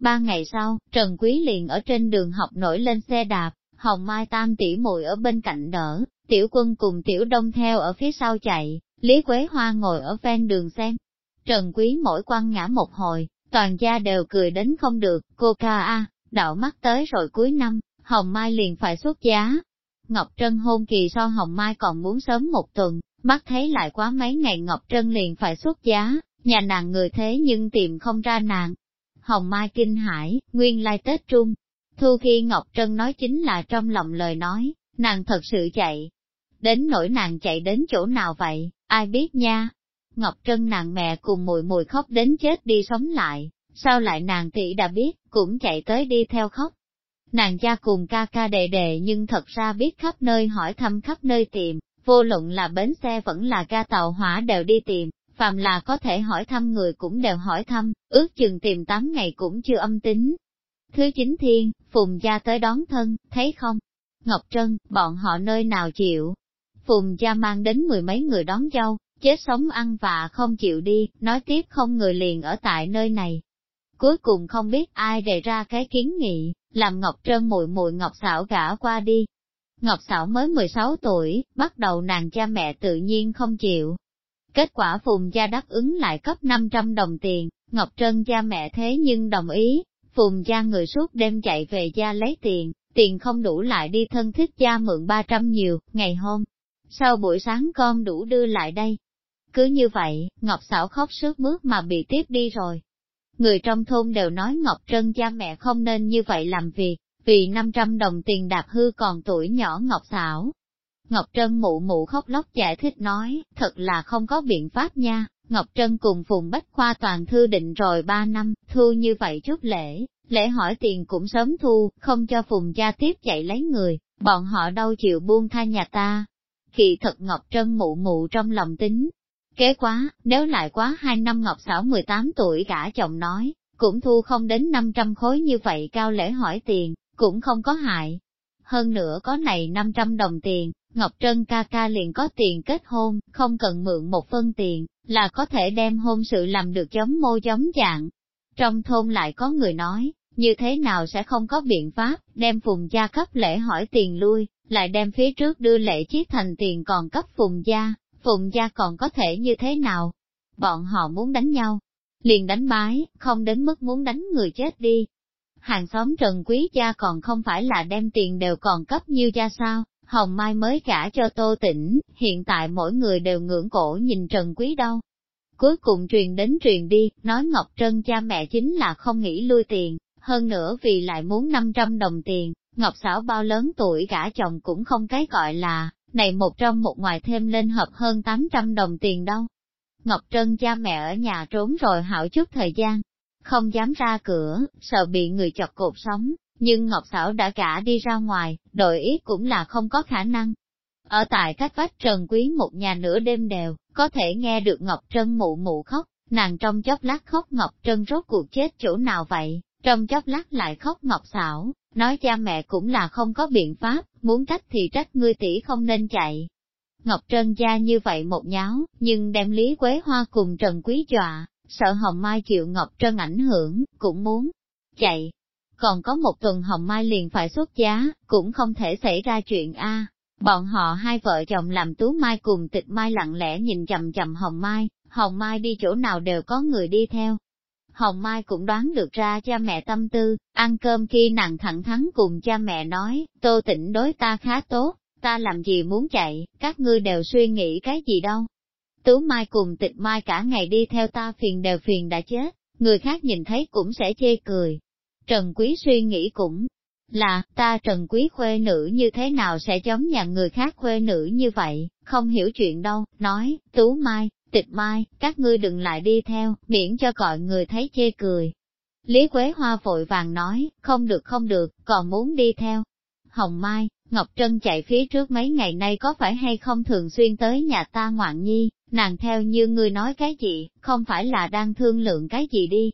Ba ngày sau, Trần Quý liền ở trên đường học nổi lên xe đạp, Hồng Mai Tam tỷ muội ở bên cạnh đỡ, tiểu quân cùng tiểu đông theo ở phía sau chạy, Lý Quế Hoa ngồi ở ven đường xem. Trần Quý mỗi quan ngã một hồi, toàn gia đều cười đến không được, cô ca a, đạo mắt tới rồi cuối năm, Hồng Mai liền phải xuất giá. Ngọc Trân hôn kỳ so Hồng Mai còn muốn sớm một tuần, mắt thấy lại quá mấy ngày Ngọc Trân liền phải xuất giá, nhà nàng người thế nhưng tìm không ra nàng. Hồng Mai kinh hải, nguyên lai Tết Trung. Thu khi Ngọc Trân nói chính là trong lòng lời nói, nàng thật sự chạy. Đến nỗi nàng chạy đến chỗ nào vậy, ai biết nha. Ngọc Trân nàng mẹ cùng mùi mùi khóc đến chết đi sống lại, sao lại nàng tỷ đã biết, cũng chạy tới đi theo khóc. Nàng cha cùng ca ca đề đề nhưng thật ra biết khắp nơi hỏi thăm khắp nơi tìm, vô luận là bến xe vẫn là ga tàu hỏa đều đi tìm, phàm là có thể hỏi thăm người cũng đều hỏi thăm, ước chừng tìm 8 ngày cũng chưa âm tính. Thứ chín thiên, Phùng gia tới đón thân, thấy không? Ngọc Trân, bọn họ nơi nào chịu? Phùng gia mang đến mười mấy người đón dâu, chết sống ăn vạ không chịu đi, nói tiếp không người liền ở tại nơi này. Cuối cùng không biết ai đề ra cái kiến nghị, làm Ngọc Trân mùi mùi Ngọc sảo gả qua đi. Ngọc sảo mới 16 tuổi, bắt đầu nàng cha mẹ tự nhiên không chịu, Kết quả Phùng gia đáp ứng lại cấp 500 đồng tiền, Ngọc Trân cha mẹ thế nhưng đồng ý, Phùng gia người suốt đêm chạy về gia lấy tiền, tiền không đủ lại đi thân thích gia mượn 300 nhiều, ngày hôm. Sau buổi sáng con đủ đưa lại đây. Cứ như vậy, Ngọc Sảo khóc sướt mướt mà bị tiếp đi rồi. Người trong thôn đều nói Ngọc Trân cha mẹ không nên như vậy làm việc, vì 500 đồng tiền đạp hư còn tuổi nhỏ Ngọc Sảo, Ngọc Trân mụ mụ khóc lóc giải thích nói, thật là không có biện pháp nha, Ngọc Trân cùng Phùng Bách Khoa toàn thư định rồi ba năm, thu như vậy chút lễ, lễ hỏi tiền cũng sớm thu, không cho Phùng gia tiếp chạy lấy người, bọn họ đâu chịu buông tha nhà ta. Kỳ thật Ngọc Trân mụ mụ trong lòng tính. Kế quá, nếu lại quá hai năm Ngọc Sảo 18 tuổi cả chồng nói, cũng thu không đến 500 khối như vậy cao lễ hỏi tiền, cũng không có hại. Hơn nữa có này 500 đồng tiền, Ngọc Trân ca ca liền có tiền kết hôn, không cần mượn một phân tiền, là có thể đem hôn sự làm được giống mô giống dạng. Trong thôn lại có người nói, như thế nào sẽ không có biện pháp, đem phùng gia cấp lễ hỏi tiền lui, lại đem phía trước đưa lễ chiếc thành tiền còn cấp phùng gia, phùng gia còn có thể như thế nào? Bọn họ muốn đánh nhau, liền đánh bái, không đến mức muốn đánh người chết đi. Hàng xóm Trần Quý gia còn không phải là đem tiền đều còn cấp như gia sao, Hồng Mai mới gả cho Tô Tĩnh, hiện tại mỗi người đều ngưỡng cổ nhìn Trần Quý đâu. Cuối cùng truyền đến truyền đi, nói Ngọc Trân cha mẹ chính là không nghĩ lui tiền, hơn nữa vì lại muốn 500 đồng tiền, Ngọc Sảo bao lớn tuổi gả chồng cũng không cái gọi là, này một trong một ngoài thêm lên hợp hơn 800 đồng tiền đâu. Ngọc Trân cha mẹ ở nhà trốn rồi hảo chút thời gian, không dám ra cửa, sợ bị người chọc cột sống, nhưng Ngọc Sảo đã cả đi ra ngoài, đội ý cũng là không có khả năng. Ở tại cách vách Trần Quý một nhà nửa đêm đều, có thể nghe được Ngọc Trân mụ mụ khóc, nàng trong chốc lát khóc Ngọc Trân rốt cuộc chết chỗ nào vậy, trong chốc lát lại khóc Ngọc Sảo, nói cha mẹ cũng là không có biện pháp, muốn trách thì trách ngươi tỷ không nên chạy. Ngọc Trân gia như vậy một nháo, nhưng đem Lý Quế Hoa cùng Trần Quý dọa, sợ Hồng Mai chịu Ngọc Trân ảnh hưởng, cũng muốn chạy, còn có một tuần Hồng Mai liền phải xuất giá, cũng không thể xảy ra chuyện A. Bọn họ hai vợ chồng làm tú mai cùng tịch mai lặng lẽ nhìn chầm chầm Hồng Mai, Hồng Mai đi chỗ nào đều có người đi theo. Hồng Mai cũng đoán được ra cha mẹ tâm tư, ăn cơm khi nàng thẳng thắn cùng cha mẹ nói, tô tĩnh đối ta khá tốt, ta làm gì muốn chạy, các ngươi đều suy nghĩ cái gì đâu. Tú Mai cùng tịch Mai cả ngày đi theo ta phiền đều phiền đã chết, người khác nhìn thấy cũng sẽ chê cười, Trần Quý suy nghĩ cũng là, ta Trần Quý khuê nữ như thế nào sẽ giống nhà người khác khuê nữ như vậy, không hiểu chuyện đâu, nói, Tú Mai, Tịch Mai, các ngươi đừng lại đi theo, miễn cho gọi người thấy chê cười. Lý Quế Hoa vội vàng nói, không được không được, còn muốn đi theo. Hồng Mai, Ngọc Trân chạy phía trước mấy ngày nay có phải hay không thường xuyên tới nhà ta ngoạn nhi, nàng theo như ngươi nói cái gì, không phải là đang thương lượng cái gì đi,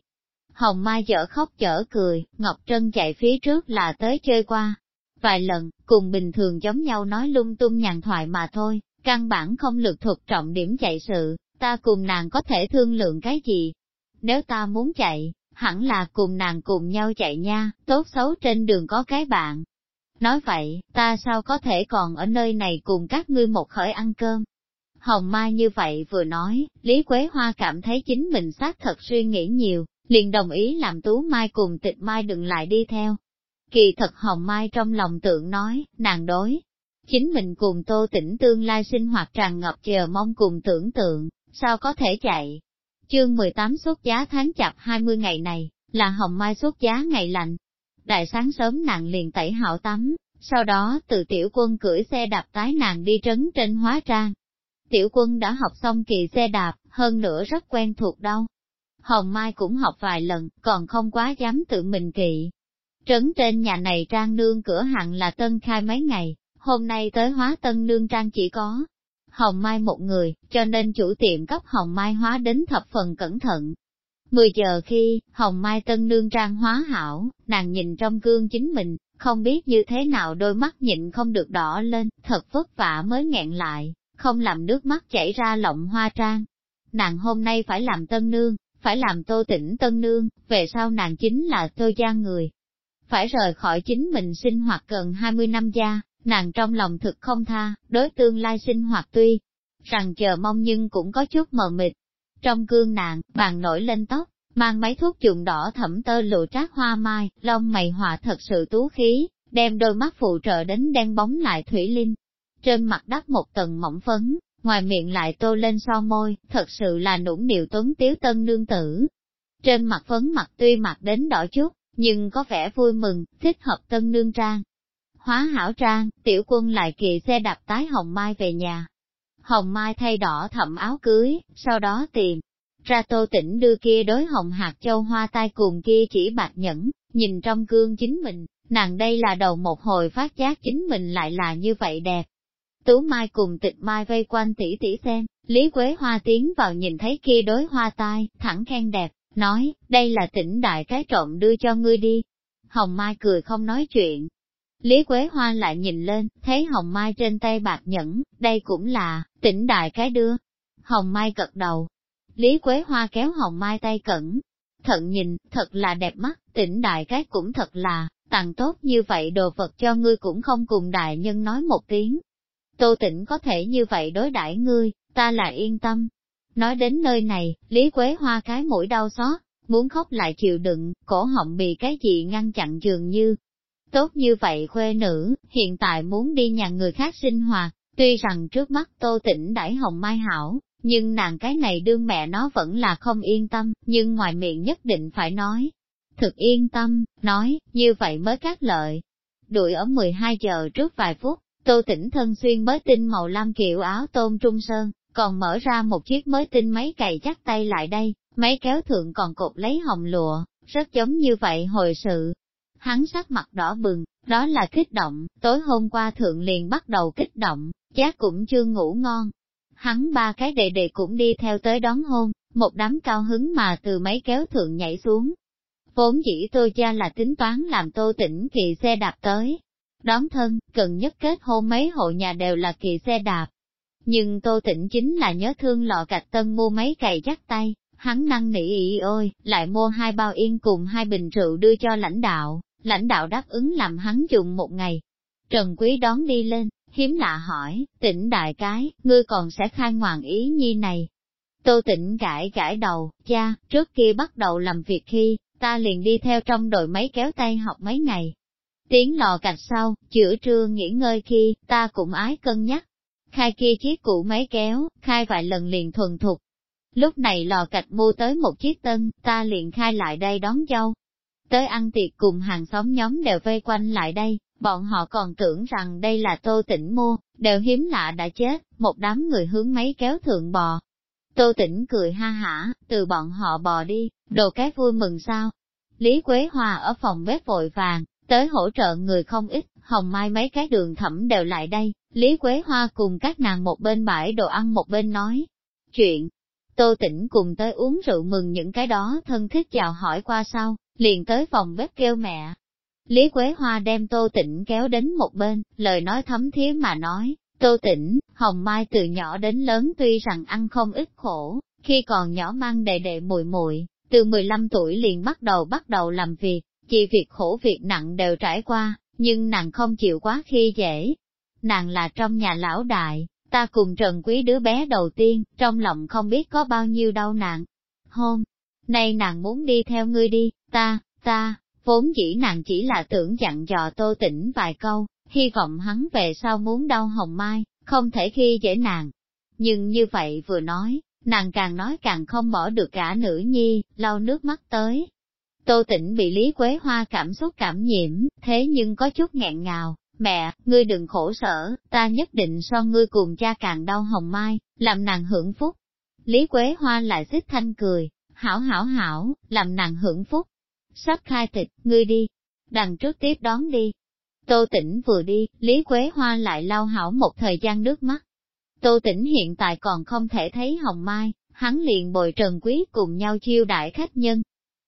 Hồng Mai chở khóc chở cười, Ngọc Trân chạy phía trước là tới chơi qua. Vài lần, cùng bình thường giống nhau nói lung tung nhàn thoại mà thôi, căn bản không lực thuật trọng điểm chạy sự, ta cùng nàng có thể thương lượng cái gì. Nếu ta muốn chạy, hẳn là cùng nàng cùng nhau chạy nha, tốt xấu trên đường có cái bạn. Nói vậy, ta sao có thể còn ở nơi này cùng các ngươi một khởi ăn cơm? Hồng Mai như vậy vừa nói, Lý Quế Hoa cảm thấy chính mình xác thật suy nghĩ nhiều, liền đồng ý làm Tú Mai cùng tịch Mai đừng lại đi theo. Kỳ thật Hồng Mai trong lòng tượng nói, nàng đối. Chính mình cùng tô tỉnh tương lai sinh hoạt tràn ngập chờ mong cùng tưởng tượng, sao có thể chạy. Chương 18 xuất giá tháng chạp 20 ngày này, là Hồng Mai xuất giá ngày lạnh. Đại sáng sớm nàng liền tẩy hạo tắm, sau đó từ tiểu quân cưỡi xe đạp tái nàng đi trấn trên hóa trang. Tiểu quân đã học xong kỳ xe đạp, hơn nữa rất quen thuộc đâu. Hồng Mai cũng học vài lần, còn không quá dám tự mình kỵ. Trấn trên nhà này trang nương cửa hàng là tân khai mấy ngày, hôm nay tới hóa tân nương trang chỉ có Hồng Mai một người, cho nên chủ tiệm cấp Hồng Mai hóa đến thập phần cẩn thận. Mười giờ khi, Hồng Mai tân nương trang hóa hảo, nàng nhìn trong gương chính mình, không biết như thế nào đôi mắt nhịn không được đỏ lên, thật vất vả mới nghẹn lại, không làm nước mắt chảy ra lọng hoa trang. Nàng hôm nay phải làm tân nương, phải làm tô tĩnh tân nương, về sau nàng chính là tô gia người. Phải rời khỏi chính mình sinh hoạt gần 20 năm gia, nàng trong lòng thực không tha, đối tương lai sinh hoạt tuy rằng chờ mong nhưng cũng có chút mờ mịt. Trong gương nàng, bàn nổi lên tóc, mang mấy thuốc dùng đỏ thẩm tơ lụa trát hoa mai, lông mày hòa thật sự tú khí, đem đôi mắt phụ trợ đến đen bóng lại thủy linh. Trên mặt đắp một tầng mỏng phấn, ngoài miệng lại tô lên son môi, thật sự là nũng nịu tuấn tiếu tân nương tử. Trên mặt phấn mặt tuy mặt đến đỏ chút, nhưng có vẻ vui mừng, thích hợp tân nương trang. Hóa hảo trang, tiểu quân lại kỳ xe đạp tái Hồng Mai về nhà. Hồng Mai thay đỏ thậm áo cưới, sau đó tìm. Ra tô tỉnh đưa kia đối hồng hạt châu hoa tai cùng kia chỉ bạc nhẫn, nhìn trong gương chính mình, nàng đây là đầu một hồi phát giác chính mình lại là như vậy đẹp. Tú Mai cùng tịch Mai vây quanh tỷ tỷ xem, Lý Quế Hoa tiến vào nhìn thấy kia đối hoa tai, thẳng khen đẹp, nói, đây là tỉnh đại cái trộm đưa cho ngươi đi. Hồng Mai cười không nói chuyện. Lý Quế Hoa lại nhìn lên, thấy Hồng Mai trên tay bạc nhẫn, đây cũng là, tỉnh đại cái đưa. Hồng Mai gật đầu. Lý Quế Hoa kéo Hồng Mai tay cẩn. Thận nhìn, thật là đẹp mắt, tỉnh đại cái cũng thật là, tặng tốt như vậy đồ vật cho ngươi cũng không cùng đại nhân nói một tiếng. Tô tĩnh có thể như vậy đối đãi ngươi, ta là yên tâm. Nói đến nơi này, Lý Quế Hoa cái mũi đau xót, muốn khóc lại chịu đựng, cổ họng bị cái gì ngăn chặn dường như. Tốt như vậy khuê nữ, hiện tại muốn đi nhà người khác sinh hoạt, tuy rằng trước mắt tô tĩnh đãi hồng mai hảo, nhưng nàng cái này đương mẹ nó vẫn là không yên tâm, nhưng ngoài miệng nhất định phải nói. Thực yên tâm, nói, như vậy mới các lợi. Đuổi ở 12 giờ trước vài phút, tô tĩnh thân xuyên mới tinh màu lam kiểu áo tôm trung sơn, còn mở ra một chiếc mới tinh máy cày chắc tay lại đây, máy kéo thượng còn cột lấy hồng lụa, rất giống như vậy hồi sự. Hắn sắc mặt đỏ bừng, đó là kích động, tối hôm qua thượng liền bắt đầu kích động, giác cũng chưa ngủ ngon. Hắn ba cái đệ đệ cũng đi theo tới đón hôn, một đám cao hứng mà từ máy kéo thượng nhảy xuống. Vốn dĩ tôi cha là tính toán làm tô tỉnh kỳ xe đạp tới. Đón thân, cần nhất kết hôn mấy hộ nhà đều là kỳ xe đạp, nhưng Tô Tĩnh chính là nhớ thương lọ cạch tân mua mấy cày dắt tay, hắn năng nỉ ý ôi, lại mua hai bao yên cùng hai bình rượu đưa cho lãnh đạo, lãnh đạo đáp ứng làm hắn dùng một ngày. Trần Quý đón đi lên, hiếm lạ hỏi, tỉnh đại cái, ngươi còn sẽ khai ngoạn ý nhi này. Tô tĩnh gãi gãi đầu, cha, trước kia bắt đầu làm việc khi, ta liền đi theo trong đội máy kéo tay học mấy ngày. Tiếng lò cạch sau, chữa trưa nghỉ ngơi khi, ta cũng ái cân nhắc, khai kia chiếc cũ máy kéo, khai vài lần liền thuần thục. Lúc này lò cạch mua tới một chiếc tân, ta liền khai lại đây đón dâu. Tới ăn tiệc cùng hàng xóm nhóm đều vây quanh lại đây, bọn họ còn tưởng rằng đây là tô tỉnh mua, đều hiếm lạ đã chết, một đám người hướng máy kéo thượng bò. Tô tỉnh cười ha hả, từ bọn họ bò đi, đồ cái vui mừng sao. Lý Quế Hòa ở phòng bếp vội vàng, tới hỗ trợ người không ít, hồng mai mấy cái đường thẩm đều lại đây, Lý Quế Hoa cùng các nàng một bên bãi đồ ăn một bên nói. Chuyện, Tô Tĩnh cùng tới uống rượu mừng những cái đó thân thích chào hỏi qua sau, liền tới phòng bếp kêu mẹ. Lý Quế Hoa đem Tô Tĩnh kéo đến một bên, lời nói thấm thía mà nói, Tô Tĩnh, Hồng Mai từ nhỏ đến lớn tuy rằng ăn không ít khổ, khi còn nhỏ mang đệ đệ mùi mùi, từ 15 tuổi liền bắt đầu bắt đầu làm việc, chỉ việc khổ việc nặng đều trải qua, nhưng nàng không chịu quá khi dễ. Nàng là trong nhà lão đại, ta cùng Trần Quý đứa bé đầu tiên, trong lòng không biết có bao nhiêu đau nàng. Hôm nay nàng muốn đi theo ngươi đi, ta, ta, vốn dĩ nàng chỉ là tưởng dặn dò tô tỉnh vài câu, hy vọng hắn về sau muốn đau hồng mai, không thể khi dễ nàng. Nhưng như vậy vừa nói, nàng càng nói càng không bỏ được cả nữ nhi, lau nước mắt tới. Tô Tĩnh bị Lý Quế Hoa cảm xúc cảm nhiễm, thế nhưng có chút nghẹn ngào, mẹ, ngươi đừng khổ sở, ta nhất định so ngươi cùng cha càng đau hồng mai, làm nàng hưởng phúc. Lý Quế Hoa lại xích thanh cười, hảo hảo hảo, làm nàng hưởng phúc. Sắp khai tịch, ngươi đi, đằng trước tiếp đón đi. Tô Tĩnh vừa đi, Lý Quế Hoa lại lau hảo một thời gian nước mắt. Tô Tĩnh hiện tại còn không thể thấy hồng mai, hắn liền bồi trần quý cùng nhau chiêu đại khách nhân.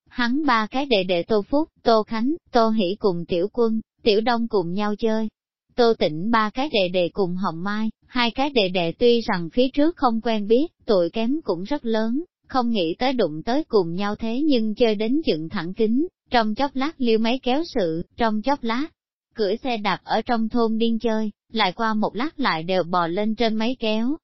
Hắn ba cái đệ đệ Tô Phúc, Tô Khánh, Tô Hỷ cùng Tiểu Quân, Tiểu Đông cùng nhau chơi. Tô tĩnh ba cái đệ đệ cùng Hồng Mai, hai cái đệ đệ tuy rằng phía trước không quen biết, tuổi kém cũng rất lớn, không nghĩ tới đụng tới cùng nhau thế nhưng chơi đến dựng thẳng kính, trong chốc lát liêu máy kéo sự, trong chốc lát, cưỡi xe đạp ở trong thôn điên chơi, lại qua một lát lại đều bò lên trên máy kéo.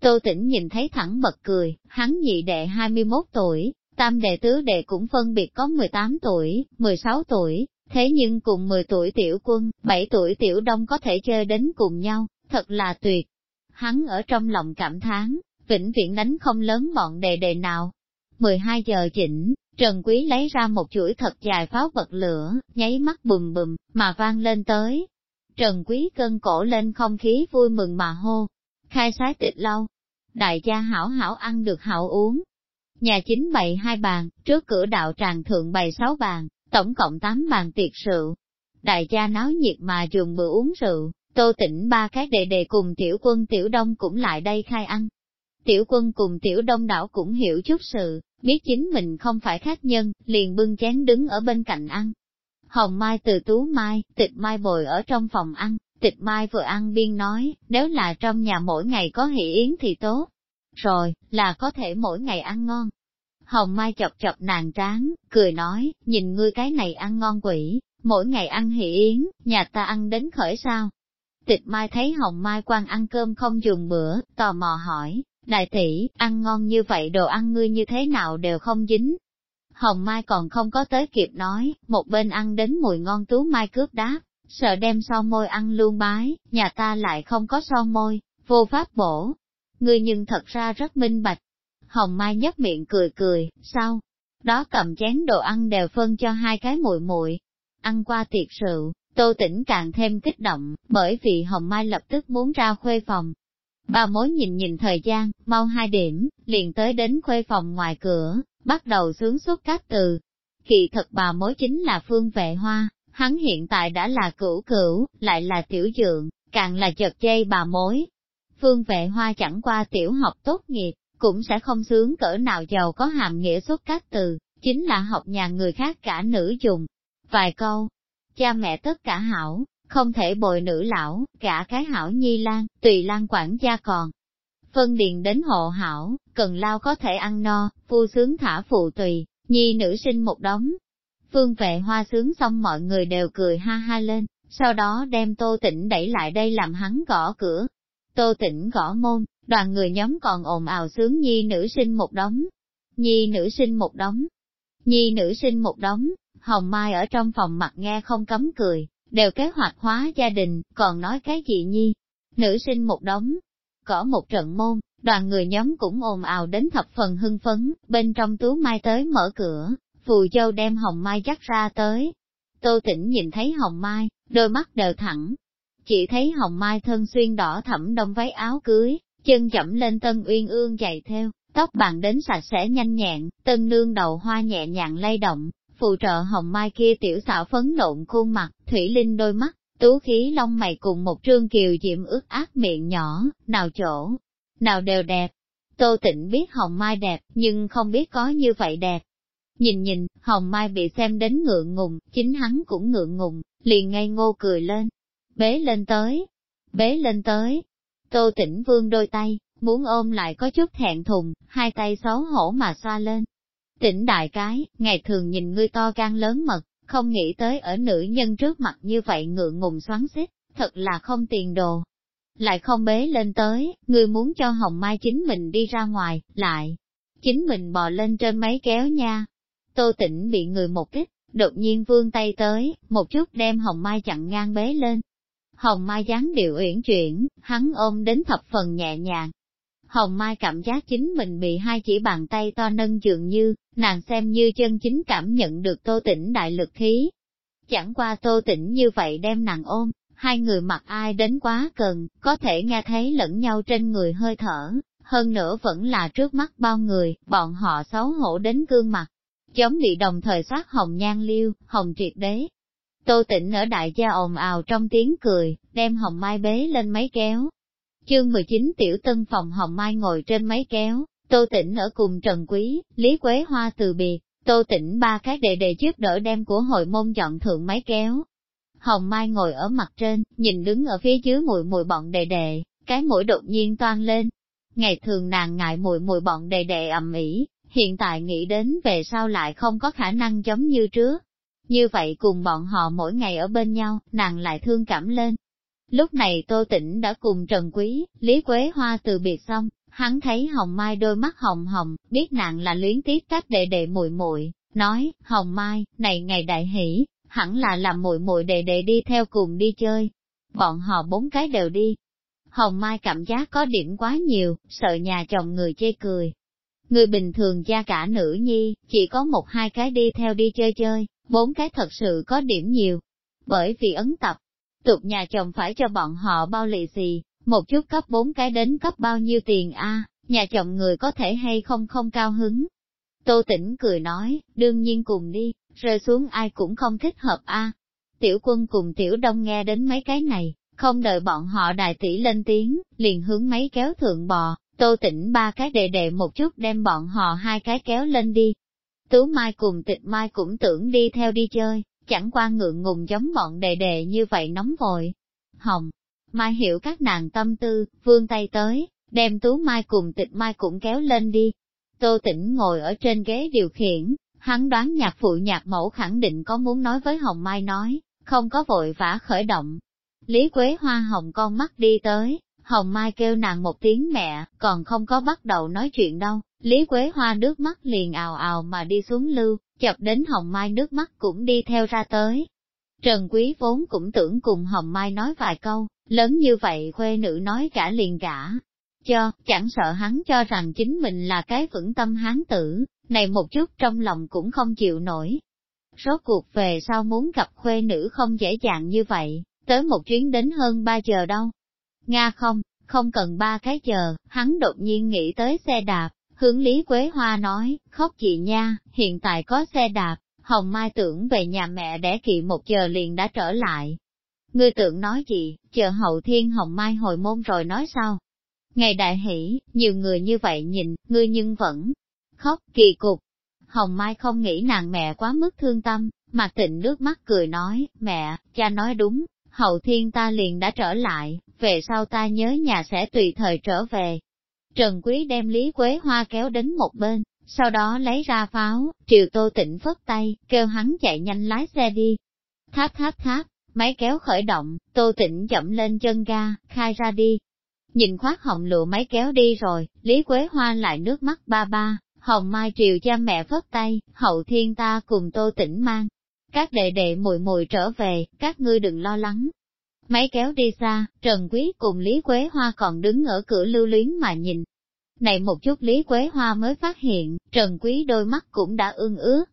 Tô tĩnh nhìn thấy thẳng bật cười, hắn nhị đệ 21 tuổi, tam đệ tứ đệ cũng phân biệt có 18 tuổi, 16 tuổi, thế nhưng cùng 10 tuổi tiểu quân, 7 tuổi tiểu đông có thể chơi đến cùng nhau, thật là tuyệt. Hắn ở trong lòng cảm thán, vĩnh viễn đánh không lớn bọn đề đề nào. 12 giờ chỉnh, Trần Quý lấy ra một chuỗi thật dài pháo vật lửa, nháy mắt bùm bùm, mà vang lên tới. Trần Quý cân cổ lên không khí vui mừng mà hô, khai sái tịch lâu. Đại gia hảo hảo ăn được hảo uống. Nhà chính bày hai bàn, trước cửa đạo tràng thượng bày sáu bàn, tổng cộng tám bàn tiệc rượu. Đại gia náo nhiệt mà dùng bữa uống rượu, tô tỉnh ba cái đệ đệ cùng tiểu quân tiểu đông cũng lại đây khai ăn. Tiểu quân cùng tiểu đông đảo cũng hiểu chút sự, biết chính mình không phải khách nhân, liền bưng chén đứng ở bên cạnh ăn. Hồng Mai từ tú Mai, tịch Mai bồi ở trong phòng ăn, tịch Mai vừa ăn biên nói, nếu là trong nhà mỗi ngày có hỷ yến thì tốt. Rồi, là có thể mỗi ngày ăn ngon. Hồng Mai chọc chọc nàng tráng, cười nói, nhìn ngươi cái này ăn ngon quỷ, mỗi ngày ăn hỷ yến, nhà ta ăn đến khởi sao. Tịch Mai thấy Hồng Mai quan ăn cơm không dùng bữa, tò mò hỏi, Đại tỷ, ăn ngon như vậy đồ ăn ngươi như thế nào đều không dính. Hồng Mai còn không có tới kịp nói, một bên ăn đến mùi ngon tú mai cướp đáp, sợ đem son môi ăn luôn bái, nhà ta lại không có son môi, vô pháp bổ. Ngươi nhưng thật ra rất minh bạch. Hồng Mai nhấp miệng cười cười, sao? Đó cầm chén đồ ăn đều phân cho hai cái muội muội. Ăn qua tiệc rượu, Tô Tĩnh càng thêm kích động, bởi vì Hồng Mai lập tức muốn ra khuê phòng, Bà mối nhìn nhìn thời gian, mau hai điểm, liền tới đến khuê phòng ngoài cửa, bắt đầu sướng suốt các từ. Kỳ thật bà mối chính là phương vệ hoa, hắn hiện tại đã là cửu cửu, lại là tiểu dượng, càng là chật chây bà mối. Phương vệ hoa chẳng qua tiểu học tốt nghiệp, cũng sẽ không sướng cỡ nào giàu có hàm nghĩa xuất các từ, chính là học nhà người khác cả nữ dùng. Vài câu, cha mẹ tất cả hảo, không thể bồi nữ lão, cả cái hảo nhi lan, tùy lan quản gia còn. Phân điền đến hộ hảo, cần lao có thể ăn no, phu sướng thả phụ tùy, nhi nữ sinh một đống. Phương vệ hoa sướng xong mọi người đều cười ha ha lên, sau đó đem tô tĩnh đẩy lại đây làm hắn gõ cửa. Tô tĩnh gõ môn, đoàn người nhóm còn ồn ào sướng nhi nữ sinh một đống. Nhi nữ sinh một đống. Nhi nữ sinh một đống, hồng mai ở trong phòng mặt nghe không cấm cười, đều kế hoạch hóa gia đình, còn nói cái gì nhi? Nữ sinh một đống, có một trận môn, đoàn người nhóm cũng ồn ào đến thập phần hưng phấn, bên trong tú mai tới mở cửa, phù châu đem hồng mai dắt ra tới. Tô tỉnh nhìn thấy hồng mai, đôi mắt đều thẳng. Chỉ thấy hồng mai thân xuyên đỏ thẫm đông váy áo cưới, chân chậm lên tân uyên ương chạy theo, tóc bàn đến sạch sẽ nhanh nhẹn, tân nương đầu hoa nhẹ nhàng lay động, phụ trợ hồng mai kia tiểu xảo phấn nộn khuôn mặt, thủy linh đôi mắt, tú khí lông mày cùng một trương kiều diễm ướt ác miệng nhỏ, nào chỗ, nào đều đẹp. Tô tịnh biết hồng mai đẹp, nhưng không biết có như vậy đẹp. Nhìn nhìn, hồng mai bị xem đến ngượng ngùng, chính hắn cũng ngượng ngùng, liền ngây ngô cười lên. Bế lên tới, bế lên tới. Tô tĩnh vương đôi tay, muốn ôm lại có chút thẹn thùng, hai tay xấu hổ mà xoa lên. Tỉnh đại cái, ngày thường nhìn ngươi to gan lớn mật, không nghĩ tới ở nữ nhân trước mặt như vậy ngượng ngùng xoắn xít, thật là không tiền đồ. Lại không bế lên tới, ngươi muốn cho Hồng Mai chính mình đi ra ngoài, lại, chính mình bò lên trên máy kéo nha. Tô tĩnh bị người một kích, đột nhiên vương tay tới, một chút đem Hồng Mai chặn ngang bế lên. Hồng Mai dáng điệu uyển chuyển, hắn ôm đến thập phần nhẹ nhàng. Hồng Mai cảm giác chính mình bị hai chỉ bàn tay to nâng dường như, nàng xem như chân chính cảm nhận được tô tĩnh đại lực khí. Chẳng qua tô tĩnh như vậy đem nàng ôm, hai người mặc ai đến quá cần, có thể nghe thấy lẫn nhau trên người hơi thở, hơn nữa vẫn là trước mắt bao người, bọn họ xấu hổ đến gương mặt, Chống bị đồng thời soát hồng nhan liêu, hồng triệt đế. Tô tỉnh ở đại gia ồn ào trong tiếng cười, đem hồng mai bế lên máy kéo. Chương 19 tiểu tân phòng hồng mai ngồi trên máy kéo, tô tỉnh ở cùng Trần Quý, Lý Quế Hoa từ biệt, tô tỉnh ba cái đệ đệ giúp đỡ đem của hội môn dọn thượng máy kéo. Hồng Mai ngồi ở mặt trên, nhìn đứng ở phía dưới mùi mùi bọn đệ đệ, cái mũi đột nhiên toan lên. Ngày thường nàng ngại mùi mùi bọn đệ đệ ầm ĩ, hiện tại nghĩ đến về sau lại không có khả năng giống như trước. Như vậy cùng bọn họ mỗi ngày ở bên nhau, nàng lại thương cảm lên. Lúc này Tô Tĩnh đã cùng Trần Quý, Lý Quế Hoa từ biệt xong, hắn thấy Hồng Mai đôi mắt hồng hồng, biết nàng là luyến tiếc các đệ đệ muội muội, nói, Hồng Mai, này ngày đại hỷ, hẳn là làm muội muội đệ đệ đi theo cùng đi chơi. Bọn họ bốn cái đều đi. Hồng Mai cảm giác có điểm quá nhiều, sợ nhà chồng người chê cười, Người bình thường gia cả nữ nhi, chỉ có một hai cái đi theo đi chơi chơi, bốn cái thật sự có điểm nhiều. Bởi vì ấn tập, tục nhà chồng phải cho bọn họ bao lì xì, một chút cấp bốn cái đến cấp bao nhiêu tiền a nhà chồng người có thể hay không không cao hứng. Tô tỉnh cười nói, đương nhiên cùng đi, rơi xuống ai cũng không thích hợp a Tiểu quân cùng tiểu đông nghe đến mấy cái này, không đợi bọn họ đại tỷ lên tiếng, liền hướng mấy kéo thượng bò, Tô tỉnh ba cái đệ đệ một chút đem bọn họ hai cái kéo lên đi. Tú Mai cùng tịch Mai cũng tưởng đi theo đi chơi, chẳng qua ngượng ngùng giống bọn đệ đệ như vậy nóng vội. Hồng, Mai hiểu các nàng tâm tư, vươn tay tới, đem Tú Mai cùng tịch Mai cũng kéo lên đi. Tô Tĩnh ngồi ở trên ghế điều khiển, hắn đoán nhạc phụ nhạc mẫu khẳng định có muốn nói với Hồng Mai nói, không có vội vã khởi động. Lý Quế Hoa Hồng con mắt đi tới, Hồng Mai kêu nàng một tiếng mẹ, còn không có bắt đầu nói chuyện đâu, Lý Quế Hoa nước mắt liền ào ào mà đi xuống lưu, chập đến Hồng Mai nước mắt cũng đi theo ra tới. Trần Quý vốn cũng tưởng cùng Hồng Mai nói vài câu, lớn như vậy khuê nữ nói cả liền cả. Cho, chẳng sợ hắn cho rằng chính mình là cái vững tâm hán tử, này một chút trong lòng cũng không chịu nổi. Rốt cuộc về sau muốn gặp khuê nữ không dễ dàng như vậy, tới một chuyến đến hơn 3 giờ đâu, Nga không, không cần ba cái chờ, hắn đột nhiên nghĩ tới xe đạp, hướng Lý Quế Hoa nói, khóc chị nha, hiện tại có xe đạp, Hồng Mai tưởng về nhà mẹ đẻ kỵ một giờ liền đã trở lại. Ngươi tưởng nói gì, chờ hậu thiên Hồng Mai hồi môn rồi nói sao? Ngày đại hỷ, nhiều người như vậy nhìn, ngươi nhưng vẫn khóc kỳ cục. Hồng Mai không nghĩ nàng mẹ quá mức thương tâm, mà tịnh nước mắt cười nói, mẹ, cha nói đúng, hậu thiên ta liền đã trở lại, về sau ta nhớ nhà sẽ tùy thời trở về. Trần Quý đem Lý Quế Hoa kéo đến một bên, sau đó lấy ra pháo, triều tô tịnh phất tay, kêu hắn chạy nhanh lái xe đi. Tháp tháp tháp, máy kéo khởi động, tô tịnh chậm lên chân ga, khai ra đi. Nhìn khoát hồng lụa máy kéo đi rồi, Lý Quế Hoa lại nước mắt ba ba, hồng mai triều cha mẹ phất tay, hậu thiên ta cùng tô Tịnh mang. Các đệ đệ mùi mùi trở về, các ngươi đừng lo lắng, Máy kéo đi xa, Trần Quý cùng Lý Quế Hoa còn đứng ở cửa lưu luyến mà nhìn. Này một chút Lý Quế Hoa mới phát hiện, Trần Quý đôi mắt cũng đã ương ướt.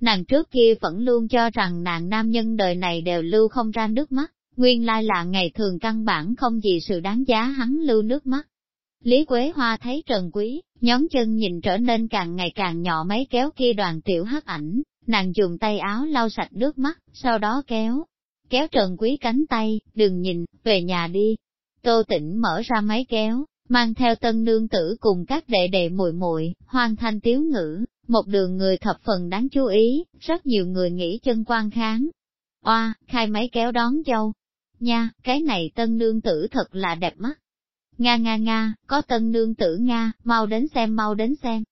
Nàng trước kia vẫn luôn cho rằng nàng nam nhân đời này đều lưu không ra nước mắt, nguyên lai là ngày thường căn bản không gì sự đáng giá hắn lưu nước mắt. Lý Quế Hoa thấy Trần Quý, nhón chân nhìn trở nên càng ngày càng nhỏ mấy kéo kia đoàn tiểu hắc ảnh, nàng dùng tay áo lau sạch nước mắt, sau đó kéo, kéo Trần Quý cánh tay, đừng nhìn, về nhà đi. Tô Tĩnh mở ra máy kéo, mang theo tân nương tử cùng các đệ đệ muội muội, hoang thanh tiếu ngữ, một đường người thập phần đáng chú ý, rất nhiều người nghĩ chân quan kháng. Oa, khai máy kéo đón dâu. Nha, cái này tân nương tử thật là đẹp mắt. Nga nga nga, có tân nương tử Nga, mau đến xem mau đến xem.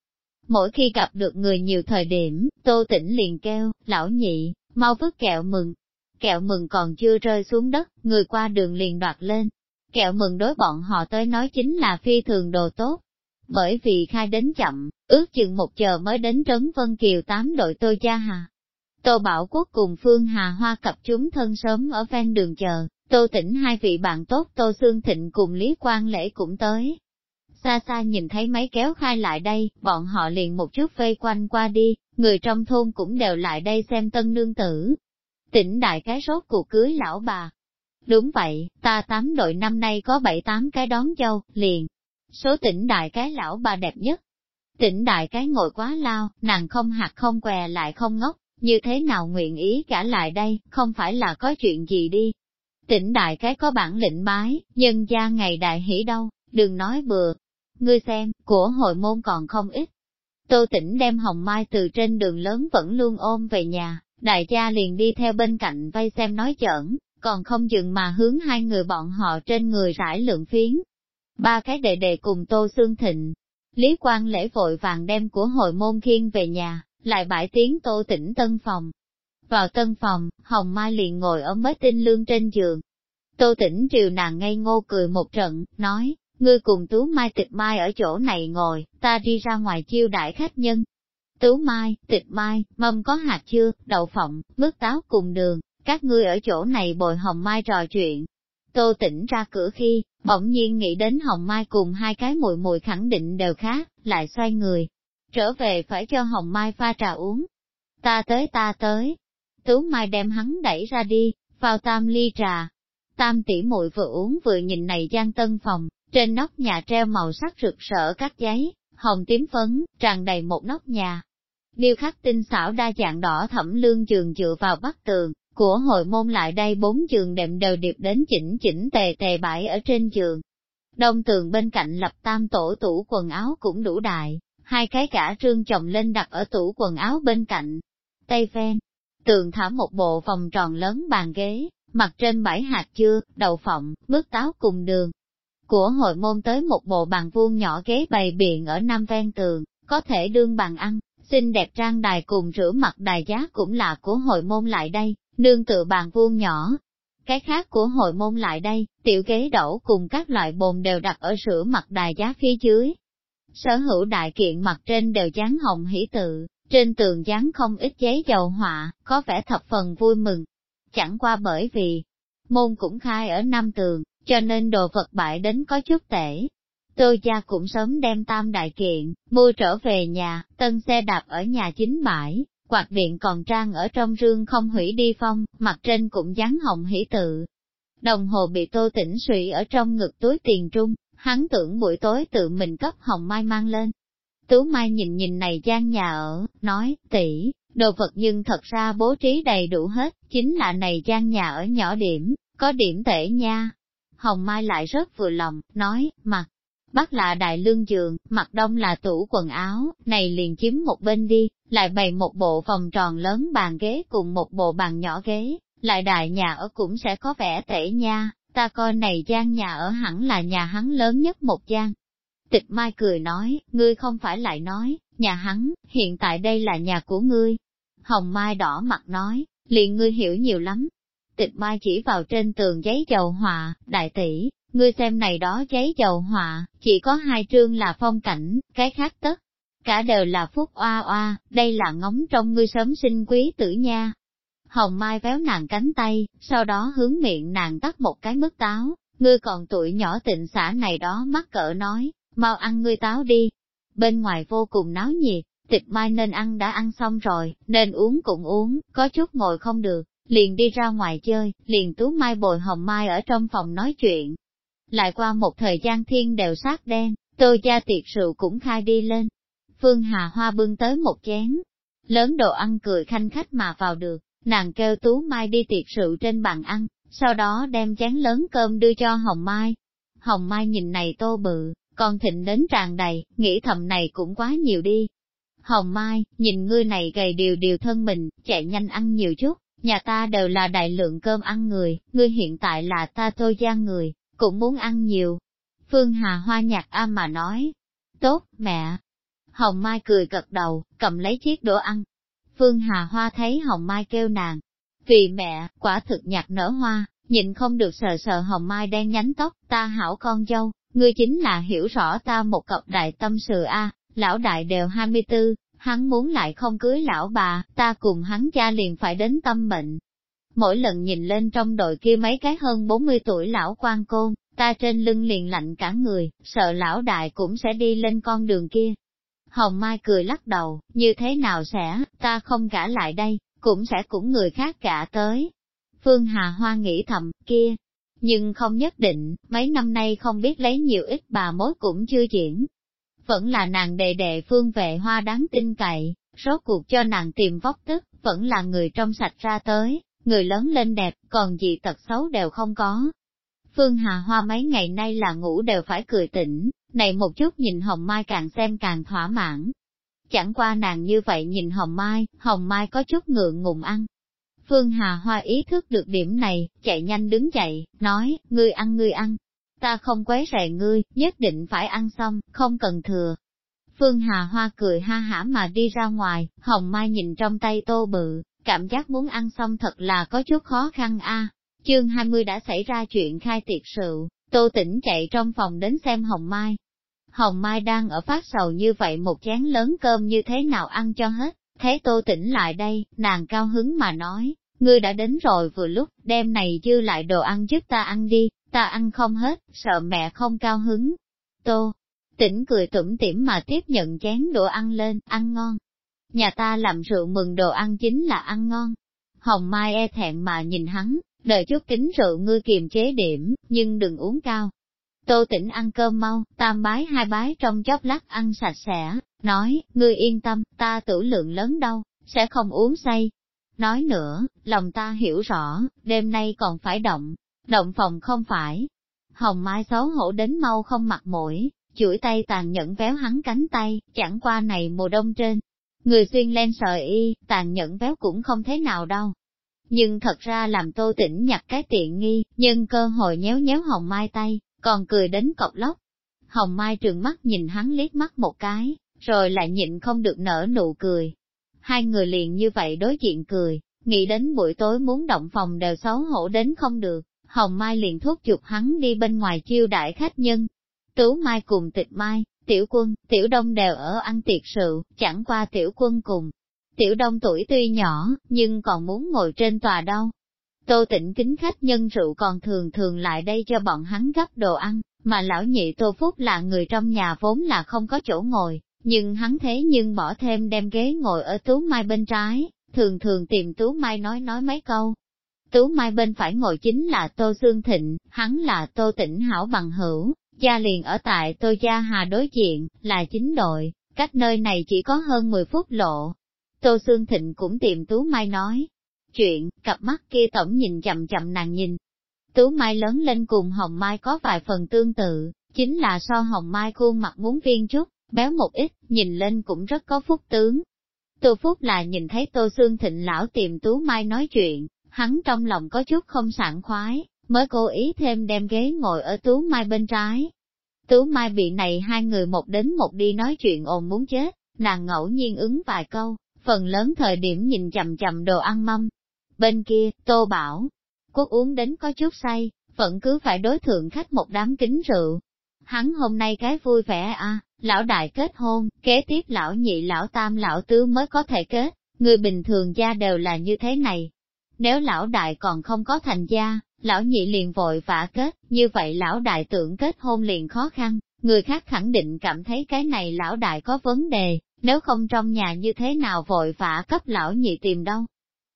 Mỗi khi gặp được người nhiều thời điểm, tô Tĩnh liền kêu, lão nhị, mau vứt kẹo mừng. Kẹo mừng còn chưa rơi xuống đất, người qua đường liền đoạt lên. Kẹo mừng đối bọn họ tới nói chính là phi thường đồ tốt. Bởi vì khai đến chậm, ước chừng một giờ mới đến Trấn Vân Kiều tám đội tôi cha hà. Tô Bảo Quốc cùng Phương Hà Hoa cặp chúng thân sớm ở ven đường chờ, Tô tỉnh hai vị bạn tốt Tô Sương Thịnh cùng Lý Quang Lễ cũng tới. Xa xa nhìn thấy máy kéo khai lại đây, bọn họ liền một chút vây quanh qua đi, người trong thôn cũng đều lại đây xem tân nương tử. Tỉnh đại cái rốt cuộc cưới lão bà. Đúng vậy, ta tám đội năm nay có bảy tám cái đón dâu, liền. Số tỉnh đại cái lão bà đẹp nhất. Tỉnh đại cái ngồi quá lao, nàng không hạt không què lại không ngốc, như thế nào nguyện ý cả lại đây, không phải là có chuyện gì đi. Tỉnh đại cái có bản lĩnh bái, nhân gia ngày đại hỷ đâu, đừng nói bừa. Ngươi xem, của hội môn còn không ít. Tô tỉnh đem hồng mai từ trên đường lớn vẫn luôn ôm về nhà, đại gia liền đi theo bên cạnh vây xem nói chẩn, còn không dừng mà hướng hai người bọn họ trên người rải lượng phiến. Ba cái đệ đệ cùng Tô Xương Thịnh, Lý Quang lễ vội vàng đem của hội môn khiên về nhà, lại bãi tiếng Tô tỉnh tân phòng. Vào tân phòng, Hồng Mai liền ngồi ở mới tinh lương trên giường, Tô tỉnh triều nàng ngây ngô cười một trận, nói, ngươi cùng Tú Mai tịch mai ở chỗ này ngồi, ta đi ra ngoài chiêu đại khách nhân. Tú Mai, tịch mai, mâm có hạt chưa, đậu phộng, mứt táo cùng đường, các ngươi ở chỗ này bồi hồng mai trò chuyện. Tô tỉnh ra cửa khi, bỗng nhiên nghĩ đến hồng mai cùng hai cái mùi mùi khẳng định đều khác, lại xoay người. Trở về phải cho hồng mai pha trà uống. Ta tới ta tới. Tú Mai đem hắn đẩy ra đi, vào tam ly trà, Tam tỷ muội vừa uống vừa nhìn này gian tân phòng, trên nóc nhà treo màu sắc rực rỡ các giấy, hồng tím phấn, tràn đầy một nóc nhà. Điêu khắc tinh xảo đa dạng đỏ thẩm lương trường dựa vào bắc tường, của hội môn lại đây bốn giường đệm đều điệp đến chỉnh chỉnh tề tề bãi ở trên giường. Đông tường bên cạnh lập tam tổ tủ quần áo cũng đủ đại, hai cái cả trương chồng lên đặt ở tủ quần áo bên cạnh. Tây ven, tường thả một bộ vòng tròn lớn bàn ghế, mặt trên bãi hạt chưa, đậu phộng, mướt táo cùng đường. Của hội môn tới một bộ bàn vuông nhỏ ghế bày biện ở nam ven tường, có thể đương bàn ăn, xinh đẹp trang đài cùng rửa mặt đài giá cũng là của hội môn lại đây, nương tự bàn vuông nhỏ. Cái khác của hội môn lại đây, tiểu ghế đẩu cùng các loại bồn đều đặt ở rửa mặt đài giá phía dưới. Sở hữu đại kiện mặt trên đều dán hồng hỷ tự, trên tường dán không ít giấy dầu họa, có vẻ thập phần vui mừng, chẳng qua bởi vì môn cũng khai ở năm Tường, cho nên đồ vật bại đến có chút tệ. Tô gia cũng sớm đem tam đại kiện, mua trở về nhà, tân xe đạp ở nhà chính bãi, quạt điện còn trang ở trong rương không hủy đi phong, mặt trên cũng dán hồng hỷ tự. Đồng hồ bị tô tỉnh suy ở trong ngực túi tiền trung, hắn tưởng buổi tối tự mình cấp hồng mai mang lên. Tú Mai nhìn nhìn này gian nhà ở, nói, tỷ, Đồ vật nhưng thật ra bố trí đầy đủ hết, chính là này gian nhà ở nhỏ điểm, có điểm tệ nha. Hồng Mai lại rất vừa lòng, nói, mặt, Bắc là đại lương giường, mặt đông là tủ quần áo, này liền chiếm một bên đi, lại bày một bộ vòng tròn lớn bàn ghế cùng một bộ bàn nhỏ ghế, lại đại nhà ở cũng sẽ có vẻ tệ nha, ta coi này gian nhà ở hẳn là nhà hắn lớn nhất một gian. Tịch Mai cười nói, ngươi không phải lại nói, nhà hắn, hiện tại đây là nhà của ngươi, Hồng Mai đỏ mặt nói, liền ngươi hiểu nhiều lắm. Tịch Mai chỉ vào trên tường giấy dầu họa, đại tỷ, ngươi xem này đó giấy dầu họa, chỉ có hai trương là phong cảnh, cái khác tất. Cả đều là phúc oa oa, đây là ngóng trong ngươi sớm sinh quý tử nha. Hồng Mai véo nàng cánh tay, sau đó hướng miệng nàng tắt một cái mứt táo, ngươi còn tuổi nhỏ tịnh xã này đó mắc cỡ nói, mau ăn ngươi táo đi. Bên ngoài vô cùng náo nhiệt, tịch mai nên ăn đã ăn xong rồi, nên uống cũng uống, có chút ngồi không được, liền đi ra ngoài chơi, liền tú mai bồi hồng mai ở trong phòng nói chuyện. Lại qua một thời gian thiên đều sát đen, tô gia tiệc rượu cũng khai đi lên. Phương Hà Hoa bưng tới một chén, lớn đồ ăn cười khanh khách mà vào được, nàng kêu tú mai đi tiệc rượu trên bàn ăn, sau đó đem chén lớn cơm đưa cho Hồng Mai. Hồng Mai nhìn này tô bự, còn thịnh đến tràn đầy, nghĩ thầm này cũng quá nhiều đi, Hồng Mai, nhìn ngươi này gầy điều điều thân mình, chạy nhanh ăn nhiều chút, nhà ta đều là đại lượng cơm ăn người, ngươi hiện tại là ta tô gian người, cũng muốn ăn nhiều. Phương Hà Hoa nhạc a mà nói, tốt, mẹ. Hồng Mai cười gật đầu, cầm lấy chiếc đũa ăn. Phương Hà Hoa thấy Hồng Mai kêu nàng. Vì mẹ, quả thực nhạc nở hoa, nhịn không được sờ sờ Hồng Mai đen nhánh tóc, ta hảo con dâu, ngươi chính là hiểu rõ ta một cọc đại tâm sự a lão đại đều 24, hắn muốn lại không cưới lão bà, ta cùng hắn cha liền phải đến tâm bệnh. Mỗi lần nhìn lên trong đội kia mấy cái hơn 40 tuổi lão quan côn, ta trên lưng liền lạnh cả người, sợ lão đại cũng sẽ đi lên con đường kia. Hồng Mai cười lắc đầu, như thế nào sẽ, ta không gả lại đây, cũng sẽ cũng người khác gả tới. Phương Hà Hoa nghĩ thầm, kia, nhưng không nhất định, mấy năm nay không biết lấy nhiều ít bà mối cũng chưa diễn. Vẫn là nàng đề đệ phương vệ hoa đáng tin cậy, rốt cuộc cho nàng tìm vóc tức, vẫn là người trong sạch ra tới, người lớn lên đẹp, còn gì tật xấu đều không có. Phương Hà Hoa mấy ngày nay là ngủ đều phải cười tỉnh, này một chút nhìn Hồng Mai càng xem càng thỏa mãn. Chẳng qua nàng như vậy nhìn Hồng Mai, Hồng Mai có chút ngượng ngùng ăn, Phương Hà Hoa ý thức được điểm này, chạy nhanh đứng dậy, nói, ngươi ăn ngươi ăn, ta không quấy rầy ngươi, nhất định phải ăn xong, không cần thừa. Phương Hà Hoa cười ha hả mà đi ra ngoài, Hồng Mai nhìn trong tay tô bự, cảm giác muốn ăn xong thật là có chút khó khăn a. Chương 20 đã xảy ra chuyện khai tiệc sự Tô Tĩnh chạy trong phòng đến xem Hồng Mai. Hồng Mai đang ở phát sầu như vậy một chén lớn cơm như thế nào ăn cho hết, Thấy tô tĩnh lại đây, nàng cao hứng mà nói, ngươi đã đến rồi vừa lúc, đem này dư lại đồ ăn giúp ta ăn đi, ta ăn không hết, sợ mẹ không cao hứng. Tô, tỉnh cười tủm tỉm mà tiếp nhận chén đồ ăn lên, ăn ngon. Nhà ta làm rượu mừng đồ ăn chính là ăn ngon. Hồng Mai e thẹn mà nhìn hắn, đợi chút kính rượu ngươi kiềm chế điểm, nhưng đừng uống cao. Tô tỉnh ăn cơm mau, tam bái hai bái trong chốc lát ăn sạch sẽ, nói, ngươi yên tâm, ta tử lượng lớn đâu, sẽ không uống say. Nói nữa, lòng ta hiểu rõ, đêm nay còn phải động, động phòng không phải. Hồng Mai xấu hổ đến mau không mặt mũi, chuỗi tay tàn nhẫn véo hắn cánh tay, chẳng qua này mùa đông trên. Người xuyên len sợi y, tàn nhẫn béo cũng không thế nào đâu. Nhưng thật ra làm tô tĩnh nhặt cái tiện nghi, nhưng cơ hội nhéo nhéo Hồng Mai tay, còn cười đến cọc lóc. Hồng Mai trường mắt nhìn hắn liếc mắt một cái, rồi lại nhịn không được nở nụ cười. Hai người liền như vậy đối diện cười, nghĩ đến buổi tối muốn động phòng đều xấu hổ đến không được, Hồng Mai liền thúc giục hắn đi bên ngoài chiêu đại khách nhân. Tú Mai cùng tịch Mai, Tiểu Quân, Tiểu Đông đều ở ăn tiệc rượu, chẳng qua Tiểu Quân cùng. Tiểu Đông tuổi tuy nhỏ, nhưng còn muốn ngồi trên tòa đâu. Tô tịnh kính khách nhân rượu còn thường thường lại đây cho bọn hắn gấp đồ ăn, mà lão nhị Tô Phúc là người trong nhà vốn là không có chỗ ngồi, nhưng hắn thế nhưng bỏ thêm đem ghế ngồi ở Tú Mai bên trái, thường thường tìm Tú Mai nói nói mấy câu. Tú Mai bên phải ngồi chính là Tô Dương Thịnh, hắn là Tô Tĩnh Hảo bằng hữu, gia liền ở tại Tô Gia Hà đối diện, là chính đội, cách nơi này chỉ có hơn 10 phút lộ. Tô Sương Thịnh cũng tìm Tú Mai nói, chuyện, cặp mắt kia tổng nhìn chậm chậm nàng nhìn. Tú Mai lớn lên cùng Hồng Mai có vài phần tương tự, chính là so Hồng Mai khuôn mặt muốn viên chút, béo một ít, nhìn lên cũng rất có phúc tướng. Tô Phúc là nhìn thấy Tô Sương Thịnh lão tìm Tú Mai nói chuyện, hắn trong lòng có chút không sảng khoái, mới cố ý thêm đem ghế ngồi ở Tú Mai bên trái. Tú Mai bị này hai người một đến một đi nói chuyện ồn muốn chết, nàng ngẫu nhiên ứng vài câu, phần lớn thời điểm nhìn chầm chầm đồ ăn mâm. Bên kia, Tô Bảo, quốc uống đến có chút say, vẫn cứ phải đối thượng khách một đám kính rượu. Hắn hôm nay cái vui vẻ à, Lão đại kết hôn, kế tiếp lão nhị lão tam lão tứ mới có thể kết, người bình thường gia đều là như thế này. Nếu lão đại còn không có thành gia, lão nhị liền vội vã kết, như vậy lão đại tưởng kết hôn liền khó khăn, người khác khẳng định cảm thấy cái này lão đại có vấn đề, nếu không trong nhà như thế nào vội vã cấp lão nhị tìm đâu.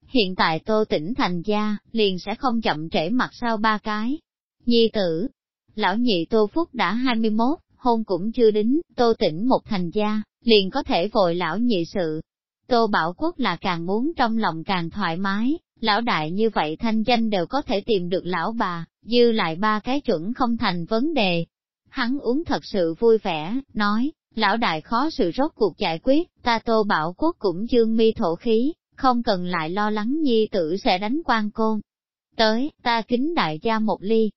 Hiện tại tô tỉnh thành gia, liền sẽ không chậm trễ mặt sau ba cái. Nhi tử, lão nhị tô phúc đã 21, hôn cũng chưa đính, tô tỉnh một thành gia, liền có thể vội lão nhị sự. Tô Bảo Quốc là càng muốn trong lòng càng thoải mái, lão đại như vậy thanh danh đều có thể tìm được lão bà, dư lại ba cái chuẩn không thành vấn đề. Hắn uống thật sự vui vẻ, nói, lão đại khó sự rốt cuộc giải quyết, ta Tô Bảo Quốc cũng dương mi thổ khí, không cần lại lo lắng nhi tử sẽ đánh quan côn. Tới, ta kính đại gia một ly,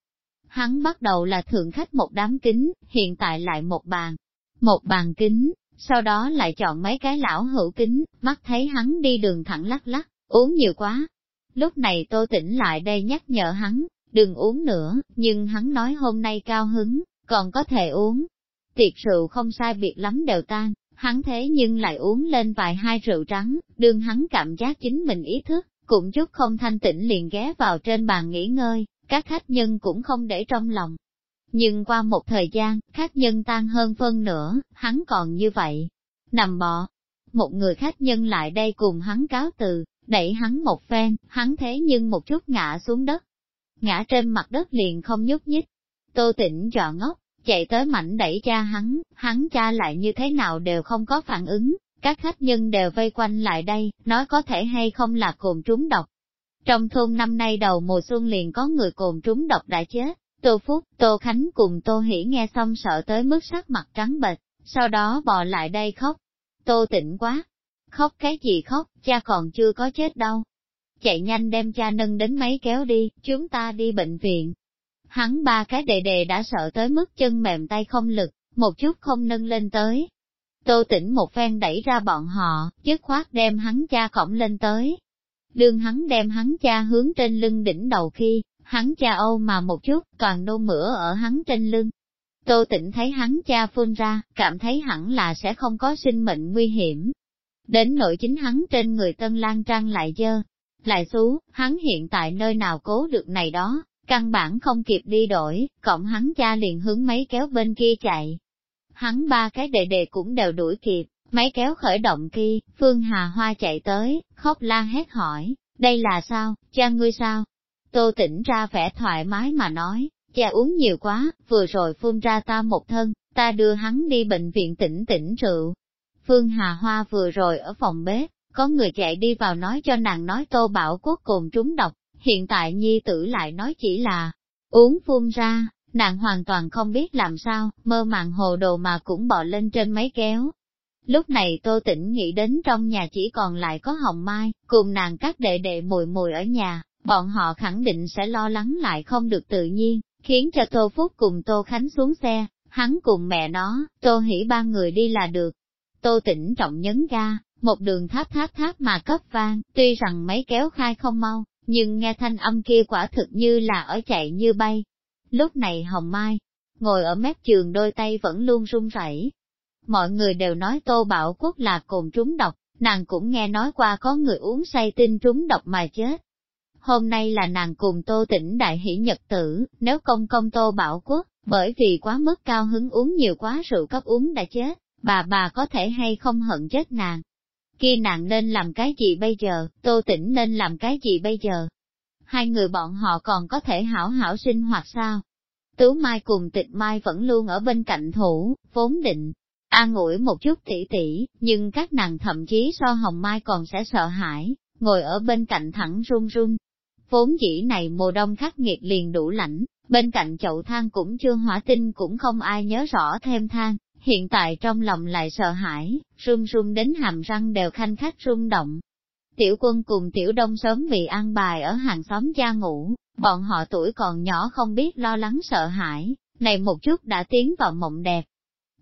Hắn bắt đầu là thượng khách một đám kính, hiện tại lại một bàn. Một bàn kính, sau đó lại chọn mấy cái lão hữu kính, mắt thấy hắn đi đường thẳng lắc lắc, uống nhiều quá. Lúc này tô tỉnh lại đây nhắc nhở hắn, đừng uống nữa, nhưng hắn nói hôm nay cao hứng, còn có thể uống. Tiệc rượu không sai biệt lắm đều tan, hắn thế nhưng lại uống lên vài hai rượu trắng, đương hắn cảm giác chính mình ý thức, cũng chút không thanh tĩnh liền ghé vào trên bàn nghỉ ngơi, các khách nhân cũng không để trong lòng. Nhưng qua một thời gian, khách nhân tan hơn phân nữa hắn còn như vậy. Nằm bọ, một người khách nhân lại đây cùng hắn cáo từ, đẩy hắn một phen, hắn thế nhưng một chút ngã xuống đất. Ngã trên mặt đất liền không nhúc nhích. Tô tỉnh dọa ngốc, chạy tới mảnh đẩy cha hắn, hắn cha lại như thế nào đều không có phản ứng, các khách nhân đều vây quanh lại đây, nói có thể hay không là cồn trúng độc. Trong thôn năm nay đầu mùa xuân liền có người cồn trúng độc đã chết, Tô Phúc, Tô Khánh cùng Tô Hỷ nghe xong sợ tới mức sắc mặt trắng bệch, sau đó bò lại đây khóc. Tô tỉnh quá. Khóc cái gì khóc, cha còn chưa có chết đâu. Chạy nhanh đem cha nâng đến máy kéo đi, chúng ta đi bệnh viện. Hắn ba cái đề đề đã sợ tới mức chân mềm tay không lực, một chút không nâng lên tới. Tô tỉnh một phen đẩy ra bọn họ, dứt khoát đem hắn cha khổng lên tới. Đương hắn đem hắn cha hướng trên lưng đỉnh đầu khi, hắn cha âu mà một chút, toàn nôn mửa ở hắn trên lưng. Tô tĩnh thấy hắn cha phun ra, cảm thấy hẳn là sẽ không có sinh mệnh nguy hiểm. Đến nội chính hắn trên người tân lan trang lại dơ, lại xú, hắn hiện tại nơi nào cố được này đó, căn bản không kịp đi đổi, cộng hắn cha liền hướng máy kéo bên kia chạy. Hắn ba cái đệ đệ cũng đều đuổi kịp, máy kéo khởi động kia, Phương Hà Hoa chạy tới, khóc la hét hỏi, đây là sao, cha ngươi sao? Tô tỉnh ra vẻ thoải mái mà nói, cha uống nhiều quá, vừa rồi phun ra ta một thân, ta đưa hắn đi bệnh viện tỉnh tỉnh rượu. Phương Hà Hoa vừa rồi ở phòng bếp, có người chạy đi vào nói cho nàng nói tô bảo quốc cùng trúng độc, hiện tại nhi tử lại nói chỉ là uống phun ra, nàng hoàn toàn không biết làm sao, mơ màng hồ đồ mà cũng bò lên trên máy kéo. Lúc này Tô Tĩnh nghĩ đến trong nhà chỉ còn lại có Hồng Mai, cùng nàng các đệ đệ mùi mùi ở nhà, bọn họ khẳng định sẽ lo lắng lại không được tự nhiên, khiến cho Tô Phúc cùng Tô Khánh xuống xe, hắn cùng mẹ nó, Tô Hỷ ba người đi là được. Tô Tĩnh trọng nhấn ga, một đường tháp tháp tháp mà cấp vang, tuy rằng mấy kéo khai không mau, nhưng nghe thanh âm kia quả thực như là ở chạy như bay. Lúc này Hồng Mai, ngồi ở mép trường đôi tay vẫn luôn run rẩy. Mọi người đều nói Tô Bảo Quốc là cồn trúng độc, nàng cũng nghe nói qua có người uống say tin trúng độc mà chết. Hôm nay là nàng cùng Tô Tĩnh đại hỷ nhật tử, nếu công công Tô Bảo Quốc, bởi vì quá mức cao hứng uống nhiều quá rượu cấp uống đã chết, bà bà có thể hay không hận chết nàng, kia nàng nên làm cái gì bây giờ, tô tĩnh nên làm cái gì bây giờ? Hai người bọn họ còn có thể hảo hảo sinh hoạt sao? Tú Mai cùng tịch Mai vẫn luôn ở bên cạnh thủ, vốn định, an ủi một chút tỉ tỉ, nhưng các nàng thậm chí so hồng mai còn sẽ sợ hãi, ngồi ở bên cạnh thẳng run run. Vốn dĩ này mùa đông khắc nghiệt liền đủ lạnh, bên cạnh chậu than cũng chưa hỏa tinh cũng không ai nhớ rõ thêm than, hiện tại trong lòng lại sợ hãi, run run đến hàm răng đều khanh khách rung động. Tiểu quân cùng tiểu đông sớm bị ăn bài ở hàng xóm gia ngủ, bọn họ tuổi còn nhỏ không biết lo lắng sợ hãi, này một chút đã tiến vào mộng đẹp.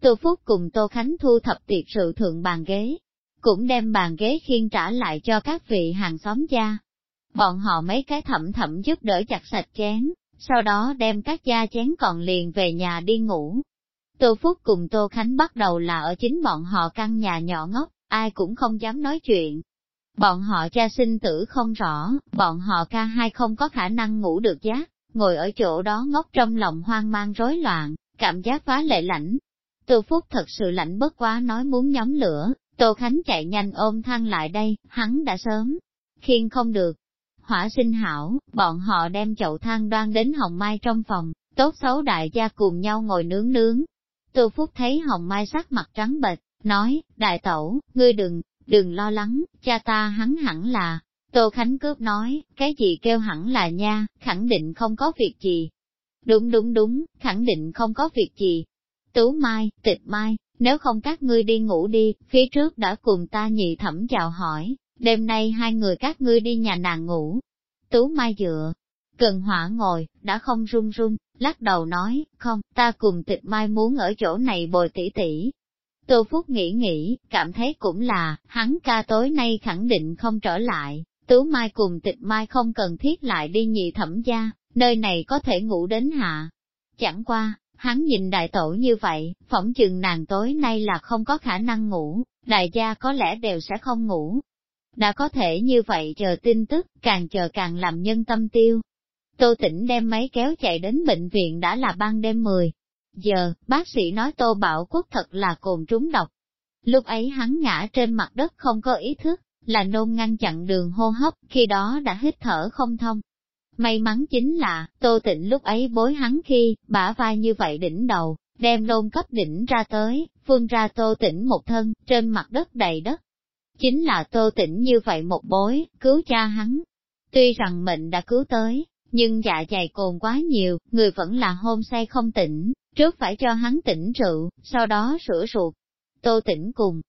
Tô Phúc cùng Tô Khánh thu thập tiệc sự thượng bàn ghế, cũng đem bàn ghế khiên trả lại cho các vị hàng xóm gia. Bọn họ mấy cái thẩm thẩm giúp đỡ chặt sạch chén, sau đó đem các gia chén còn liền về nhà đi ngủ, Tô Phúc cùng Tô Khánh bắt đầu là ở chính bọn họ căn nhà nhỏ ngốc, ai cũng không dám nói chuyện. Bọn họ cha sinh tử không rõ, bọn họ ca hai không có khả năng ngủ được giác, ngồi ở chỗ đó ngốc trong lòng hoang mang rối loạn, cảm giác phá lệ lãnh. Tô Phúc thật sự lạnh bất quá nói muốn nhóm lửa, Tô Khánh chạy nhanh ôm thang lại đây, hắn đã sớm, khiên không được. Hỏa sinh hảo, bọn họ đem chậu than đoan đến hồng mai trong phòng, tốt xấu đại gia cùng nhau ngồi nướng nướng, Tô Phúc thấy Hồng Mai sắc mặt trắng bệch, nói, đại tẩu, ngươi đừng, đừng lo lắng, cha ta hắn hẳn là. Tô Khánh cướp nói, cái gì kêu hẳn là nha, khẳng định không có việc gì. Đúng đúng đúng, khẳng định không có việc gì. Tú Mai, tịch Mai, nếu không các ngươi đi ngủ đi, phía trước đã cùng ta nhị thẩm chào hỏi, đêm nay hai người các ngươi đi nhà nàng ngủ. Tú Mai dựa, Cần hỏa ngồi, đã không run run, lắc đầu nói, không, ta cùng tịch mai muốn ở chỗ này bồi tỷ tỷ. Tô Phúc nghĩ nghĩ, cảm thấy cũng là, hắn ca tối nay khẳng định không trở lại, Tú Mai cùng tịch Mai không cần thiết lại đi nhị thẩm gia, nơi này có thể ngủ đến hạ. Chẳng qua, hắn nhìn đại tổ như vậy, phỏng chừng nàng tối nay là không có khả năng ngủ, đại gia có lẽ đều sẽ không ngủ. Đã có thể như vậy chờ tin tức, càng chờ càng làm nhân tâm tiêu. Tô Tĩnh đem máy kéo chạy đến bệnh viện đã là ban đêm 10 giờ, bác sĩ nói Tô Bảo Quốc thật là cồn trúng độc. Lúc ấy hắn ngã trên mặt đất không có ý thức, là nôn ngăn chặn đường hô hấp, khi đó đã hít thở không thông. May mắn chính là, Tô Tịnh lúc ấy bối hắn khi, bả vai như vậy đỉnh đầu, đem nôn cấp đỉnh ra tới, phương ra Tô Tịnh một thân, trên mặt đất đầy đất. Chính là Tô Tịnh như vậy một bối, cứu cha hắn. Tuy rằng mệnh đã cứu tới, nhưng dạ dày cồn quá nhiều, người vẫn là hôn say không tỉnh, trước phải cho hắn tỉnh rượu, sau đó sửa ruột. Tô tỉnh cùng.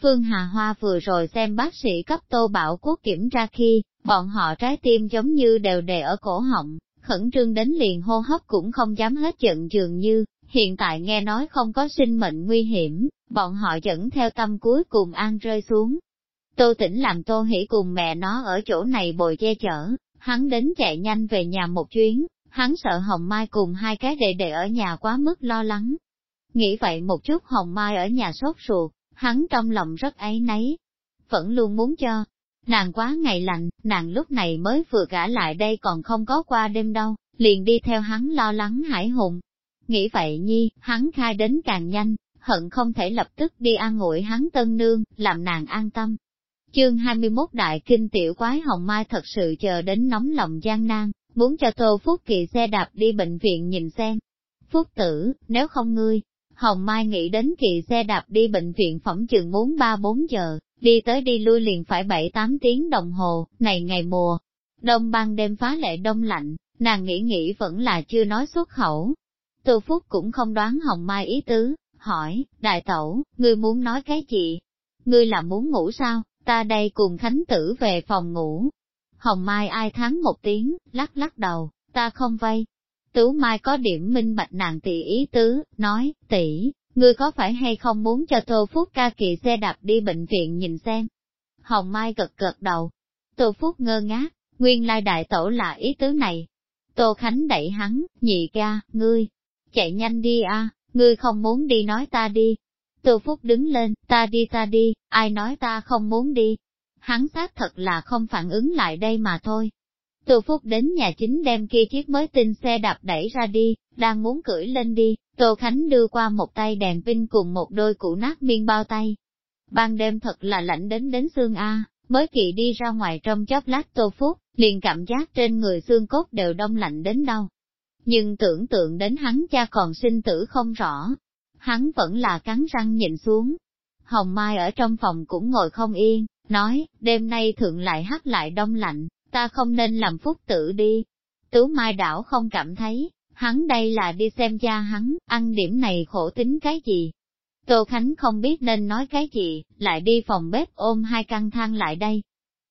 Phương Hà Hoa vừa rồi xem bác sĩ cấp Tô Bảo Quốc kiểm tra khi, bọn họ trái tim giống như đều đè ở cổ họng, khẩn trương đến liền hô hấp cũng không dám hết giận dường như, hiện tại nghe nói không có sinh mệnh nguy hiểm, bọn họ dẫn theo tâm cuối cùng an rơi xuống. Tô tỉnh làm Tô Hỷ cùng mẹ nó ở chỗ này bồi che chở, hắn đến chạy nhanh về nhà một chuyến, hắn sợ Hồng Mai cùng hai cái đệ đệ ở nhà quá mức lo lắng. Nghĩ vậy một chút Hồng Mai ở nhà sốt ruột, hắn trong lòng rất ấy nấy, vẫn luôn muốn cho. Nàng quá ngày lạnh, nàng lúc này mới vừa gả lại đây còn không có qua đêm đâu, liền đi theo hắn lo lắng hải hùng. Nghĩ vậy nhi, hắn khai đến càng nhanh, hận không thể lập tức đi an ủi hắn tân nương, làm nàng an tâm. Chương 21 Đại Kinh Tiểu Quái Hồng Mai thật sự chờ đến nóng lòng gian nan, muốn cho Tô Phúc Kỳ xe đạp đi bệnh viện nhìn xem. Phúc tử, nếu không ngươi, Hồng Mai nghĩ đến kỳ xe đạp đi bệnh viện phỏng chừng muốn 3-4 giờ, đi tới đi lui liền phải 7-8 tiếng đồng hồ, này ngày mùa. Đông ban đêm phá lệ đông lạnh, nàng nghĩ nghĩ vẫn là chưa nói xuất khẩu. Tô Phúc cũng không đoán Hồng Mai ý tứ, hỏi, đại tẩu, ngươi muốn nói cái gì? Ngươi là muốn ngủ sao? Ta đây cùng Khánh Tử về phòng ngủ. Hồng Mai ai thắng một tiếng, lắc lắc đầu, ta không vay. Tú Mai có điểm minh bạch nàng tỷ ý tứ, nói, tỷ, ngươi có phải hay không muốn cho Tô Phúc ca kỳ xe đạp đi bệnh viện nhìn xem? Hồng Mai gật gật đầu. Tô Phúc ngơ ngác, nguyên lai đại tổ là ý tứ này. Tô Khánh đẩy hắn, nhị ca, ngươi, chạy nhanh đi a, ngươi không muốn đi nói ta đi, Tô Phúc đứng lên, ta đi ta đi, ai nói ta không muốn đi. Hắn xác thật là không phản ứng lại đây mà thôi. Tô Phúc đến nhà chính đem kia chiếc mới tinh xe đạp đẩy ra đi, đang muốn cưỡi lên đi, Tô Khánh đưa qua một tay đèn pin cùng một đôi cụ nát miên bao tay. Ban đêm thật là lạnh đến đến xương A, mới kỳ đi ra ngoài trong chóp lát Tô Phúc, liền cảm giác trên người xương cốt đều đông lạnh đến đâu. Nhưng tưởng tượng đến hắn cha còn sinh tử không rõ, hắn vẫn là cắn răng nhìn xuống. Hồng Mai ở trong phòng cũng ngồi không yên, nói, đêm nay thượng lại hắt lại đông lạnh, ta không nên làm phúc tử đi. Tú Mai đảo không cảm thấy, hắn đây là đi xem cha hắn, ăn điểm này khổ tính cái gì. Tô Khánh không biết nên nói cái gì, lại đi phòng bếp ôm hai căn thang lại đây.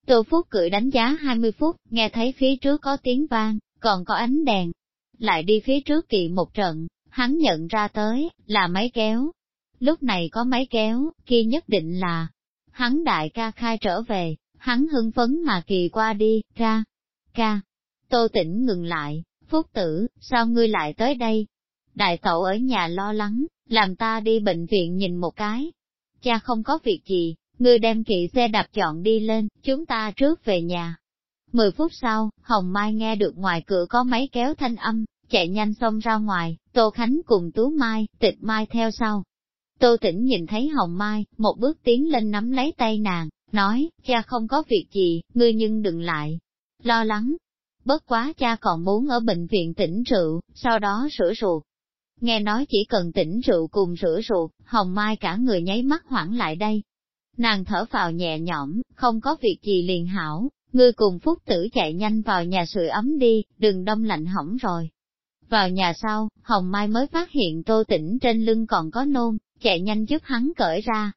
Tô Phúc cười đánh giá 20 phút, nghe thấy phía trước có tiếng vang, còn có ánh đèn. Lại đi phía trước kỳ một trận, hắn nhận ra tới, là máy kéo. Lúc này có máy kéo, kia nhất định là, hắn đại ca khai trở về, hắn hưng phấn mà kỳ qua đi, ra. ca. Tô tỉnh ngừng lại, phúc tử, sao ngươi lại tới đây? Đại tẩu ở nhà lo lắng, làm ta đi bệnh viện nhìn một cái. Cha không có việc gì, ngươi đem kỵ xe đạp chọn đi lên, chúng ta trước về nhà. Mười phút sau, Hồng Mai nghe được ngoài cửa có máy kéo thanh âm, chạy nhanh xông ra ngoài, Tô Khánh cùng Tú Mai, tịch Mai theo sau. Tô Tĩnh nhìn thấy Hồng Mai, một bước tiến lên nắm lấy tay nàng, nói, cha không có việc gì, ngươi nhưng đừng lại. Lo lắng. Bất quá cha còn muốn ở bệnh viện tỉnh rượu, sau đó sửa ruột. Nghe nói chỉ cần tỉnh rượu cùng rửa ruột, Hồng Mai cả người nháy mắt hoảng lại đây. Nàng thở vào nhẹ nhõm, không có việc gì liền hảo, ngươi cùng Phúc Tử chạy nhanh vào nhà sưởi ấm đi, đừng đông lạnh hỏng rồi. Vào nhà sau, Hồng Mai mới phát hiện tô tỉnh trên lưng còn có nôn, chạy nhanh giúp hắn cởi ra.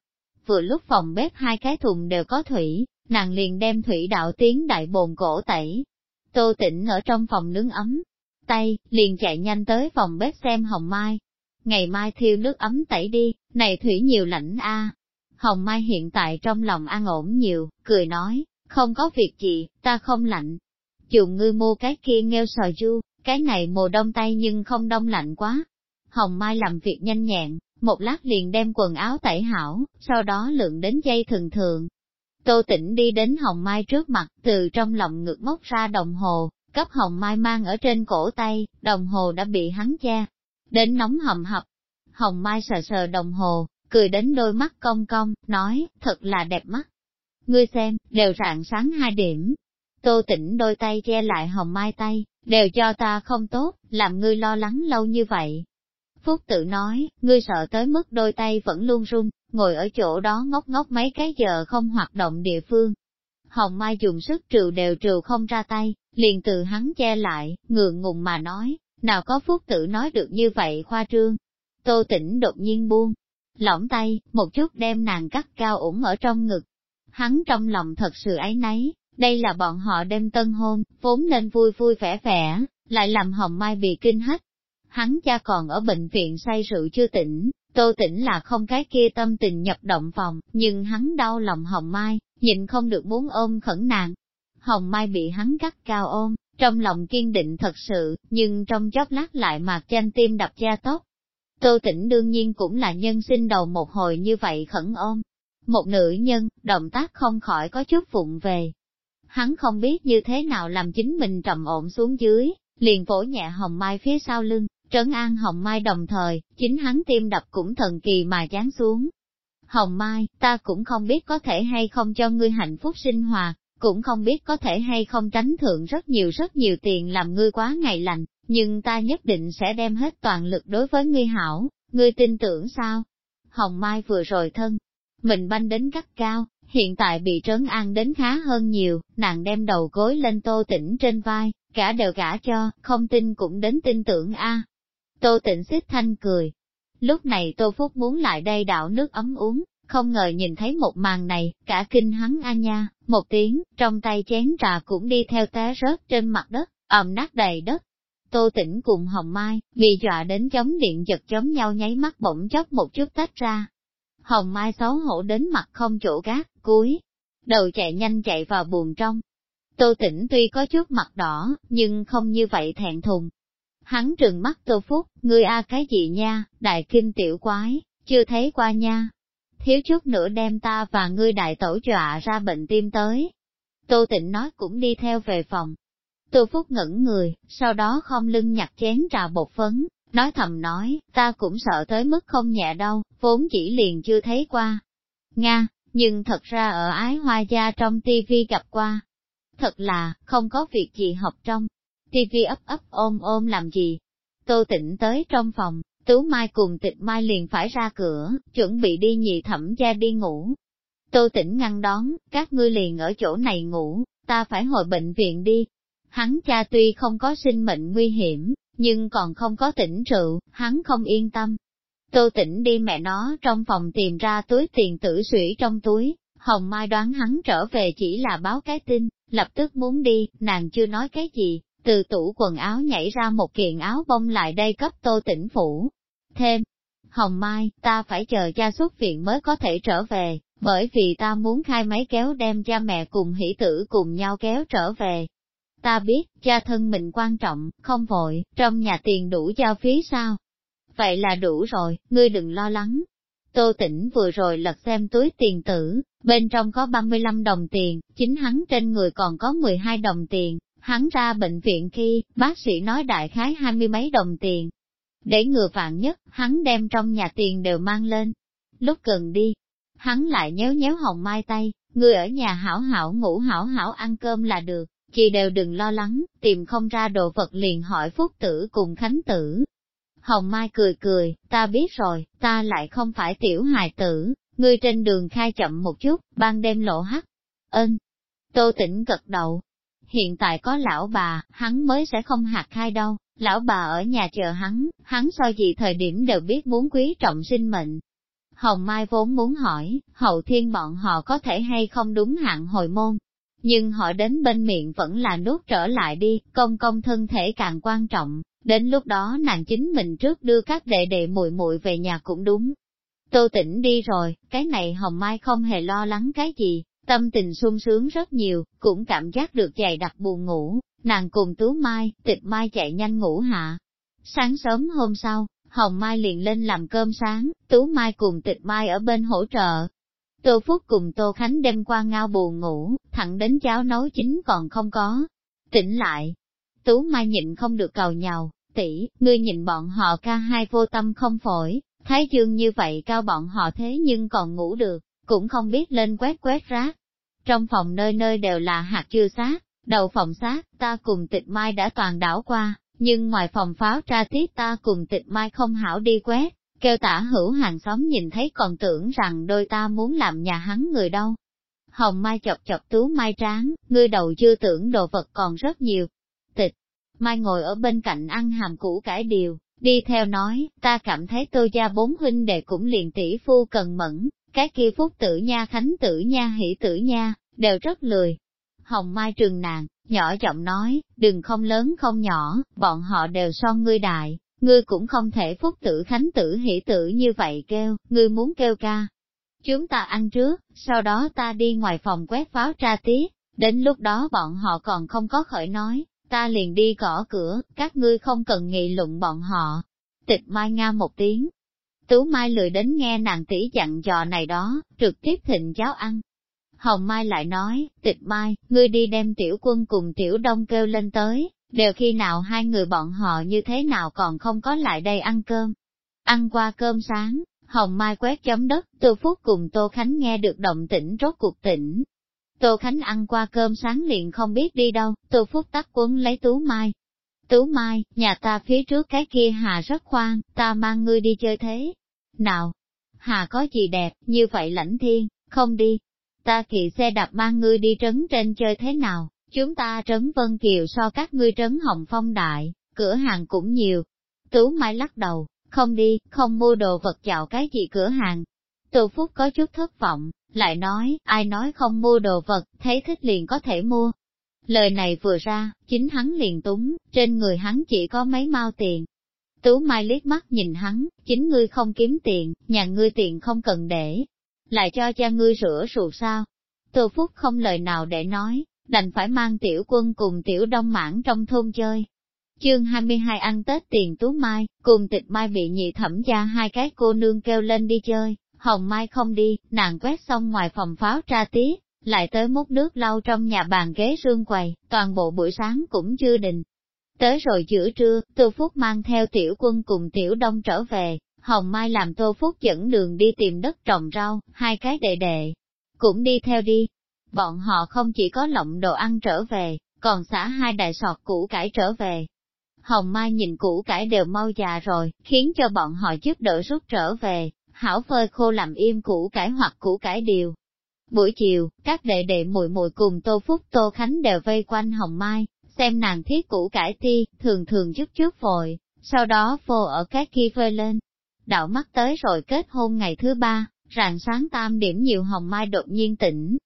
Vừa lúc phòng bếp hai cái thùng đều có thủy, nàng liền đem thủy đạo tiến đại bồn cổ tẩy. Tô tỉnh ở trong phòng nướng ấm, tay, liền chạy nhanh tới phòng bếp xem Hồng Mai. ngày mai thiêu nước ấm tẩy đi, này thủy nhiều lạnh a. Hồng Mai hiện tại trong lòng an ổn nhiều, cười nói, không có việc gì, ta không lạnh. Dùng ngươi mua cái kia nghêu sò du, cái này mùa đông tay nhưng không đông lạnh quá. Hồng Mai làm việc nhanh nhẹn, một lát liền đem quần áo tẩy hảo, sau đó lượng đến dây thường thường. Tô tỉnh đi đến Hồng Mai trước mặt, từ trong lòng ngực móc ra đồng hồ, cấp Hồng Mai mang ở trên cổ tay, đồng hồ đã bị hắn che, đến nóng hầm hập. Hồng Mai sờ sờ đồng hồ, cười đến đôi mắt cong cong, nói, thật là đẹp mắt. Ngươi xem, đều rạng sáng hai điểm. Tô tỉnh đôi tay che lại Hồng Mai tay, đều cho ta không tốt, làm ngươi lo lắng lâu như vậy. Phúc tự nói, ngươi sợ tới mức đôi tay vẫn luôn run, ngồi ở chỗ đó ngốc ngốc mấy cái giờ không hoạt động địa phương. Hồng Mai dùng sức trừ đều trừ không ra tay, liền từ hắn che lại, ngượng ngùng mà nói, nào có phúc tự nói được như vậy khoa trương. Tô tỉnh đột nhiên buông, lỏng tay, một chút đem nàng cắt cao ủng ở trong ngực. Hắn trong lòng thật sự ấy nấy, đây là bọn họ đêm tân hôn, vốn nên vui vui vẻ vẻ, lại làm hồng mai bị kinh hết. Hắn cha còn ở bệnh viện say rượu chưa tỉnh, tô tỉnh là không cái kia tâm tình nhập động phòng, nhưng hắn đau lòng hồng mai, nhịn không được muốn ôm khẩn nàng. Hồng mai bị hắn cắt cao ôm, trong lòng kiên định thật sự, nhưng trong chốc lát lại mạc tranh tim đập da tóc. Tô tỉnh đương nhiên cũng là nhân sinh đầu một hồi như vậy khẩn ôm. Một nữ nhân, động tác không khỏi có chút vụng về, hắn không biết như thế nào làm chính mình trầm ổn xuống dưới, liền vỗ nhẹ hồng mai phía sau lưng, trấn an hồng mai đồng thời, chính hắn tim đập cũng thần kỳ mà chán xuống. Hồng mai, ta cũng không biết có thể hay không cho ngươi hạnh phúc sinh hoạt, cũng không biết có thể hay không tránh thượng rất nhiều rất nhiều tiền làm ngươi quá ngày lành, nhưng ta nhất định sẽ đem hết toàn lực đối với ngươi hảo, ngươi tin tưởng sao? Hồng Mai vừa rồi thân, mình banh đến gắt cao, hiện tại bị trấn an đến khá hơn nhiều, nàng đem đầu gối lên tô tỉnh trên vai, cả đều gả cho, không tin cũng đến tin tưởng a. Tô tỉnh xích thanh cười. Lúc này tô phúc muốn lại đây đảo nước ấm uống, không ngờ nhìn thấy một màn này, cả kinh hắn a nha, một tiếng, trong tay chén trà cũng đi theo té rớt trên mặt đất, ầm nát đầy đất. Tô tỉnh cùng Hồng Mai, bị dọa đến chống điện giật chống nhau nháy mắt bỗng chốc một chút tách ra, Hồng Mai xấu hổ đến mặt không chỗ gác, cúi, đầu chạy nhanh chạy vào buồn trong. Tô tỉnh tuy có chút mặt đỏ, nhưng không như vậy thẹn thùng. Hắn trừng mắt Tô Phúc, ngươi a cái gì nha, đại kinh tiểu quái, chưa thấy qua nha. Thiếu chút nữa đem ta và ngươi đại tổ dọa ra bệnh tim tới. Tô tịnh nói cũng đi theo về phòng. Tô Phúc ngẩn người, sau đó không lưng nhặt chén trà bột phấn, nói thầm nói, ta cũng sợ tới mức không nhẹ đâu, vốn chỉ liền chưa thấy qua. Nga, nhưng thật ra ở ái hoa gia trong tivi gặp qua. Thật là, không có việc gì học trong. Tivi ấp ấp ôm ôm làm gì. Tô tịnh tới trong phòng, Tú Mai cùng tịch Mai liền phải ra cửa, chuẩn bị đi nhị thẩm gia đi ngủ. Tô tĩnh ngăn đón, các ngươi liền ở chỗ này ngủ, ta phải hồi bệnh viện đi. Hắn cha tuy không có sinh mệnh nguy hiểm, nhưng còn không có tỉnh rượu, hắn không yên tâm. Tô tỉnh đi mẹ nó trong phòng tìm ra túi tiền tử sủy trong túi, Hồng Mai đoán hắn trở về chỉ là báo cái tin, lập tức muốn đi, nàng chưa nói cái gì, từ tủ quần áo nhảy ra một kiện áo bông lại đây cấp tô tỉnh phủ. Thêm, Hồng Mai, ta phải chờ cha xuất viện mới có thể trở về, bởi vì ta muốn khai máy kéo đem cha mẹ cùng hỷ tử cùng nhau kéo trở về, Ta biết, cha thân mình quan trọng, không vội, trong nhà tiền đủ giao phí sao? Vậy là đủ rồi, ngươi đừng lo lắng. Tô tỉnh vừa rồi lật xem túi tiền tử, bên trong có 35 đồng tiền, chính hắn trên người còn có 12 đồng tiền, hắn ra bệnh viện khi, bác sĩ nói đại khái hai mươi mấy đồng tiền. Để ngừa vạn nhất, hắn đem trong nhà tiền đều mang lên. Lúc cần đi, hắn lại nhéo nhéo hồng mai tay, người ở nhà hảo hảo ngủ hảo hảo ăn cơm là được. Chị đều đừng lo lắng, tìm không ra đồ vật liền hỏi Phúc Tử cùng Khánh Tử. Hồng Mai cười cười, ta biết rồi, ta lại không phải tiểu hài tử, ngươi trên đường khai chậm một chút, ban đêm lộ hắt. Ơn. Tô tỉnh gật đầu. Hiện tại có lão bà, hắn mới sẽ không hạt khai đâu, lão bà ở nhà chờ hắn, hắn so gì thời điểm đều biết muốn quý trọng sinh mệnh. Hồng Mai vốn muốn hỏi, hậu thiên bọn họ có thể hay không đúng hạn hồi môn, nhưng họ đến bên miệng vẫn là nuốt trở lại đi, công công thân thể càng quan trọng, đến lúc đó nàng chính mình trước đưa các đệ đệ muội muội về nhà cũng đúng. Tô tỉnh đi rồi, cái này Hồng Mai không hề lo lắng cái gì, tâm tình sung sướng rất nhiều, cũng cảm giác được dày đặc buồn ngủ, nàng cùng Tú Mai, tịch Mai chạy nhanh ngủ hạ. Sáng sớm hôm sau, Hồng Mai liền lên làm cơm sáng, Tú Mai cùng tịch Mai ở bên hỗ trợ. Tô Phúc cùng Tô Khánh đêm qua ngao buồn ngủ, thẳng đến cháo nấu chín còn không có. Tỉnh lại, Tú Mai nhịn không được cầu nhào, tỷ, ngươi nhìn bọn họ ca hai vô tâm không phổi, thái dương như vậy cao bọn họ thế nhưng còn ngủ được, cũng không biết lên quét quét rác. Trong phòng nơi nơi đều là hạt chưa sát, đầu phòng sát, ta cùng tịch mai đã toàn đảo qua, nhưng ngoài phòng pháo tra tiết ta cùng tịch mai không hảo đi quét, kêu tả hữu hàng xóm nhìn thấy còn tưởng rằng đôi ta muốn làm nhà hắn người đâu. Hồng Mai chọc chọc tú Mai tráng, ngươi đầu chưa tưởng đồ vật còn rất nhiều. Tịch, Mai ngồi ở bên cạnh ăn hàm củ cải điều, đi theo nói, ta cảm thấy tôi gia bốn huynh đệ cũng liền tỷ phu cần mẫn, cái kia phúc tử nha khánh tử nha hỷ tử nha, đều rất lười. Hồng Mai trường nàng, nhỏ giọng nói, đừng không lớn không nhỏ, bọn họ đều so ngươi đại, ngươi cũng không thể phúc tử khánh tử hỷ tử như vậy kêu, ngươi muốn kêu ca. Chúng ta ăn trước, sau đó ta đi ngoài phòng quét pháo tra tiết, đến lúc đó bọn họ còn không có khởi nói, ta liền đi gõ cửa, các ngươi không cần nghị luận bọn họ. Tịch Mai Nga một tiếng. Tú Mai lười đến nghe nàng tỷ dặn dò này đó, trực tiếp thịnh cháo ăn. Hồng Mai lại nói, tịch Mai, ngươi đi đem tiểu quân cùng tiểu đông kêu lên tới, đều khi nào hai người bọn họ như thế nào còn không có lại đây ăn cơm. Ăn qua cơm sáng, Hồng Mai quét chấm đất, Tô Phúc cùng Tô Khánh nghe được động tĩnh rốt cuộc tỉnh, Tô Khánh ăn qua cơm sáng liền không biết đi đâu, Tô Phúc tắt quấn lấy Tú Mai. Tú Mai, nhà ta phía trước cái kia Hà rất khoan, ta mang ngươi đi chơi thế. Nào, Hà có gì đẹp, như vậy lãnh thiên, không đi. Ta kỵ xe đạp mang ngươi đi trấn trên chơi thế nào, chúng ta trấn Vân Kiều so các ngươi trấn Hồng Phong Đại, cửa hàng cũng nhiều. Tú Mai lắc đầu, không đi, không mua đồ vật chạo cái gì cửa hàng. Tô Phúc có chút thất vọng, lại nói, ai nói không mua đồ vật, thấy thích liền có thể mua. Lời này vừa ra, chính hắn liền túng, trên người hắn chỉ có mấy mao tiền. Tú Mai liếc mắt nhìn hắn, chính ngươi không kiếm tiền, nhà ngươi tiền không cần để, lại cho cha ngươi rửa ruột sao. Tô Phúc không lời nào để nói, đành phải mang tiểu quân cùng tiểu đông mãn trong thôn chơi. Chương 22 ăn Tết tiền Tú Mai, cùng tịch Mai bị nhị thẩm gia hai cái cô nương kêu lên đi chơi. Hồng Mai không đi, nàng quét xong ngoài phòng pháo tra tí, lại tới múc nước lau trong nhà bàn ghế rương quầy, toàn bộ buổi sáng cũng chưa định. Tới rồi giữa trưa, Tô Phúc mang theo tiểu quân cùng tiểu đông trở về, Hồng Mai làm Tô Phúc dẫn đường đi tìm đất trồng rau, hai cái đệ đệ, cũng đi theo đi. Bọn họ không chỉ có lộng đồ ăn trở về, còn xả hai đại sọt củ cải trở về. Hồng Mai nhìn củ cải đều mau già rồi, khiến cho bọn họ giúp đỡ rút trở về, hảo phơi khô làm im củ cải hoặc củ cải điều. Buổi chiều, các đệ đệ muội muội cùng Tô Phúc Tô Khánh đều vây quanh Hồng Mai, xem nàng thiết củ cải ti, thường thường giúp trước vội, sau đó vô ở các khi phơi lên. Đạo mắt tới rồi kết hôn ngày thứ ba, rạng sáng tam điểm nhiều Hồng Mai đột nhiên tỉnh.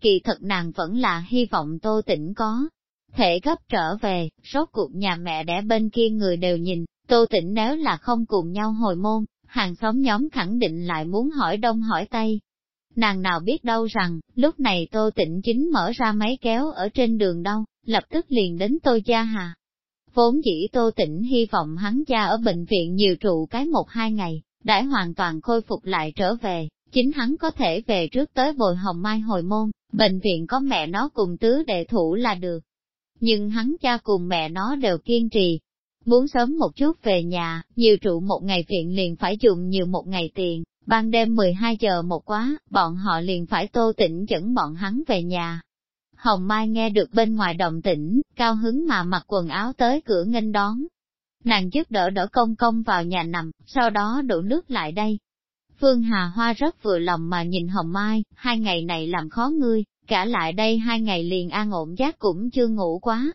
Kỳ thật nàng vẫn là hy vọng Tô tĩnh có, thể gấp trở về, rốt cuộc nhà mẹ đẻ bên kia người đều nhìn, Tô tĩnh nếu là không cùng nhau hồi môn, hàng xóm nhóm khẳng định lại muốn hỏi đông hỏi tây. Nàng nào biết đâu rằng, lúc này Tô tĩnh chính mở ra máy kéo ở trên đường đâu, lập tức liền đến Tô Gia Hà. Vốn dĩ Tô tĩnh hy vọng hắn cha ở bệnh viện nhiều trụ cái một hai ngày, đã hoàn toàn khôi phục lại trở về, chính hắn có thể về trước tới bồi hồng mai hồi môn, bệnh viện có mẹ nó cùng tứ đệ thủ là được. Nhưng hắn cha cùng mẹ nó đều kiên trì, Muốn sớm một chút về nhà, nhiều trụ một ngày viện liền phải dùng nhiều một ngày tiền, ban đêm 12 giờ một quá, bọn họ liền phải tô tỉnh dẫn bọn hắn về nhà. Hồng Mai nghe được bên ngoài động tĩnh, cao hứng mà mặc quần áo tới cửa nghênh đón. Nàng giúp đỡ đỡ công công vào nhà nằm, sau đó đổ nước lại đây. Phương Hà Hoa rất vừa lòng mà nhìn Hồng Mai, hai ngày này làm khó ngươi, cả lại đây hai ngày liền an ổn giác cũng chưa ngủ quá,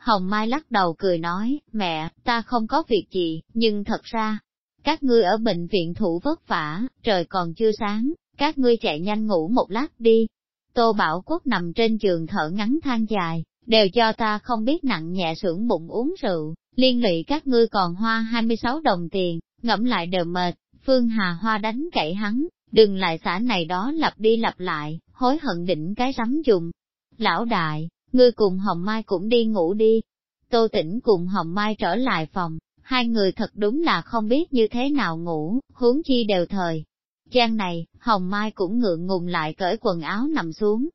Hồng Mai lắc đầu cười nói, mẹ, ta không có việc gì, nhưng thật ra, các ngươi ở bệnh viện thủ vất vả, trời còn chưa sáng, các ngươi chạy nhanh ngủ một lát đi. Tô Bảo Quốc nằm trên giường thở ngắn than dài, đều cho ta không biết nặng nhẹ sưởng bụng uống rượu, liên lụy các ngươi còn hoa 26 đồng tiền, ngẫm lại đều mệt, Phương Hà Hoa đánh cậy hắn, đừng lại xã này đó lặp đi lặp lại, hối hận định cái rắm dùng. Lão đại, ngươi cùng Hồng Mai cũng đi ngủ đi. Tô tỉnh cùng Hồng Mai trở lại phòng, hai người thật đúng là không biết như thế nào ngủ, huống chi đều thời. Trang này, Hồng Mai cũng ngượng ngùng lại cởi quần áo nằm xuống.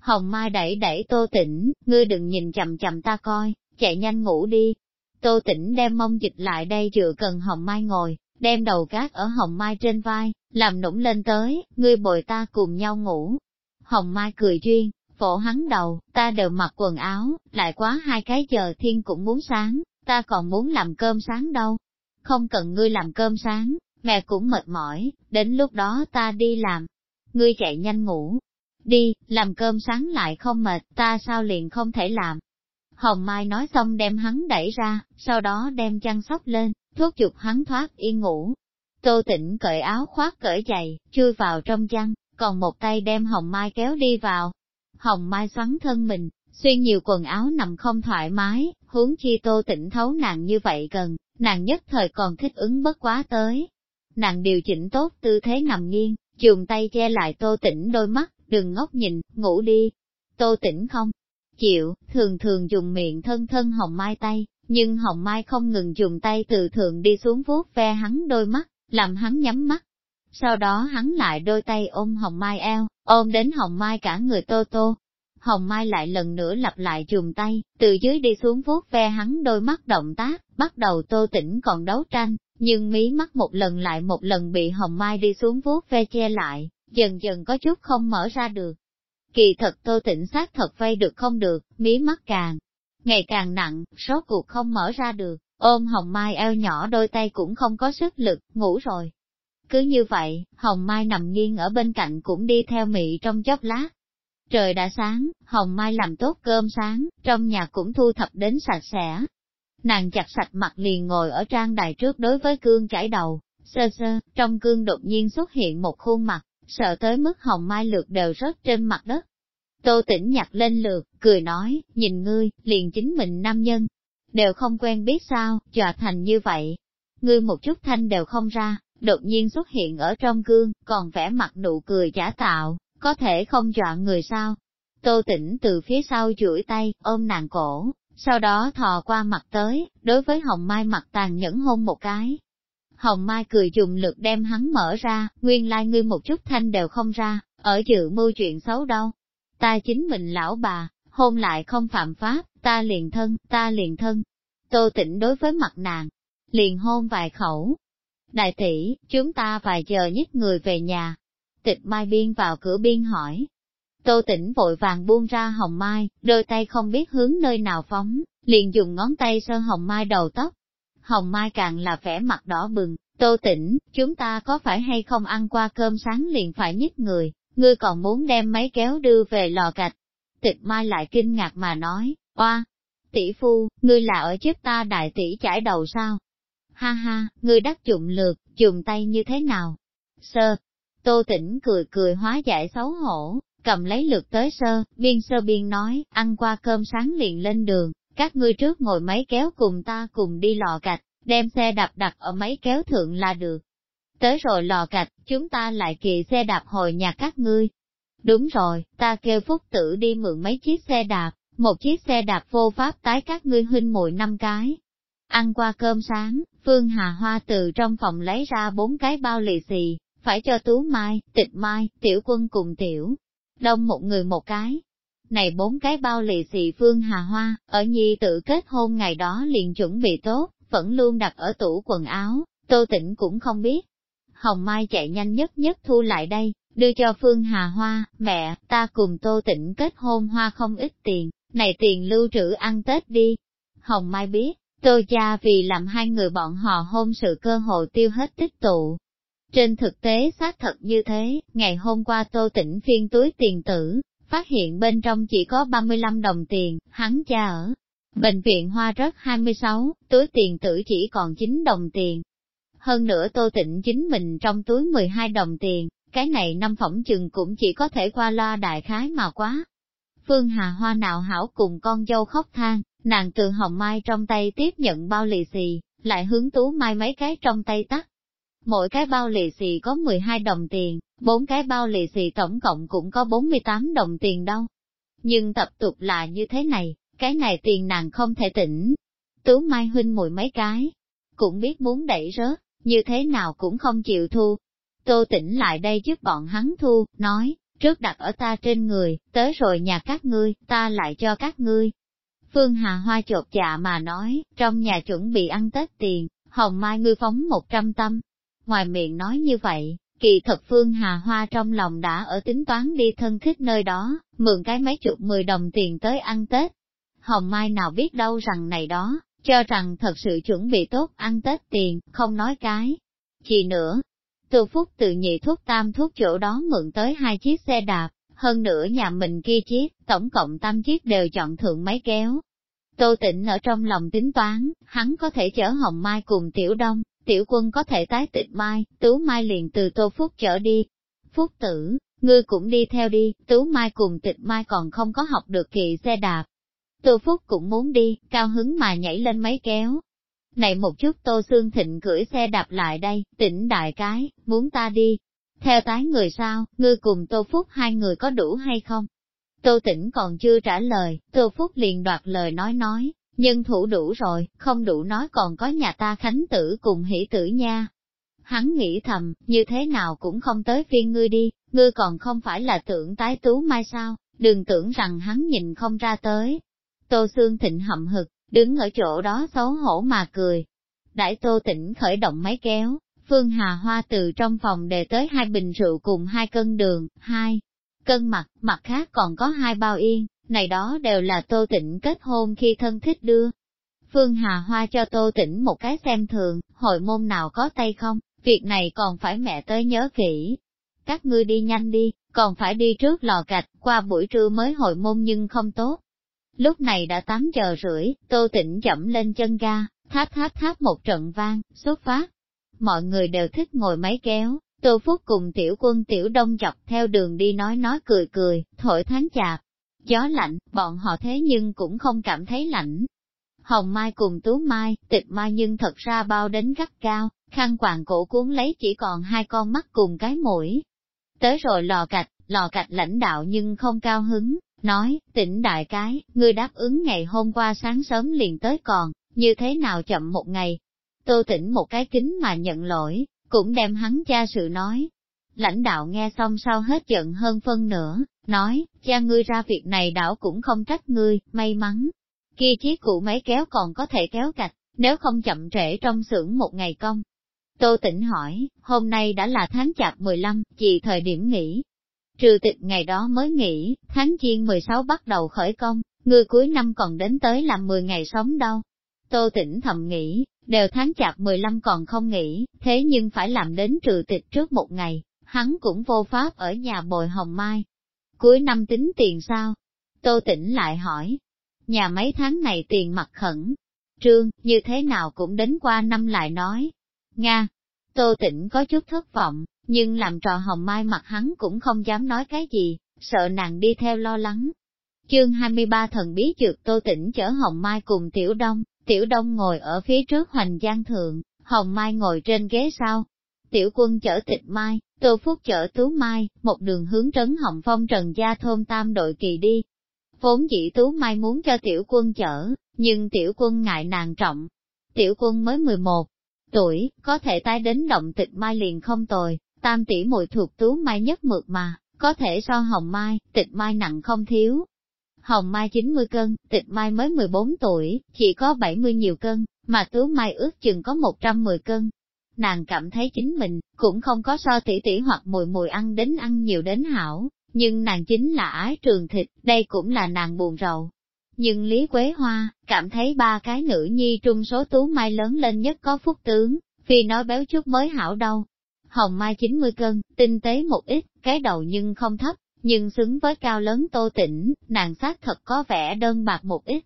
Hồng Mai đẩy đẩy Tô Tĩnh, ngươi đừng nhìn chầm chầm ta coi, chạy nhanh ngủ đi. Tô Tĩnh đem mông dịch lại đây dựa cần Hồng Mai ngồi, đem đầu gác ở Hồng Mai trên vai, làm nũng lên tới, ngươi bồi ta cùng nhau ngủ. Hồng Mai cười duyên, vỗ hắn đầu, ta đều mặc quần áo, lại quá hai cái giờ thiên cũng muốn sáng, ta còn muốn làm cơm sáng đâu. Không cần ngươi làm cơm sáng, mẹ cũng mệt mỏi, đến lúc đó ta đi làm. Ngươi chạy nhanh ngủ, đi, làm cơm sáng lại không mệt, ta sao liền không thể làm. Hồng Mai nói xong đem hắn đẩy ra, sau đó đem chăn sóc lên, thuốc chụp hắn thoát yên ngủ. Tô tĩnh cởi áo khoác cởi giày, chui vào trong chăn, còn một tay đem Hồng Mai kéo đi vào. Hồng Mai xoắn thân mình, xuyên nhiều quần áo nằm không thoải mái, huống chi tô tĩnh thấu nàng như vậy gần, nàng nhất thời còn thích ứng bất quá tới. Nàng điều chỉnh tốt tư thế nằm nghiêng, dùng tay che lại tô tĩnh đôi mắt, đừng ngốc nhìn, ngủ đi. Tô tĩnh không? Chịu, thường thường dùng miệng thân thân hồng mai tay, nhưng hồng mai không ngừng dùng tay từ thượng đi xuống vuốt ve hắn đôi mắt, làm hắn nhắm mắt. Sau đó hắn lại đôi tay ôm hồng mai eo, ôm đến hồng mai cả người tô tô. Hồng Mai lại lần nữa lặp lại dùng tay, từ dưới đi xuống vuốt ve hắn đôi mắt động tác, bắt đầu tô tỉnh còn đấu tranh, nhưng mí mắt một lần lại một lần bị Hồng Mai đi xuống vuốt ve che lại, dần dần có chút không mở ra được. Kỳ thật tô tỉnh xác thật vây được không được, mí mắt càng, ngày càng nặng, số cuộc không mở ra được, ôm Hồng Mai eo nhỏ đôi tay cũng không có sức lực, ngủ rồi. Cứ như vậy, Hồng Mai nằm nghiêng ở bên cạnh cũng đi theo mị trong chốc lát. Trời đã sáng, Hồng Mai làm tốt cơm sáng, trong nhà cũng thu thập đến sạch sẽ. Nàng chặt sạch mặt liền ngồi ở trang đài trước đối với cương chải đầu, sơ sơ, trong cương đột nhiên xuất hiện một khuôn mặt, sợ tới mức hồng mai lượt đều rớt trên mặt đất. Tô tỉnh nhặt lên lược, cười nói, nhìn ngươi, liền chính mình nam nhân, đều không quen biết sao, dọa thành như vậy. Ngươi một chút thanh đều không ra, đột nhiên xuất hiện ở trong gương, còn vẽ mặt nụ cười giả tạo, có thể không dọa người sao. Tô tỉnh từ phía sau chuỗi tay, ôm nàng cổ, sau đó thò qua mặt tới, đối với hồng mai mặt tàn nhẫn hôn một cái, Hồng Mai cười dùng lực đem hắn mở ra, nguyên lai like ngươi một chút thanh đều không ra, ở dự mưu chuyện xấu đâu. Ta chính mình lão bà, hôn lại không phạm pháp, ta liền thân, ta liền thân. Tô tĩnh đối với mặt nàng, liền hôn vài khẩu. Đại tỷ, chúng ta vài giờ nhất người về nhà. Tịch Mai Biên vào cửa biên hỏi. Tô tĩnh vội vàng buông ra hồng mai, đôi tay không biết hướng nơi nào phóng, liền dùng ngón tay sơn hồng mai đầu tóc, Hồng Mai càng là vẻ mặt đỏ bừng, tô tĩnh chúng ta có phải hay không ăn qua cơm sáng liền phải nhích người, ngươi còn muốn đem máy kéo đưa về lò gạch. Tịch Mai lại kinh ngạc mà nói, oa, tỷ phu, ngươi là ở chết ta đại tỷ chải đầu sao? Ha ha, ngươi đắc dụng lược, dùng tay như thế nào? Sơ, tô tỉnh cười cười hóa giải xấu hổ, cầm lấy lược tới sơ, biên sơ biên nói, ăn qua cơm sáng liền lên đường, các ngươi trước ngồi máy kéo cùng ta cùng đi lò gạch, đem xe đạp đặt ở máy kéo thượng là được. Tới rồi lò gạch, chúng ta lại kỳ xe đạp hồi nhà các ngươi. Đúng rồi, ta kêu phúc tử đi mượn mấy chiếc xe đạp, một chiếc xe đạp vô pháp tái các ngươi huynh muội năm cái. Ăn qua cơm sáng, Phương Hà Hoa từ trong phòng lấy ra bốn cái bao lì xì, phải cho Tú Mai, Tịch Mai, Tiểu Quân cùng Tiểu. Đông một người một cái, này bốn cái bao lì xì phương hà hoa, ở nhi tự kết hôn ngày đó liền chuẩn bị tốt, vẫn luôn đặt ở tủ quần áo, tô tĩnh cũng không biết. Hồng Mai chạy nhanh nhất nhất thu lại đây, đưa cho Phương Hà Hoa, mẹ, ta cùng Tô Tĩnh kết hôn hoa không ít tiền, này tiền lưu trữ ăn Tết đi. Hồng Mai biết, Tô cha vì làm hai người bọn họ hôn sự cơ hội tiêu hết tích tụ. Trên thực tế xác thật như thế, ngày hôm qua Tô Tĩnh phiên túi tiền tử, phát hiện bên trong chỉ có 35 đồng tiền, hắn cha ở. Bệnh viện hoa rớt 26, túi tiền tử chỉ còn 9 đồng tiền. Hơn nữa tô tịnh chính mình trong túi 12 đồng tiền, cái này năm phỏng chừng cũng chỉ có thể qua loa đại khái mà quá. Phương Hà Hoa nào hảo cùng con dâu khóc than, nàng từ hồng mai trong tay tiếp nhận bao lì xì, lại hướng tú mai mấy cái trong tay tắt. Mỗi cái bao lì xì có 12 đồng tiền, bốn cái bao lì xì tổng cộng cũng có 48 đồng tiền đâu. Nhưng tập tục là như thế này, cái này tiền nàng không thể tỉnh. Tú Mai huynh mùi mấy cái, cũng biết muốn đẩy rớt, như thế nào cũng không chịu thu. Tô tỉnh lại đây giúp bọn hắn thu, nói, trước đặt ở ta trên người, tới rồi nhà các ngươi, ta lại cho các ngươi. Phương Hà Hoa chột dạ mà nói, trong nhà chuẩn bị ăn Tết tiền, hồng mai ngươi phóng một trăm tâm. Ngoài miệng nói như vậy, kỳ thật Phương Hà Hoa trong lòng đã ở tính toán đi thân thích nơi đó, mượn cái mấy chục mười đồng tiền tới ăn Tết. Hồng Mai nào biết đâu rằng này đó, cho rằng thật sự chuẩn bị tốt ăn Tết tiền, không nói cái. Chỉ nữa, từ phút từ nhị thuốc tam thuốc chỗ đó mượn tới hai chiếc xe đạp, hơn nữa nhà mình kia chiếc, tổng cộng tam chiếc đều chọn thượng máy kéo. Tô tịnh ở trong lòng tính toán, hắn có thể chở Hồng Mai cùng Tiểu Đông, Tiểu Quân có thể tái tịch Mai, Tú Mai liền từ Tô Phúc chở đi. Phúc tử, ngươi cũng đi theo đi, Tú Mai cùng tịch Mai còn không có học được kỵ xe đạp, Tô Phúc cũng muốn đi, cao hứng mà nhảy lên máy kéo. Này một chút Tô Sương Thịnh cưỡi xe đạp lại đây, tỉnh đại cái, muốn ta đi. Theo tái người sao, ngươi cùng Tô Phúc hai người có đủ hay không? Tô Tĩnh còn chưa trả lời, Tô Phúc liền đoạt lời nói nói, nhân thủ đủ rồi, không đủ nói còn có nhà ta khánh tử cùng hỷ tử nha. Hắn nghĩ thầm, như thế nào cũng không tới phiên ngươi đi, ngươi còn không phải là tưởng tái tú mai sao, đừng tưởng rằng hắn nhìn không ra tới, Tô Sương Thịnh hậm hực, đứng ở chỗ đó xấu hổ mà cười. Đại Tô Tĩnh khởi động máy kéo, Phương Hà Hoa từ trong phòng đề tới hai bình rượu cùng hai cân đường, hai cân mặt, mặt khác còn có hai bao yên, này đó đều là Tô Tĩnh kết hôn khi thân thích đưa. Phương Hà Hoa cho Tô Tĩnh một cái xem thường, hội môn nào có tay không, việc này còn phải mẹ tới nhớ kỹ. Các ngươi đi nhanh đi, còn phải đi trước lò gạch, qua buổi trưa mới hội môn nhưng không tốt. Lúc này đã 8 giờ rưỡi, Tô Tĩnh chậm lên chân ga, tháp tháp tháp một trận vang, xuất phát. Mọi người đều thích ngồi máy kéo, Tô Phúc cùng tiểu quân tiểu đông chọc theo đường đi nói nói cười cười, thổi tháng chạp. Gió lạnh, bọn họ thế nhưng cũng không cảm thấy lạnh. Hồng Mai cùng Tú Mai, tịch Mai nhưng thật ra bao đến gắt cao, khăn quàng cổ cuốn lấy chỉ còn hai con mắt cùng cái mũi. Tới rồi lò cạch, lò cạch lãnh đạo nhưng không cao hứng, nói, tỉnh đại cái, ngươi đáp ứng ngày hôm qua sáng sớm liền tới còn, như thế nào chậm một ngày. Tô tỉnh một cái kính mà nhận lỗi, cũng đem hắn cha sự nói. Lãnh đạo nghe xong sau hết giận hơn phân nữa, nói, cha ngươi ra việc này đảo cũng không trách ngươi, may mắn. Kia chiếc cụ máy kéo còn có thể kéo cạch, nếu không chậm trễ trong xưởng một ngày công. Tô tỉnh hỏi, hôm nay đã là tháng chạp 15, chị thời điểm nghỉ, Trừ tịch ngày đó mới nghỉ, tháng chiên 16 bắt đầu khởi công, người cuối năm còn đến tới làm 10 ngày sống đâu. Tô tỉnh thầm nghĩ, đều tháng chạp 15 còn không nghỉ, thế nhưng phải làm đến trừ tịch trước một ngày, hắn cũng vô pháp ở nhà bồi hồng mai. Cuối năm tính tiền sao? Tô tỉnh lại hỏi, nhà mấy tháng này tiền mặt khẩn, trương, như thế nào cũng đến qua năm lại nói. Nga, Tô Tĩnh có chút thất vọng, nhưng làm trò hồng mai mặt hắn cũng không dám nói cái gì, sợ nàng đi theo lo lắng. Chương 23 thần bí trượt Tô Tĩnh chở hồng mai cùng Tiểu Đông, Tiểu Đông ngồi ở phía trước hoành giang thượng, hồng mai ngồi trên ghế sau. Tiểu quân chở tịch mai, Tô Phúc chở Tú Mai, một đường hướng trấn Hồng Phong Trần Gia Thôn Tam đội kỳ đi. Vốn dĩ Tú Mai muốn cho Tiểu quân chở, nhưng Tiểu quân ngại nàng trọng. Tiểu quân mới 11, tuổi, có thể tái đến động tịch mai liền không tồi, tam tỷ muội thuộc tú mai nhất mượt mà, có thể so hồng mai, tịch mai nặng không thiếu. Hồng mai 90 cân, tịch mai mới 14 tuổi, chỉ có 70 nhiều cân, mà tú mai ước chừng có 110 cân. Nàng cảm thấy chính mình, cũng không có so tỷ tỷ hoặc mùi mùi ăn đến ăn nhiều đến hảo, nhưng nàng chính là ái trường thịt, đây cũng là nàng buồn rầu, nhưng Lý Quế Hoa, cảm thấy ba cái nữ nhi trung số tú mai lớn lên nhất có phúc tướng, vì nói béo chút mới hảo đâu. Hồng Mai 90 cân, tinh tế một ít, cái đầu nhưng không thấp, nhưng xứng với cao lớn tô tỉnh, nàng xác thật có vẻ đơn bạc một ít.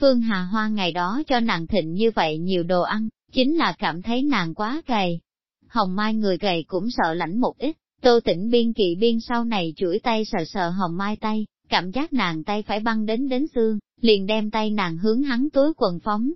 Phương Hà Hoa ngày đó cho nàng thịnh như vậy nhiều đồ ăn, chính là cảm thấy nàng quá gầy. Hồng Mai người gầy cũng sợ lãnh một ít, Tô tỉnh biên kỵ biên sau này chuỗi tay sờ sờ hồng mai tay, cảm giác nàng tay phải băng đến đến xương, liền đem tay nàng hướng hắn túi quần phóng.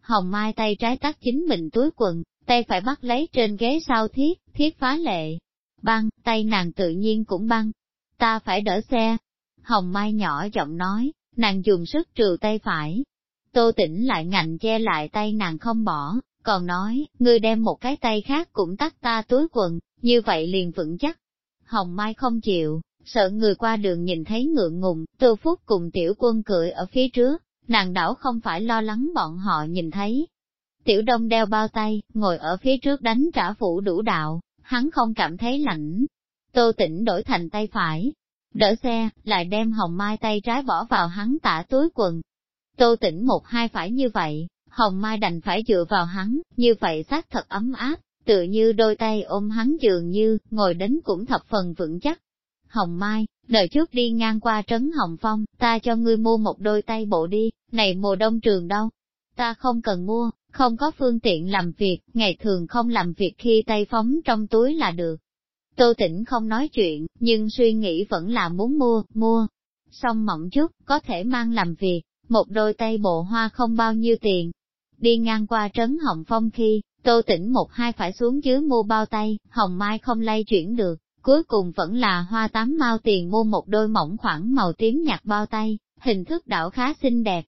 Hồng mai tay trái tắt chính mình túi quần, tay phải bắt lấy trên ghế sau thiết, thiết phá lệ. Băng, tay nàng tự nhiên cũng băng. Ta phải đỡ xe. Hồng mai nhỏ giọng nói, nàng dùng sức trừ tay phải. Tô tỉnh lại ngạnh che lại tay nàng không bỏ, còn nói, ngươi đem một cái tay khác cũng tắt ta túi quần, như vậy liền vững chắc. Hồng Mai không chịu, sợ người qua đường nhìn thấy ngượng ngùng, Tô Phúc cùng tiểu quân cười ở phía trước, nàng đảo không phải lo lắng bọn họ nhìn thấy. Tiểu đông đeo bao tay, ngồi ở phía trước đánh trả phụ đủ đạo, hắn không cảm thấy lạnh. Tô tỉnh đổi thành tay phải, đỡ xe, lại đem hồng mai tay trái bỏ vào hắn tả túi quần. Tô tỉnh một hai phải như vậy, hồng mai đành phải dựa vào hắn, như vậy xác thật ấm áp, tự như đôi tay ôm hắn dường như, ngồi đến cũng thập phần vững chắc. Hồng Mai, đợi trước đi ngang qua trấn Hồng Phong, ta cho ngươi mua một đôi tay bộ đi, này mùa đông trường đâu. Ta không cần mua, không có phương tiện làm việc, ngày thường không làm việc khi tay phóng trong túi là được. Tô Tĩnh không nói chuyện, nhưng suy nghĩ vẫn là muốn mua, mua. Xong mỏng chút, có thể mang làm việc, một đôi tay bộ hoa không bao nhiêu tiền. Đi ngang qua trấn Hồng Phong khi, Tô tỉnh một hai phải xuống dưới mua bao tay, hồng mai không lay chuyển được, cuối cùng vẫn là hoa tám mao tiền mua một đôi mỏng khoảng màu tím nhạt bao tay, hình thức đảo khá xinh đẹp.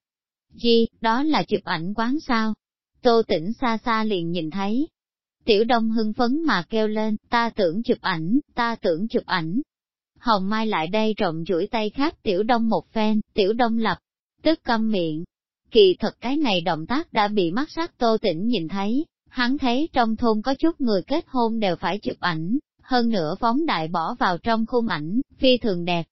Gì, đó là chụp ảnh quán sao? Tô tỉnh xa xa liền nhìn thấy. Tiểu đông hưng phấn mà kêu lên, ta tưởng chụp ảnh, ta tưởng chụp ảnh. Hồng Mai lại đây trộm chuỗi tay khác tiểu đông một phen, tiểu đông lập, tức câm miệng. Kỳ thật cái này động tác đã bị mắt sắc tô tỉnh nhìn thấy, Hắn thấy trong thôn có chút người kết hôn đều phải chụp ảnh, hơn nữa phóng đại bỏ vào trong khung ảnh, phi thường đẹp.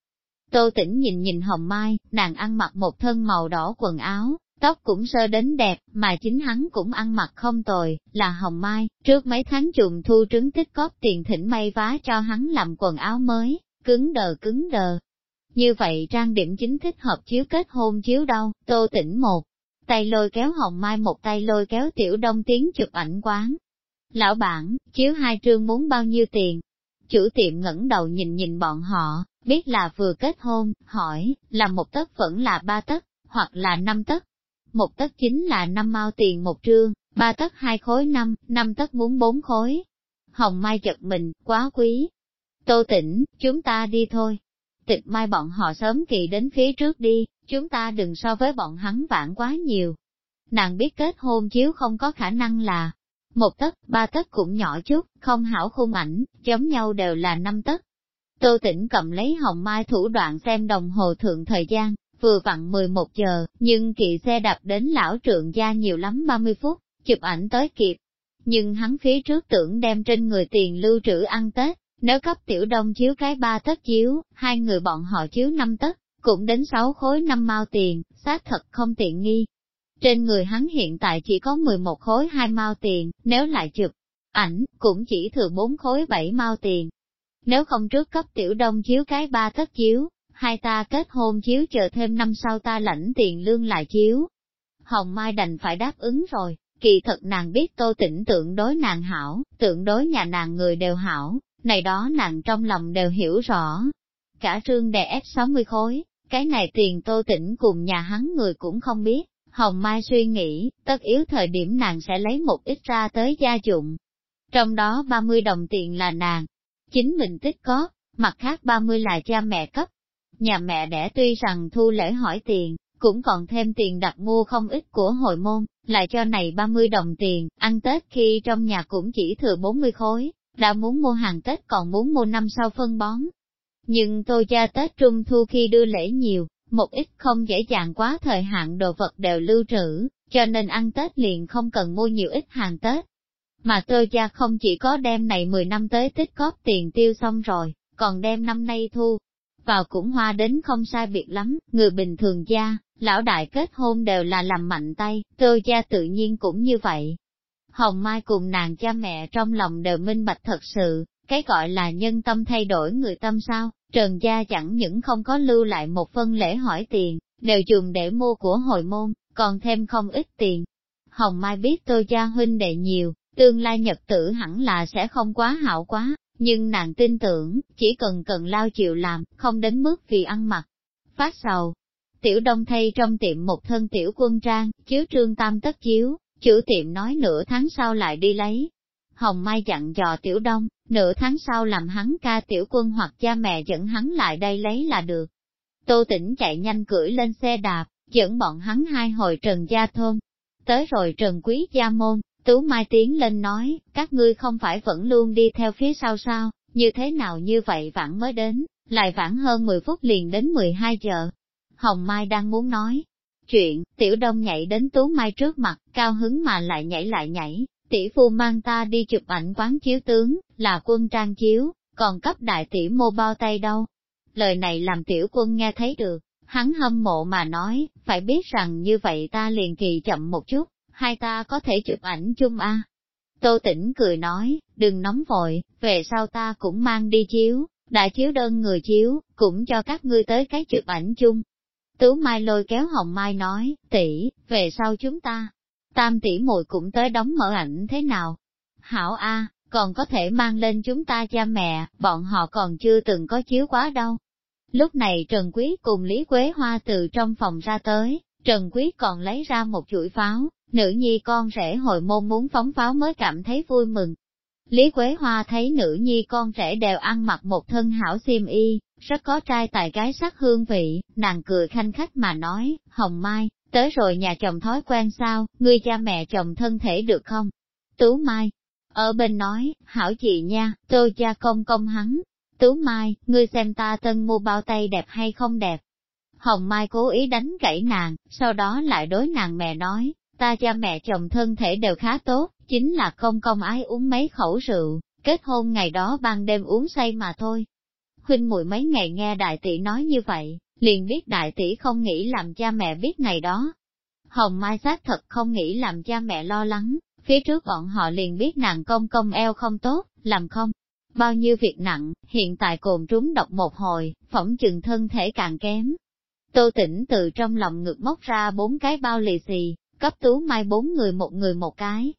Tô tỉnh nhìn nhìn hồng mai, nàng ăn mặc một thân màu đỏ quần áo, tóc cũng sơ đến đẹp, mà chính hắn cũng ăn mặc không tồi, là hồng mai, trước mấy tháng trùng thu trứng tích cóp tiền thỉnh may vá cho hắn làm quần áo mới, cứng đờ cứng đờ. Như vậy trang điểm chính thích hợp chiếu kết hôn chiếu đâu, tô tỉnh một tay lôi kéo hồng mai một tay lôi kéo tiểu đông tiến chụp ảnh quán. Lão bản, chiếu hai trương muốn bao nhiêu tiền? Chủ tiệm ngẩng đầu nhìn nhìn bọn họ, biết là vừa kết hôn, hỏi, là một tấc vẫn là ba tấc, hoặc là năm tấc. Một tấc chính là năm mao tiền một trương, ba tấc hai khối năm, năm tấc muốn bốn khối. Hồng Mai chật mình, quá quý. Tô tỉnh, chúng ta đi thôi. Tịch mai bọn họ sớm kỳ đến phía trước đi, Chúng ta đừng so với bọn hắn vãn quá nhiều. Nàng biết kết hôn chiếu không có khả năng là một tấc, ba tấc cũng nhỏ chút, không hảo khung ảnh, giống nhau đều là năm tấc. Tô tỉnh cầm lấy hồng mai thủ đoạn xem đồng hồ thượng thời gian, vừa vặn 11 giờ, nhưng kỵ xe đạp đến lão trượng gia nhiều lắm 30 phút, chụp ảnh tới kịp. Nhưng hắn phía trước tưởng đem trên người tiền lưu trữ ăn Tết, nếu cấp tiểu đông chiếu cái ba tất chiếu, hai người bọn họ chiếu năm tất, cũng đến sáu khối năm mao tiền, xác thật không tiện nghi. Trên người hắn hiện tại chỉ có 11 khối 2 mao tiền, nếu lại chụp ảnh, cũng chỉ thừa 4 khối 7 mao tiền. Nếu không trước cấp tiểu đông chiếu cái ba tất chiếu, hai ta kết hôn chiếu chờ thêm năm sau ta lãnh tiền lương lại chiếu. Hồng Mai đành phải đáp ứng rồi, kỳ thật nàng biết tô tĩnh tượng đối nàng hảo, tượng đối nhà nàng người đều hảo, này đó nàng trong lòng đều hiểu rõ. Cả trương đè ép 60 khối, cái này tiền tô tĩnh cùng nhà hắn người cũng không biết, Hồng Mai suy nghĩ, tất yếu thời điểm nàng sẽ lấy một ít ra tới gia dụng. Trong đó 30 đồng tiền là nàng, chính mình tích có, mặt khác 30 là cha mẹ cấp. Nhà mẹ đẻ tuy rằng thu lễ hỏi tiền, cũng còn thêm tiền đặt mua không ít của hội môn, lại cho này 30 đồng tiền, ăn Tết khi trong nhà cũng chỉ thừa 40 khối, đã muốn mua hàng Tết còn muốn mua năm sau phân bón, nhưng tôi cha Tết Trung Thu khi đưa lễ nhiều, một ít không dễ dàng quá thời hạn đồ vật đều lưu trữ, cho nên ăn Tết liền không cần mua nhiều ít hàng Tết. Mà tôi cha không chỉ có đem này 10 năm tới tích cóp tiền tiêu xong rồi, còn đem năm nay thu. Vào cũng hoa đến không sai biệt lắm, người bình thường gia, lão đại kết hôn đều là làm mạnh tay, tôi cha tự nhiên cũng như vậy. Hồng Mai cùng nàng cha mẹ trong lòng đều minh bạch thật sự, cái gọi là nhân tâm thay đổi người tâm sao, Trần Gia chẳng những không có lưu lại một phân lễ hỏi tiền, đều dùng để mua của hội môn, còn thêm không ít tiền. Hồng Mai biết tôi gia huynh đệ nhiều, tương lai nhật tử hẳn là sẽ không quá hảo quá, nhưng nàng tin tưởng, chỉ cần cần lao chịu làm, không đến mức vì ăn mặc. Phát sầu, tiểu đông thay trong tiệm một thân tiểu quân trang, chiếu trương tam tất chiếu, chủ tiệm nói nửa tháng sau lại đi lấy. Hồng Mai dặn dò tiểu đông, nửa tháng sau làm hắn ca tiểu quân hoặc cha mẹ dẫn hắn lại đây lấy là được. Tô tỉnh chạy nhanh cưỡi lên xe đạp, dẫn bọn hắn hai hồi trần gia thôn. Tới rồi trần quý gia môn, Tú Mai tiến lên nói, các ngươi không phải vẫn luôn đi theo phía sau sao, như thế nào như vậy vãn mới đến, lại vãn hơn 10 phút liền đến 12 giờ. Hồng Mai đang muốn nói. Chuyện, tiểu đông nhảy đến Tú Mai trước mặt, cao hứng mà lại nhảy lại nhảy, tỷ phu mang ta đi chụp ảnh quán chiếu tướng, là quân trang chiếu, còn cấp đại tỷ mô bao tay đâu. Lời này làm tiểu quân nghe thấy được, hắn hâm mộ mà nói, phải biết rằng như vậy ta liền kỳ chậm một chút, hai ta có thể chụp ảnh chung a. À? Tô tỉnh cười nói, đừng nóng vội, về sau ta cũng mang đi chiếu, đại chiếu đơn người chiếu, cũng cho các ngươi tới cái chụp ảnh chung. Tú Mai lôi kéo Hồng Mai nói, tỷ, về sau chúng ta, tam tỷ muội cũng tới đóng mở ảnh thế nào? Hảo A, còn có thể mang lên chúng ta cha mẹ, bọn họ còn chưa từng có chiếu quá đâu. Lúc này Trần Quý cùng Lý Quế Hoa từ trong phòng ra tới, Trần Quý còn lấy ra một chuỗi pháo, nữ nhi con rể hồi môn muốn phóng pháo mới cảm thấy vui mừng. Lý Quế Hoa thấy nữ nhi con rể đều ăn mặc một thân hảo xiêm y, rất có trai tài gái sắc hương vị, nàng cười khanh khách mà nói, Hồng Mai, tới rồi nhà chồng thói quen sao, ngươi cha mẹ chồng thân thể được không? Tú Mai, ở bên nói, hảo chị nha, tôi cha công công hắn. Tú Mai, ngươi xem ta tân mua bao tay đẹp hay không đẹp? Hồng Mai cố ý đánh gãy nàng, sau đó lại đối nàng mẹ nói, ta cha mẹ chồng thân thể đều khá tốt, chính là không công ái uống mấy khẩu rượu, kết hôn ngày đó ban đêm uống say mà thôi. Huynh muội mấy ngày nghe đại tỷ nói như vậy, liền biết đại tỷ không nghĩ làm cha mẹ biết ngày đó. Hồng Mai xác thật không nghĩ làm cha mẹ lo lắng, phía trước bọn họ liền biết nàng công công eo không tốt, làm không. Bao nhiêu việc nặng, hiện tại cồn trúng độc một hồi, phỏng chừng thân thể càng kém. Tô tỉnh từ trong lòng ngực móc ra bốn cái bao lì xì, cấp tú mai bốn người một người một cái.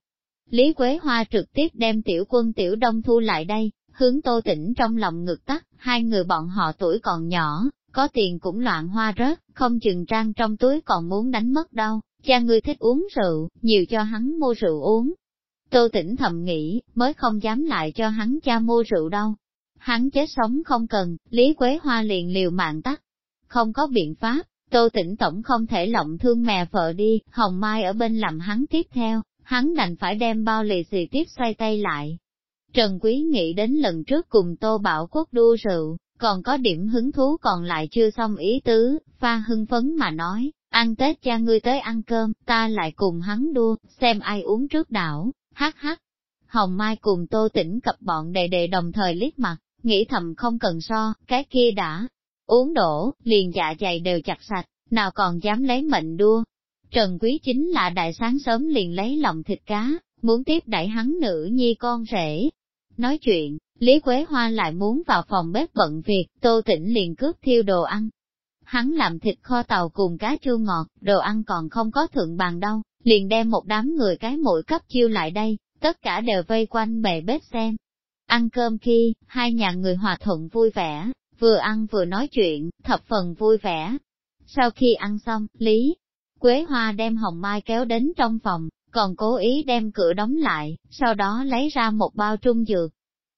Lý Quế Hoa trực tiếp đem tiểu quân tiểu đông thu lại đây, hướng tô tỉnh trong lòng ngực tắt, hai người bọn họ tuổi còn nhỏ, có tiền cũng loạn hoa rớt, không chừng trang trong túi còn muốn đánh mất đâu, cha ngươi thích uống rượu, nhiều cho hắn mua rượu uống. Tô tỉnh thầm nghĩ, mới không dám lại cho hắn cha mua rượu đâu. Hắn chết sống không cần, Lý Quế Hoa liền liều mạng tắt. Không có biện pháp, Tô Tĩnh Tổng không thể lộng thương mẹ vợ đi, Hồng Mai ở bên làm hắn tiếp theo, hắn đành phải đem bao lì xì tiếp xoay tay lại. Trần Quý nghĩ đến lần trước cùng Tô Bảo Quốc đua rượu, còn có điểm hứng thú còn lại chưa xong ý tứ, pha hưng phấn mà nói, ăn Tết cha ngươi tới ăn cơm, ta lại cùng hắn đua, xem ai uống trước đảo, hát hát. Hồng Mai cùng Tô Tĩnh cập bọn đệ đệ đồng thời liếc mặt, nghĩ thầm không cần so, cái kia đã, Uống đổ, liền dạ dày đều chặt sạch, nào còn dám lấy mệnh đua. Trần Quý chính là đại sáng sớm liền lấy lòng thịt cá, muốn tiếp đẩy hắn nữ nhi con rể. Nói chuyện, Lý Quế Hoa lại muốn vào phòng bếp bận việc, Tô Tĩnh liền cướp thiêu đồ ăn. Hắn làm thịt kho tàu cùng cá chua ngọt, đồ ăn còn không có thượng bàn đâu, liền đem một đám người cái mũi cấp chiêu lại đây, tất cả đều vây quanh bề bếp xem. Ăn cơm khi, hai nhà người hòa thuận vui vẻ, vừa ăn vừa nói chuyện, thập phần vui vẻ. Sau khi ăn xong, Lý Quế Hoa đem Hồng Mai kéo đến trong phòng, còn cố ý đem cửa đóng lại, sau đó lấy ra một bao trung dược.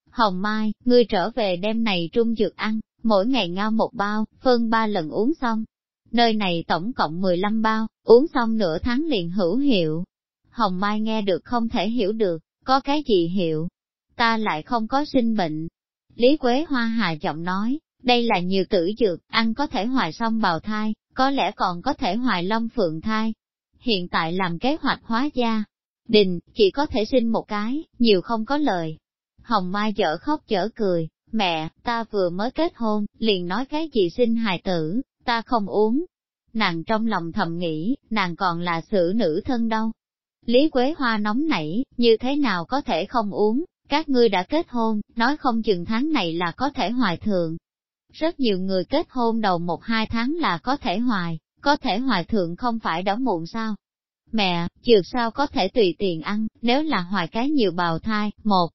Hồng Mai, ngươi trở về đem này trung dược ăn, mỗi ngày ngao một bao, phân ba lần uống xong. Nơi này tổng cộng 15 bao, uống xong nửa tháng liền hữu hiệu. Hồng Mai nghe được không thể hiểu được, có cái gì hiệu. Ta lại không có sinh bệnh. Lý Quế Hoa hà giọng nói, đây là nhiều tử dược, ăn có thể hoài xong bào thai, có lẽ còn có thể hoài long phượng thai. Hiện tại làm kế hoạch hóa gia, đình, chỉ có thể sinh một cái, nhiều không có lời. Hồng Mai dở khóc dở cười, mẹ, ta vừa mới kết hôn, liền nói cái gì sinh hài tử, ta không uống. Nàng trong lòng thầm nghĩ, nàng còn là xử nữ thân đâu. Lý Quế Hoa nóng nảy, như thế nào có thể không uống, các ngươi đã kết hôn, nói không chừng tháng này là có thể hoài thường, rất nhiều người kết hôn đầu một hai tháng là có thể hoài, có thể hoài thượng không phải đói muộn sao. Mẹ, chiều sao có thể tùy tiền ăn, nếu là hoài cái nhiều bào thai, một,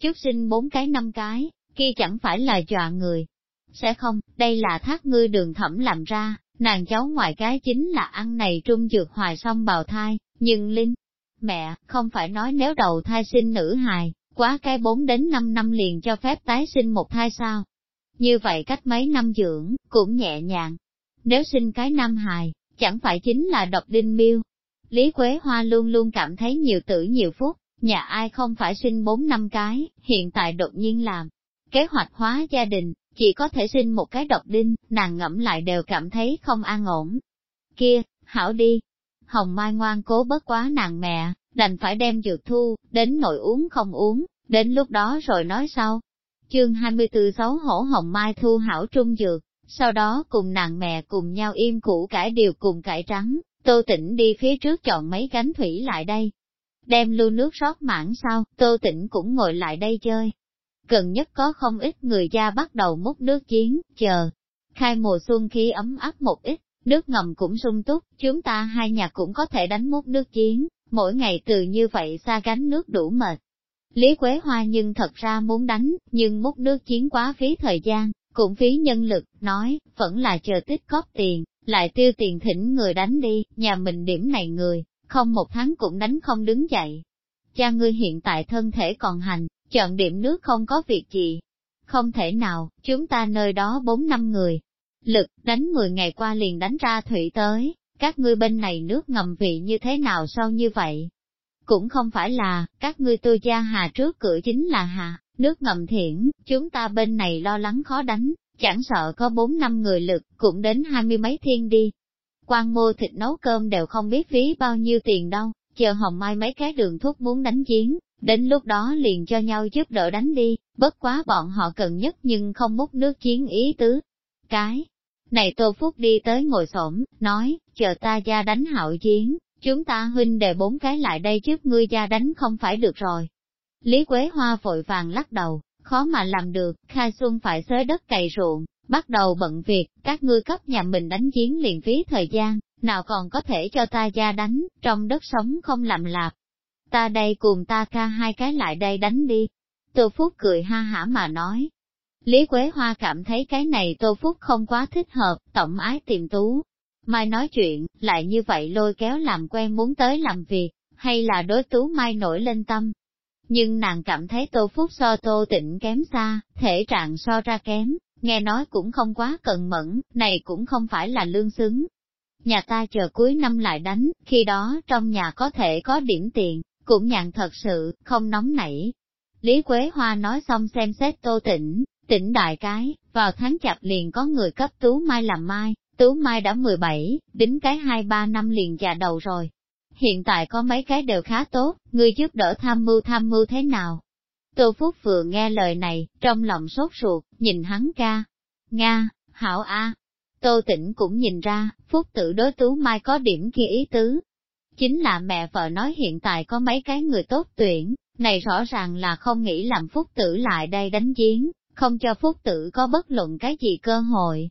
chút sinh bốn cái năm cái, kia chẳng phải là dọa người. Sẽ không, đây là thác ngươi đường thẩm làm ra, nàng cháu ngoại cái chính là ăn này trung dược hoài xong bào thai, nhưng Linh, mẹ, không phải nói nếu đầu thai sinh nữ hài, quá cái 4 đến 5 năm liền cho phép tái sinh một thai sao? Như vậy cách mấy năm dưỡng, cũng nhẹ nhàng. Nếu sinh cái nam hài, chẳng phải chính là độc đinh miêu. Lý Quế Hoa luôn luôn cảm thấy nhiều tử nhiều phúc, nhà ai không phải sinh bốn năm cái, hiện tại đột nhiên làm. Kế hoạch hóa gia đình, chỉ có thể sinh một cái độc đinh, nàng ngẫm lại đều cảm thấy không an ổn. Kia, hảo đi. Hồng Mai ngoan cố bất quá nàng mẹ, đành phải đem dược thu, đến nội uống không uống, đến lúc đó rồi nói sau. Chương 24 xấu hổ Hồng Mai thu hảo trung dược, sau đó cùng nàng mẹ cùng nhau im củ cải điều cùng cải trắng, tô tĩnh đi phía trước chọn mấy cánh thủy lại đây. Đem lưu nước rót mãn sau, tô tĩnh cũng ngồi lại đây chơi. Gần nhất có không ít người gia bắt đầu múc nước chiến, chờ. Khai mùa xuân khí ấm áp một ít, nước ngầm cũng sung túc, chúng ta hai nhà cũng có thể đánh múc nước chiến, mỗi ngày từ như vậy xa gánh nước đủ mệt. Lý Quế Hoa nhưng thật ra muốn đánh, nhưng múc nước chiến quá phí thời gian, cũng phí nhân lực, nói, vẫn là chờ tích cóp tiền, lại tiêu tiền thỉnh người đánh đi, nhà mình điểm này người, không một tháng cũng đánh không đứng dậy. Cha ngươi hiện tại thân thể còn hành, chọn điểm nước không có việc gì. Không thể nào, chúng ta nơi đó bốn năm người. Lực, đánh 10 ngày qua liền đánh ra thủy tới, các ngươi bên này nước ngầm vị như thế nào sau như vậy? Cũng không phải là, các ngươi tôi gia hà trước cửa chính là hà, nước ngầm thiển, chúng ta bên này lo lắng khó đánh, chẳng sợ có bốn năm người lực, cũng đến hai mươi mấy thiên đi. Quan mô thịt nấu cơm đều không biết phí bao nhiêu tiền đâu, chờ hồng mai mấy cái đường thuốc muốn đánh chiến, đến lúc đó liền cho nhau giúp đỡ đánh đi, bất quá bọn họ cần nhất nhưng không múc nước chiến ý tứ. Cái này Tô Phúc đi tới ngồi xổm nói, chờ ta ra đánh hạo chiến, chúng ta huynh đề bốn cái lại đây trước ngươi gia đánh không phải được rồi. Lý Quế Hoa vội vàng lắc đầu, khó mà làm được, khai xuân phải xới đất cày ruộng, bắt đầu bận việc, các ngươi cấp nhà mình đánh chiến liền phí thời gian, nào còn có thể cho ta gia đánh, trong đất sống không làm lạp. Ta đây cùng ta ca hai cái lại đây đánh đi. Tô Phúc cười ha hả mà nói, Lý Quế Hoa cảm thấy cái này Tô Phúc không quá thích hợp, tổng ái tìm tú. Mai nói chuyện, lại như vậy lôi kéo làm quen muốn tới làm việc, hay là đối tú Mai nổi lên tâm. Nhưng nàng cảm thấy Tô Phúc so Tô Tịnh kém xa, thể trạng so ra kém, nghe nói cũng không quá cần mẫn, này cũng không phải là lương xứng. Nhà ta chờ cuối năm lại đánh, khi đó trong nhà có thể có điểm tiền, cũng nhàn thật sự, không nóng nảy. Lý Quế Hoa nói xong xem xét Tô Tịnh, Tỉnh đại cái, vào tháng chạp liền có người cấp Tú Mai làm mai, Tú Mai đã 17, đính cái 2-3 năm liền già đầu rồi. Hiện tại có mấy cái đều khá tốt, người giúp đỡ tham mưu tham mưu thế nào? Tô Phúc vừa nghe lời này, trong lòng sốt ruột, nhìn hắn ca. Nga, hảo A. Tô Tĩnh cũng nhìn ra, Phúc tử đối Tú Mai có điểm kia ý tứ. Chính là mẹ vợ nói hiện tại có mấy cái người tốt tuyển, này rõ ràng là không nghĩ làm Phúc tử lại đây đánh giếng, không cho phúc tử có bất luận cái gì cơ hội.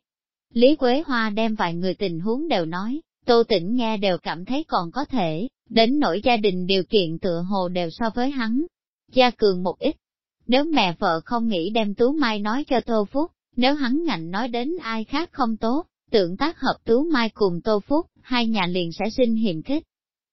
Lý Quế Hoa đem vài người tình huống đều nói, Tô Tĩnh nghe đều cảm thấy còn có thể, đến nỗi gia đình điều kiện tựa hồ đều so với hắn. Gia cường một ít. Nếu mẹ vợ không nghĩ đem Tú Mai nói cho Tô Phúc, nếu hắn ngạnh nói đến ai khác không tốt, tượng tác hợp Tú Mai cùng Tô Phúc, hai nhà liền sẽ sinh hiềm khích.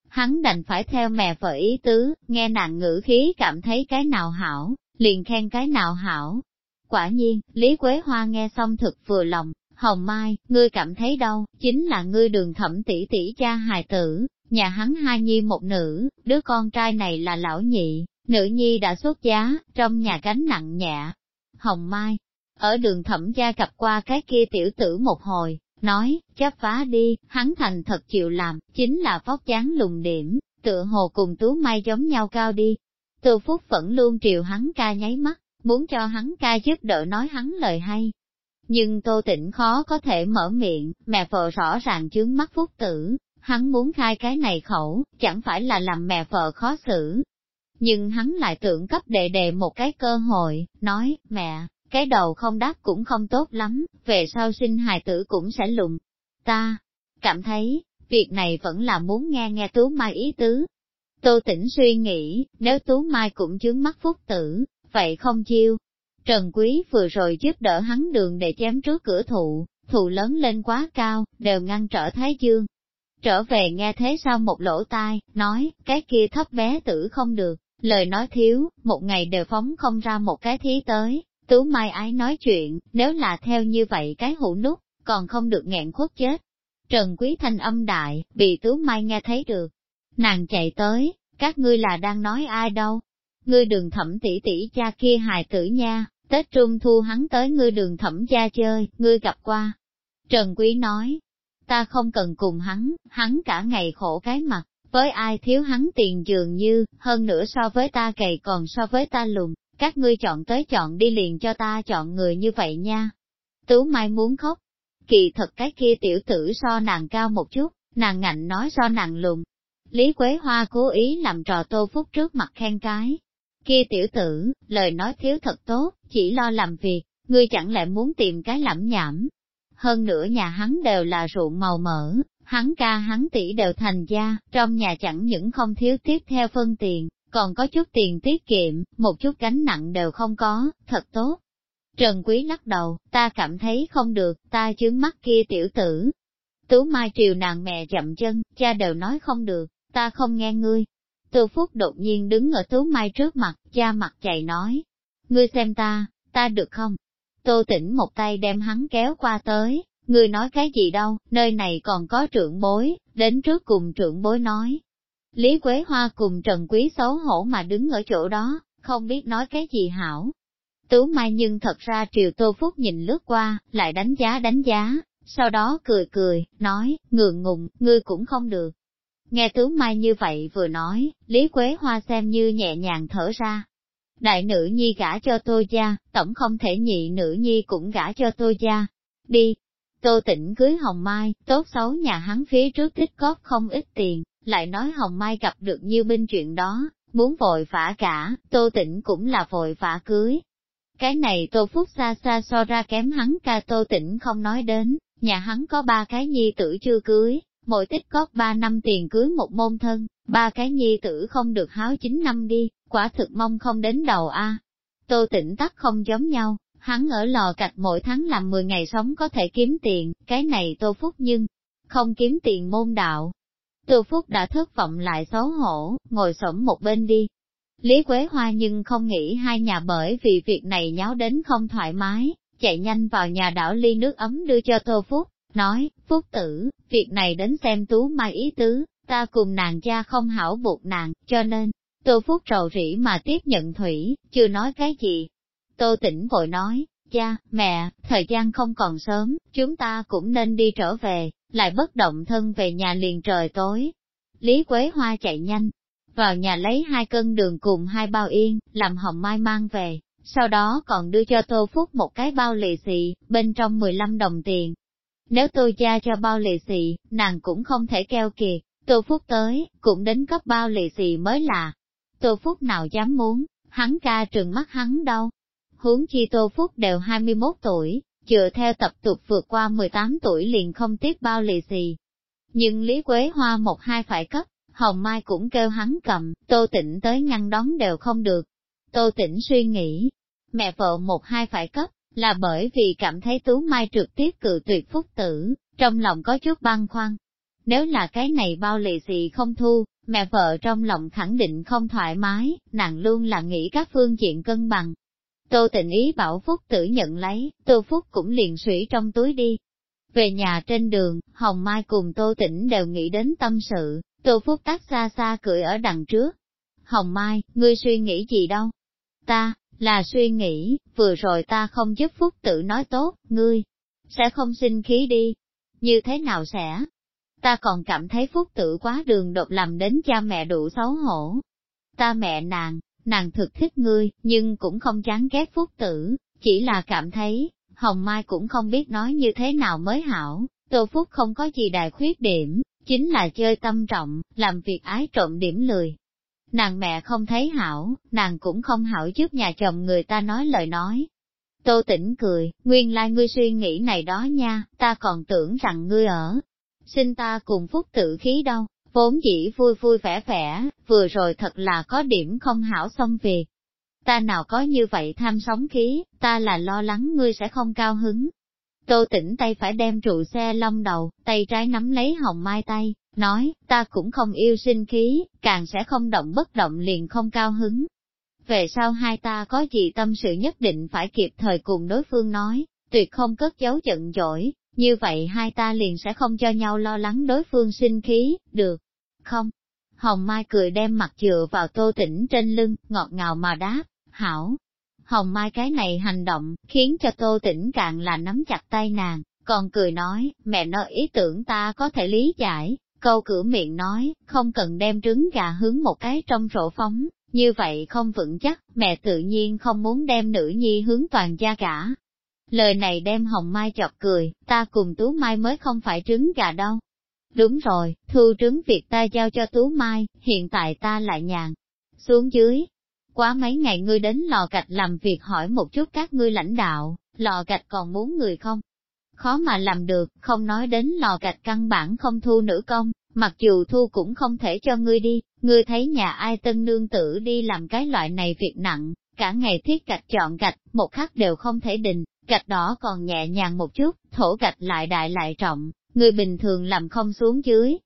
Hắn đành phải theo mẹ vợ ý tứ, nghe nàng ngữ khí cảm thấy cái nào hảo, liền khen cái nào hảo, Quả nhiên, Lý Quế Hoa nghe xong thực vừa lòng, Hồng Mai, ngươi cảm thấy đâu, chính là ngươi đường thẩm tỷ tỷ cha hài tử, nhà hắn hai nhi một nữ, đứa con trai này là lão nhị, nữ nhi đã xuất giá, trong nhà gánh nặng nhẹ. Hồng Mai, ở đường thẩm gia gặp qua cái kia tiểu tử một hồi, nói, chấp phá đi, hắn thành thật chịu làm, chính là vóc dáng lùng điểm, tựa hồ cùng tú mai giống nhau cao đi. Từ phúc vẫn luôn triều hắn ca nháy mắt, muốn cho hắn ca giúp đỡ nói hắn lời hay. Nhưng Tô Tĩnh khó có thể mở miệng, mẹ vợ rõ ràng chướng mắt phúc tử, hắn muốn khai cái này khẩu, chẳng phải là làm mẹ vợ khó xử. Nhưng hắn lại tưởng cấp đệ đệ một cái cơ hội, nói, mẹ, cái đầu không đáp cũng không tốt lắm, về sau sinh hài tử cũng sẽ lùng. Ta, cảm thấy, việc này vẫn là muốn nghe nghe Tú Mai ý tứ. Tô Tĩnh suy nghĩ, nếu Tú Mai cũng chướng mắt phúc tử, vậy không chiêu. Trần Quý vừa rồi giúp đỡ hắn đường để chém trước cửa thụ, thụ lớn lên quá cao, đều ngăn trở Thái Dương. Trở về nghe thế sau một lỗ tai, nói, cái kia thấp bé tử không được, lời nói thiếu, một ngày đều phóng không ra một cái thí tới, tú mai ái nói chuyện, nếu là theo như vậy cái hũ nút, còn không được nghẹn khuất chết. Trần Quý Thanh âm đại, bị tú mai nghe thấy được. Nàng chạy tới, các ngươi là đang nói ai đâu? Ngươi đừng thẩm tỷ tỷ cha kia hài tử nha, Tết Trung Thu hắn tới ngươi đường thẩm gia chơi, ngươi gặp qua. Trần Quý nói, ta không cần cùng hắn, hắn cả ngày khổ cái mặt, với ai thiếu hắn tiền dường như, hơn nữa so với ta gầy còn so với ta lùn, các ngươi chọn tới chọn đi liền cho ta chọn người như vậy nha. Tú Mai muốn khóc, kỳ thật cái kia tiểu tử so nàng cao một chút, nàng ngạnh nói so nàng lùn. Lý Quế Hoa cố ý làm trò tô phúc trước mặt khen cái. Kia tiểu tử, lời nói thiếu thật tốt, chỉ lo làm việc, ngươi chẳng lẽ muốn tìm cái lẩm nhảm. Hơn nữa nhà hắn đều là ruộng màu mỡ, hắn ca hắn tỷ đều thành gia, trong nhà chẳng những không thiếu tiếp theo phân tiền, còn có chút tiền tiết kiệm, một chút gánh nặng đều không có, thật tốt. Trần Quý lắc đầu, ta cảm thấy không được, ta chướng mắt kia tiểu tử. Tú Mai triều nàng mẹ chậm chân, cha đều nói không được, ta không nghe ngươi. Tô Phúc đột nhiên đứng ở Tú Mai trước mặt, cha mặt chạy nói, ngươi xem ta, ta được không? Tô tỉnh một tay đem hắn kéo qua tới, ngươi nói cái gì đâu, nơi này còn có trưởng bối, đến trước cùng trưởng bối nói. Lý Quế Hoa cùng Trần Quý xấu hổ mà đứng ở chỗ đó, không biết nói cái gì hảo. Tú Mai nhưng thật ra Triều Tô Phúc nhìn lướt qua, lại đánh giá đánh giá, sau đó cười cười, nói, ngượng ngùng, ngươi cũng không được. Nghe tướng Mai như vậy vừa nói, Lý Quế Hoa xem như nhẹ nhàng thở ra. Đại nữ nhi gả cho tôi gia, tổng không thể nhị nữ nhi cũng gả cho tôi gia. Đi, Tô Tĩnh cưới Hồng Mai, tốt xấu nhà hắn phía trước tích cóp không ít tiền, lại nói Hồng Mai gặp được nhiêu binh chuyện đó, muốn vội phả cả, Tô Tĩnh cũng là vội phả cưới. Cái này Tô Phúc xa xa so ra kém hắn ca Tô Tĩnh không nói đến, nhà hắn có ba cái nhi tử chưa cưới, mỗi tích cóp ba năm tiền cưới một môn thân, ba cái nhi tử không được háo chín năm đi, quả thực mong không đến đầu a. Tô Tĩnh tắc không giống nhau, Hắn ở lò cạch mỗi tháng làm 10 ngày sống có thể kiếm tiền, cái này Tô Phúc nhưng không kiếm tiền môn đạo. Tô Phúc đã thất vọng lại xấu hổ, ngồi sổm một bên đi. Lý Quế Hoa nhưng không nghĩ hai nhà bởi vì việc này nháo đến không thoải mái, chạy nhanh vào nhà đảo ly nước ấm đưa cho Tô Phúc, nói, Phúc tử, việc này đến xem tú mai ý tứ, ta cùng nàng cha không hảo buộc nàng, cho nên, Tô Phúc trầu rỉ mà tiếp nhận thủy, chưa nói cái gì, Tô tỉnh vội nói, cha, mẹ, thời gian không còn sớm, chúng ta cũng nên đi trở về, lại bất động thân về nhà liền trời tối. Lý Quế Hoa chạy nhanh, vào nhà lấy hai cân đường cùng hai bao yên, làm hồng mai mang về, sau đó còn đưa cho Tô Phúc một cái bao lì xì, bên trong 15 đồng tiền. Nếu tôi cha cho bao lì xì, nàng cũng không thể keo kiệt, Tô Phúc tới, cũng đến cấp bao lì xì mới là. Tô Phúc nào dám muốn, hắn ca trừng mắt hắn đâu, huống chi Tô Phúc đều 21 tuổi, dựa theo tập tục vượt qua 18 tuổi liền không tiếp bao lì xì. Nhưng Lý Quế Hoa một hai phải cấp, Hồng Mai cũng kêu hắn cầm, Tô Tịnh tới ngăn đón đều không được. Tô Tịnh suy nghĩ, mẹ vợ một hai phải cấp, là bởi vì cảm thấy Tú Mai trực tiếp cự tuyệt phúc tử, trong lòng có chút băn khoăn. Nếu là cái này bao lì xì không thu, mẹ vợ trong lòng khẳng định không thoải mái, nàng luôn là nghĩ các phương diện cân bằng, Tô tình ý bảo Phúc tử nhận lấy, Tô Phúc cũng liền sủy trong túi đi. Về nhà trên đường, Hồng Mai cùng Tô Tĩnh đều nghĩ đến tâm sự, Tô Phúc tắt xa xa cười ở đằng trước. Hồng Mai, ngươi suy nghĩ gì đâu? Ta, là suy nghĩ, vừa rồi ta không giúp Phúc tử nói tốt, ngươi, sẽ không sinh khí đi. Như thế nào sẽ? Ta còn cảm thấy Phúc tử quá đường đột làm đến cha mẹ đủ xấu hổ. Ta mẹ nàng, nàng thực thích ngươi, nhưng cũng không chán ghét phúc tử, chỉ là cảm thấy, Hồng Mai cũng không biết nói như thế nào mới hảo, Tô Phúc không có gì đại khuyết điểm, chính là chơi tâm trọng, làm việc ái trộm điểm lười. Nàng mẹ không thấy hảo, nàng cũng không hảo giúp nhà chồng người ta nói lời nói. Tô tỉnh cười, nguyên lai like ngươi suy nghĩ này đó nha, ta còn tưởng rằng ngươi ở. Xin ta cùng phúc tự khí đâu, vốn dĩ vui vui vẻ vẻ, vừa rồi thật là có điểm không hảo xong việc. ta nào có như vậy tham sống khí, ta là lo lắng ngươi sẽ không cao hứng. Tô tỉnh tay phải đem trụ xe lông đầu, tay trái nắm lấy hồng mai tay, nói, ta cũng không yêu sinh khí, càng sẽ không động bất động liền không cao hứng. Về sau hai ta có gì tâm sự nhất định phải kịp thời cùng đối phương nói, tuyệt không cất giấu giận dỗi, như vậy hai ta liền sẽ không cho nhau lo lắng đối phương sinh khí, được không? Hồng Mai cười đem mặt dựa vào tô tỉnh trên lưng, ngọt ngào mà đáp, hảo. Hồng Mai cái này hành động, khiến cho tô tỉnh càng là nắm chặt tay nàng, còn cười nói, mẹ nói ý tưởng ta có thể lý giải, câu cửa miệng nói, không cần đem trứng gà hướng một cái trong rổ phóng, như vậy không vững chắc, mẹ tự nhiên không muốn đem nữ nhi hướng toàn gia cả. Lời này đem Hồng Mai chọc cười, ta cùng Tú Mai mới không phải trứng gà đâu. Đúng rồi, thu trứng việc ta giao cho Tú Mai, hiện tại ta lại nhàn. Xuống dưới, quá mấy ngày ngươi đến lò gạch làm việc hỏi một chút các ngươi lãnh đạo, lò gạch còn muốn người không? Khó mà làm được, không nói đến lò gạch căn bản không thu nữ công, mặc dù thu cũng không thể cho ngươi đi, ngươi thấy nhà ai tân nương tử đi làm cái loại này việc nặng, cả ngày thiết gạch chọn gạch, một khắc đều không thể đình, gạch đỏ còn nhẹ nhàng một chút, thổ gạch lại đại lại trọng, người bình thường làm không xuống dưới.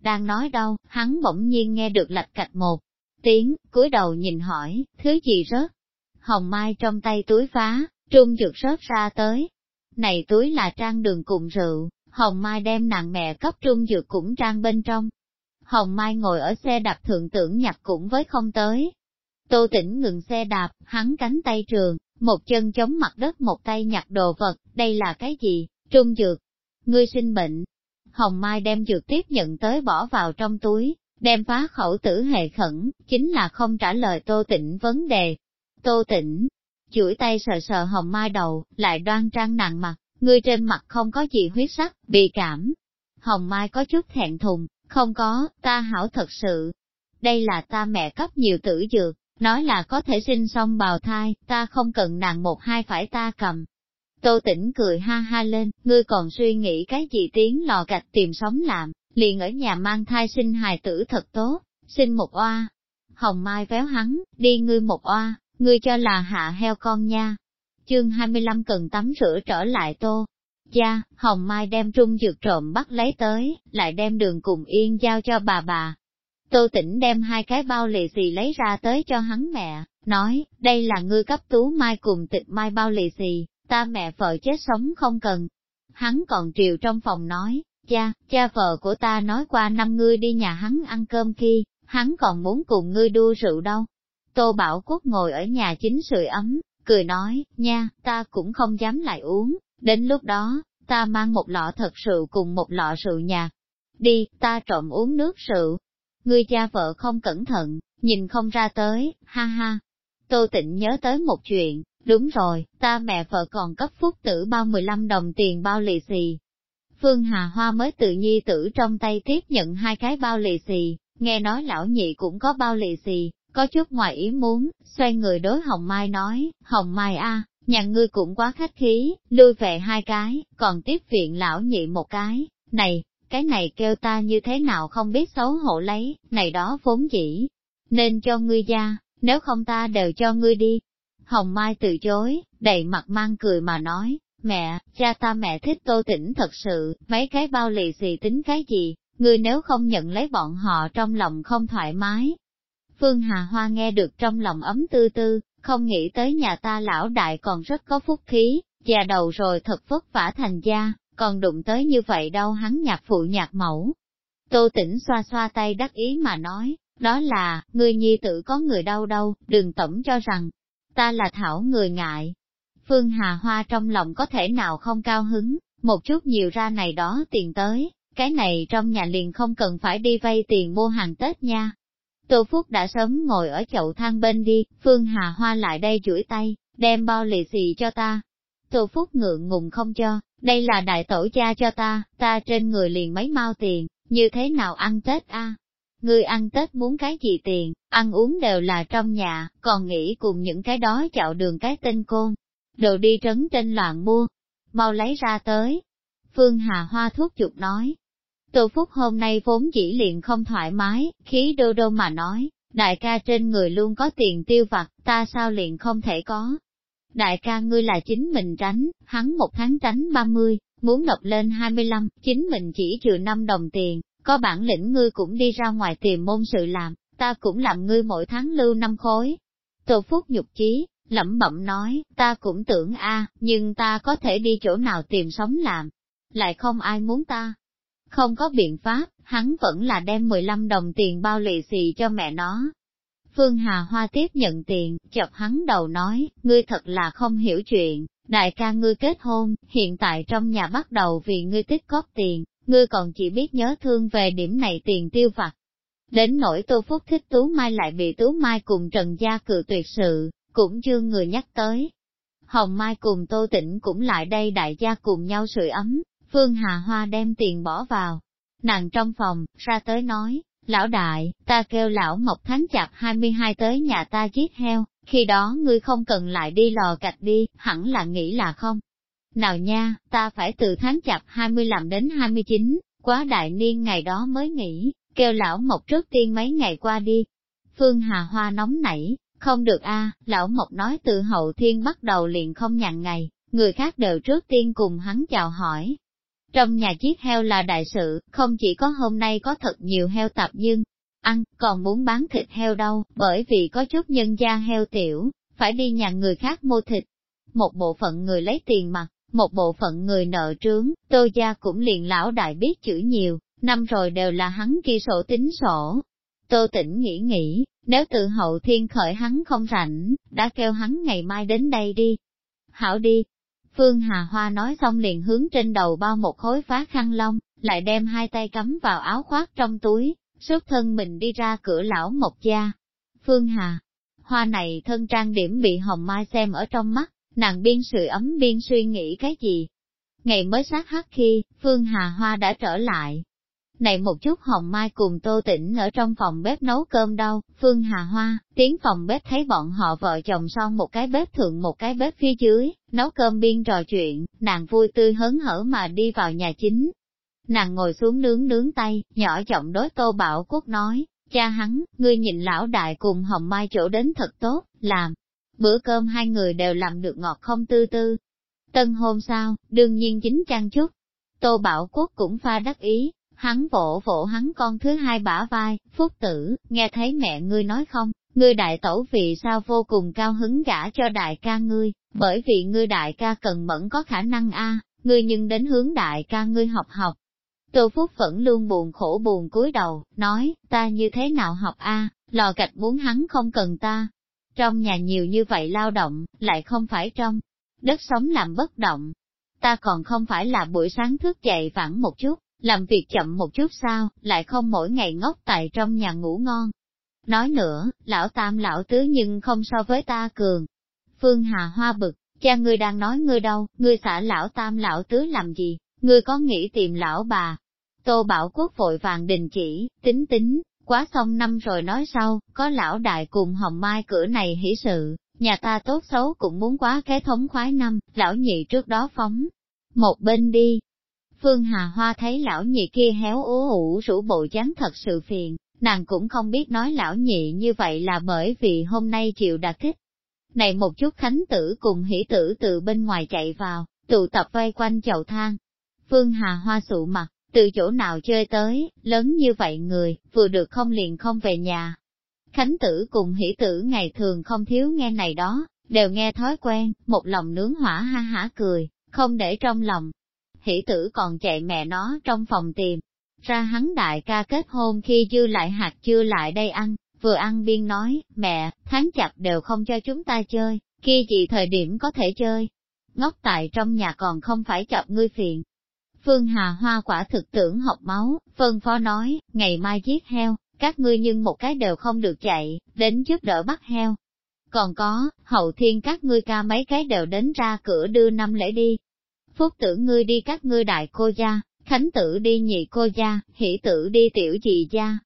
Đang nói đâu, hắn bỗng nhiên nghe được lạch cạch một tiếng, cúi đầu nhìn hỏi, thứ gì rớt? Hồng Mai trong tay túi phá, trung dược rớt ra tới. Này túi là trang đường cùng rượu, Hồng Mai đem nàng mẹ cấp trung dược cũng trang bên trong. Hồng Mai ngồi ở xe đạp thượng tưởng nhặt cũng với không tới. Tô tỉnh ngừng xe đạp, hắn cánh tay trường, một chân chống mặt đất một tay nhặt đồ vật, đây là cái gì? Trung dược. Ngươi sinh bệnh. Hồng Mai đem dược tiếp nhận tới bỏ vào trong túi, đem phá khẩu tử hệ khẩn, chính là không trả lời Tô Tĩnh vấn đề. Tô Tĩnh, chuỗi tay sờ sờ Hồng Mai đầu, lại đoan trang nặng mặt, ngươi trên mặt không có gì huyết sắc, bị cảm. Hồng Mai có chút thẹn thùng, không có, ta hảo thật sự. Đây là ta mẹ cấp nhiều tử dược, nói là có thể sinh xong bào thai, ta không cần nàng một hai phải ta cầm. Tô tỉnh cười ha ha lên, ngươi còn suy nghĩ cái gì tiếng lò gạch tìm sống làm, liền ở nhà mang thai sinh hài tử thật tốt, sinh một oa. Hồng Mai véo hắn, đi ngươi một oa, ngươi cho là hạ heo con nha. Chương 25 cần tắm rửa trở lại tô. Cha, Hồng Mai đem trung dược trộm bắt lấy tới, lại đem đường cùng yên giao cho bà bà, Tô tỉnh đem hai cái bao lì xì lấy ra tới cho hắn mẹ, nói, đây là ngươi cấp tú mai cùng tịch mai bao lì xì, ta mẹ vợ chết sống không cần. Hắn còn triều trong phòng nói, cha, cha vợ của ta nói qua năm ngươi đi nhà hắn ăn cơm khi, hắn còn muốn cùng ngươi đua rượu đâu. Tô Bảo Quốc ngồi ở nhà chính sưởi ấm, cười nói, nha, ta cũng không dám lại uống, đến lúc đó, ta mang một lọ thật rượu cùng một lọ rượu nhạt. Đi, ta trộm uống nước rượu, ngươi cha vợ không cẩn thận, nhìn không ra tới, ha ha. Tô tịnh nhớ tới một chuyện, đúng rồi, ta mẹ vợ còn cấp phúc tử bao 15 đồng tiền bao lì xì. Phương Hà Hoa mới tự nhi tử trong tay tiếp nhận hai cái bao lì xì, nghe nói lão nhị cũng có bao lì xì, có chút ngoài ý muốn, xoay người đối Hồng Mai nói, Hồng Mai a, nhà ngươi cũng quá khách khí, lui về hai cái, còn tiếp viện lão nhị một cái, này, cái này kêu ta như thế nào không biết xấu hổ lấy, này đó vốn dĩ, nên cho ngươi ra, nếu không ta đều cho ngươi đi. Hồng Mai từ chối, đầy mặt mang cười mà nói, mẹ, cha ta mẹ thích tô tỉnh thật sự, mấy cái bao lì xì tính cái gì, ngươi nếu không nhận lấy bọn họ trong lòng không thoải mái. Phương Hà Hoa nghe được trong lòng ấm tư tư, không nghĩ tới nhà ta lão đại còn rất có phúc khí, già đầu rồi thật vất vả thành gia, còn đụng tới như vậy đâu hắn nhạc phụ nhạc mẫu. Tô tỉnh xoa xoa tay đắc ý mà nói, đó là, người nhi tử có người đau đâu, đừng tổng cho rằng, ta là thảo người ngại. Phương Hà Hoa trong lòng có thể nào không cao hứng, một chút nhiều ra này đó tiền tới, cái này trong nhà liền không cần phải đi vay tiền mua hàng Tết nha. Tô Phúc đã sớm ngồi ở chậu thang bên đi, Phương Hà Hoa lại đây chuỗi tay, đem bao lì xì cho ta. Tô Phúc ngượng ngùng không cho, đây là đại tổ cha cho ta, ta trên người liền mấy mau tiền, như thế nào ăn Tết a? Ngươi ăn Tết muốn cái gì tiền, ăn uống đều là trong nhà, còn nghĩ cùng những cái đó chạo đường cái tên côn. Đồ đi trấn trên loạn mua, mau lấy ra tới. Phương Hà Hoa thuốc chục nói. Tô Phúc hôm nay vốn chỉ liền không thoải mái, khí đô đô mà nói, đại ca trên người luôn có tiền tiêu vặt, ta sao liền không thể có. Đại ca ngươi là chính mình tránh, hắn một tháng tránh 30, muốn nộp lên 25, chính mình chỉ trừ 5 đồng tiền, có bản lĩnh ngươi cũng đi ra ngoài tìm môn sự làm, ta cũng làm ngươi mỗi tháng lưu năm khối. Tô Phúc nhục chí, lẩm bẩm nói, ta cũng tưởng a, nhưng ta có thể đi chỗ nào tìm sống làm, lại không ai muốn ta. Không có biện pháp, hắn vẫn là đem 15 đồng tiền bao lì xì cho mẹ nó. Phương Hà Hoa tiếp nhận tiền, chọc hắn đầu nói, ngươi thật là không hiểu chuyện, đại ca ngươi kết hôn, hiện tại trong nhà bắt đầu vì ngươi tích góp tiền, ngươi còn chỉ biết nhớ thương về điểm này tiền tiêu vặt. Đến nỗi Tô Phúc thích Tú Mai lại bị Tú Mai cùng Trần Gia cự tuyệt sự, cũng chưa người nhắc tới. Hồng Mai cùng Tô Tĩnh cũng lại đây đại gia cùng nhau sưởi ấm, Phương Hà Hoa đem tiền bỏ vào. Nàng trong phòng, ra tới nói, lão đại, ta kêu lão Mộc tháng chạp 22 tới nhà ta giết heo, khi đó ngươi không cần lại đi lò cạch đi, hẳn là nghĩ là không. Nào nha, ta phải từ tháng chạp 20 làm đến 29, quá đại niên ngày đó mới nghỉ, kêu lão Mộc trước tiên mấy ngày qua đi. Phương Hà Hoa nóng nảy, không được a, lão Mộc nói từ hậu thiên bắt đầu liền không nhàn ngày, người khác đều trước tiên cùng hắn chào hỏi. Trong nhà chiếc heo là đại sự, không chỉ có hôm nay có thật nhiều heo tạp nhưng, ăn, còn muốn bán thịt heo đâu, bởi vì có chút nhân gia heo tiểu, phải đi nhà người khác mua thịt. Một bộ phận người lấy tiền mặt, một bộ phận người nợ trướng, tô gia cũng liền lão đại biết chữ nhiều, năm rồi đều là hắn ghi sổ tính sổ. Tô tỉnh nghĩ nghĩ, nếu tự hậu thiên khởi hắn không rảnh, đã kêu hắn ngày mai đến đây đi. Hảo đi. Phương Hà Hoa nói xong liền hướng trên đầu bao một khối phá khăn lông, lại đem hai tay cắm vào áo khoác trong túi, xuất thân mình đi ra cửa lão Mộc Gia. Phương Hà, hoa này thân trang điểm bị hồng mai xem ở trong mắt, nàng biên sự ấm biên suy nghĩ cái gì. Ngày mới sát hắc khi, Phương Hà Hoa đã trở lại. Này một chút hồng mai cùng tô tĩnh ở trong phòng bếp nấu cơm đâu, Phương Hà Hoa, tiến phòng bếp thấy bọn họ vợ chồng son một cái bếp thượng một cái bếp phía dưới, nấu cơm biên trò chuyện, nàng vui tươi hớn hở mà đi vào nhà chính, Nàng ngồi xuống nướng nướng tay, nhỏ giọng đối Tô Bảo Quốc nói, cha hắn, ngươi nhìn lão đại cùng Hồng Mai chỗ đến thật tốt, làm. Bữa cơm hai người đều làm được ngọt không tư tư. Tân hôn sao, đương nhiên chính trang chút. Tô Bảo Quốc cũng pha đắc ý, hắn vỗ vỗ hắn con thứ hai bả vai, phúc tử, nghe thấy mẹ ngươi nói không, ngươi đại tẩu vì sao vô cùng cao hứng gả cho đại ca ngươi, bởi vì ngươi đại ca cần mẫn có khả năng a, ngươi nhưng đến hướng đại ca ngươi học học, Tô Phúc vẫn luôn buồn khổ buồn cúi đầu, nói, ta như thế nào học a? lò gạch muốn hắn không cần ta. Trong nhà nhiều như vậy lao động, lại không phải trong đất sống làm bất động. Ta còn không phải là buổi sáng thức dậy vãn một chút, làm việc chậm một chút sao, lại không mỗi ngày ngốc tại trong nhà ngủ ngon. Nói nữa, lão tam lão tứ nhưng không so với ta cường. Phương Hà Hoa bực, cha ngươi đang nói ngươi đâu, ngươi xả lão tam lão tứ làm gì, ngươi có nghĩ tìm lão bà, Tô Bảo Quốc vội vàng đình chỉ, tính tính, quá xong năm rồi nói sau, có lão đại cùng hồng mai cửa này hỷ sự, nhà ta tốt xấu cũng muốn quá cái thống khoái năm, lão nhị trước đó phóng. Một bên đi. Phương Hà Hoa thấy lão nhị kia héo ố ủ rủ bộ dáng thật sự phiền, nàng cũng không biết nói lão nhị như vậy là bởi vì hôm nay chịu đã thích. Này một chút khánh tử cùng hỷ tử từ bên ngoài chạy vào, tụ tập vây quanh chậu thang. Phương Hà Hoa sụ mặt, từ chỗ nào chơi tới, lớn như vậy người, vừa được không liền không về nhà. Khánh tử cùng hỷ tử ngày thường không thiếu nghe này đó, đều nghe thói quen, một lòng nướng hỏa ha hả cười, không để trong lòng. Hỷ tử còn chạy mẹ nó trong phòng tìm, ra hắn đại ca kết hôn khi dư lại hạt chưa lại đây ăn, vừa ăn biên nói, mẹ, tháng chặt đều không cho chúng ta chơi, kia gì thời điểm có thể chơi. Ngốc tại trong nhà còn không phải chọc ngươi phiền, Phương Hà Hoa quả thực tưởng học máu, phân phó nói, ngày mai giết heo, các ngươi nhưng một cái đều không được chạy, đến giúp đỡ bắt heo. Còn có, hậu thiên các ngươi ca mấy cái đều đến ra cửa đưa năm lễ đi. Phúc tử ngươi đi các ngươi đại cô gia, khánh tử đi nhị cô gia, hỷ tử đi tiểu dị gia.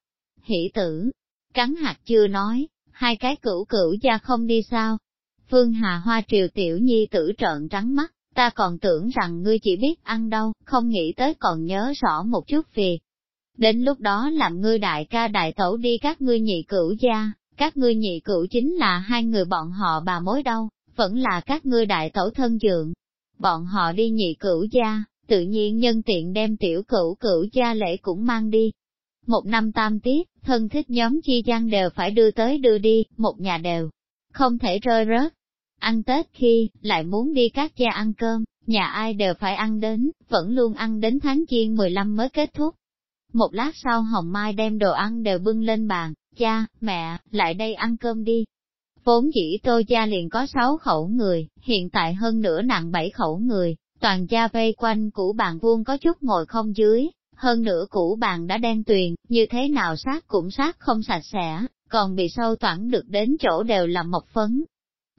Hỷ tử, cắn hạt chưa nói, hai cái cửu cửu gia không đi sao. Phương Hà Hoa triều tiểu nhi tử trợn trắng mắt, ta còn tưởng rằng ngươi chỉ biết ăn đâu, không nghĩ tới còn nhớ rõ một chút việc. Đến lúc đó làm ngươi đại ca đại tẩu đi các ngươi nhị cửu gia, các ngươi nhị cửu chính là hai người bọn họ bà mối đâu, vẫn là các ngươi đại tẩu thân dượng. Bọn họ đi nhị cửu gia, tự nhiên nhân tiện đem tiểu cửu cửu gia lễ cũng mang đi. Một năm tam tiết, thân thích nhóm chi gian đều phải đưa tới đưa đi, một nhà đều, không thể rơi rớt. Ăn Tết khi, lại muốn đi các gia ăn cơm, nhà ai đều phải ăn đến, vẫn luôn ăn đến tháng chiên 15 mới kết thúc. Một lát sau Hồng Mai đem đồ ăn đều bưng lên bàn, cha, mẹ, lại đây ăn cơm đi. Vốn dĩ tô gia liền có sáu khẩu người, hiện tại hơn nửa nặng bảy khẩu người, toàn gia vây quanh củ bàn vuông có chút ngồi không dưới, hơn nửa củ bàn đã đen tuyền, như thế nào sát cũng sát không sạch sẽ, còn bị sâu toản được đến chỗ đều là mộc phấn.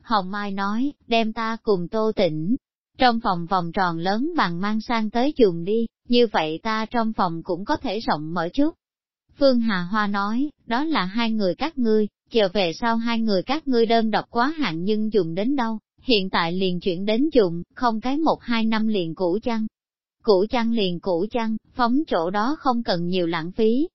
Hồng Mai nói, đem ta cùng tô tỉnh, trong phòng vòng tròn lớn bằng mang sang tới dùng đi, như vậy ta trong phòng cũng có thể rộng mở chút. Phương Hà Hoa nói, đó là hai người các ngươi, chờ về sau hai người các ngươi đơn độc quá hạn nhưng dùng đến đâu, hiện tại liền chuyển đến dùng, không cái một hai năm liền cũ chăng. Cũ chăng liền cũ chăng, phóng chỗ đó không cần nhiều lãng phí.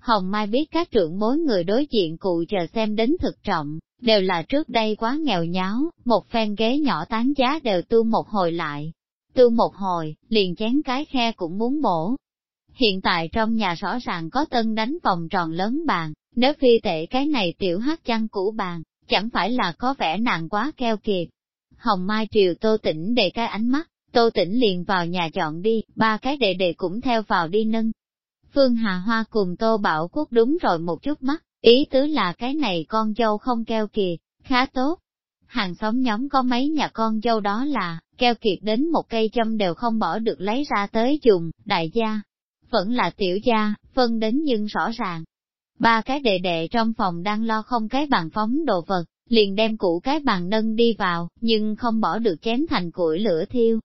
Hồng Mai biết các trưởng bối người đối diện cụ chờ xem đến thực trọng, đều là trước đây quá nghèo nháo, một phen ghế nhỏ tán giá đều tu một hồi lại. Tu một hồi, liền chén cái khe cũng muốn bổ. Hiện tại trong nhà rõ ràng có tân đánh vòng tròn lớn bàn, nếu phi tệ cái này tiểu hát chăn cũ bàn, chẳng phải là có vẻ nàng quá keo kiệt. Hồng Mai Triều Tô Tĩnh đề cái ánh mắt, Tô Tĩnh liền vào nhà chọn đi, ba cái đệ đệ cũng theo vào đi nâng. Phương Hà Hoa cùng Tô Bảo Quốc đúng rồi một chút mắt, Ý tứ là cái này con dâu không keo kiệt, khá tốt. Hàng xóm nhóm có mấy nhà con dâu đó là, keo kiệt đến một cây châm đều không bỏ được lấy ra tới dùng, đại gia. Vẫn là tiểu gia, phân đến nhưng rõ ràng. Ba cái đệ đệ trong phòng đang lo không cái bàn phóng đồ vật, liền đem củ cái bàn nâng đi vào, nhưng không bỏ được chém thành củi lửa thiêu.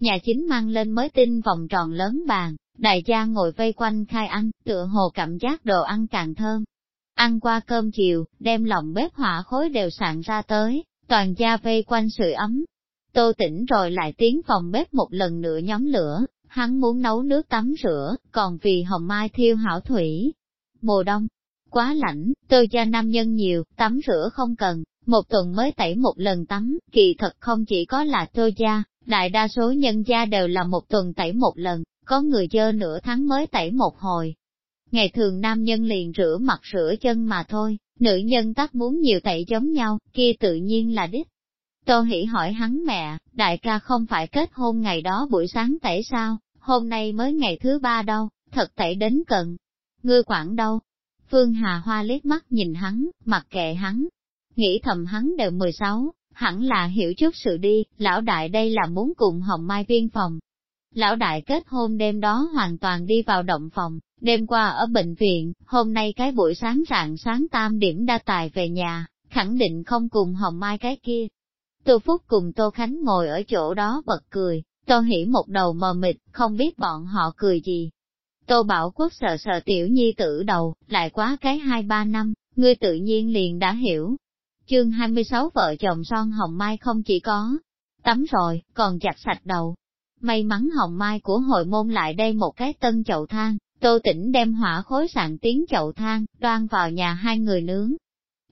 Nhà chính mang lên mới tinh vòng tròn lớn bàn, đại gia ngồi vây quanh khai ăn, tựa hồ cảm giác đồ ăn càng thơm. Ăn qua cơm chiều, đem lòng bếp hỏa khối đều sạn ra tới, toàn gia vây quanh sưởi ấm. Tô tỉnh rồi lại tiến phòng bếp một lần nữa nhóm lửa, hắn muốn nấu nước tắm rửa, còn vì hồng mai thiêu hảo thủy. Mùa đông, quá lạnh, tôi gia nam nhân nhiều, tắm rửa không cần, một tuần mới tẩy một lần tắm, kỳ thật không chỉ có là tôi gia, đại đa số nhân gia đều là một tuần tẩy một lần, có người dơ nửa tháng mới tẩy một hồi, Ngày thường nam nhân liền rửa mặt rửa chân mà thôi, nữ nhân tắc muốn nhiều tẩy giống nhau, kia tự nhiên là đích. Tô Hỷ hỏi hắn mẹ, đại ca không phải kết hôn ngày đó buổi sáng tẩy sao, hôm nay mới ngày thứ ba đâu, thật tẩy đến cận. Ngươi quản đâu? Phương Hà Hoa liếc mắt nhìn hắn, mặc kệ hắn. Nghĩ thầm hắn đều 16, hẳn là hiểu chút sự đi, lão đại đây là muốn cùng Hồng Mai viên phòng. Lão đại kết hôn đêm đó hoàn toàn đi vào động phòng, Đêm qua ở bệnh viện, hôm nay cái buổi sáng rạng sáng tam điểm đa tài về nhà, khẳng định không cùng hồng mai cái kia. Tô Phúc cùng Tô Khánh ngồi ở chỗ đó bật cười, Tô Hỉ một đầu mờ mịt, không biết bọn họ cười gì. Tô Bảo Quốc sợ sợ tiểu nhi tử đầu, lại quá cái hai ba năm, ngươi tự nhiên liền đã hiểu. Chương 26 vợ chồng son hồng mai không chỉ có tắm rồi, còn chặt sạch đầu. May mắn hồng mai của hội môn lại đây một cái tân chậu than, Tô tỉnh đem hỏa khối sạn tiếng chậu than, đoan vào nhà hai người nướng.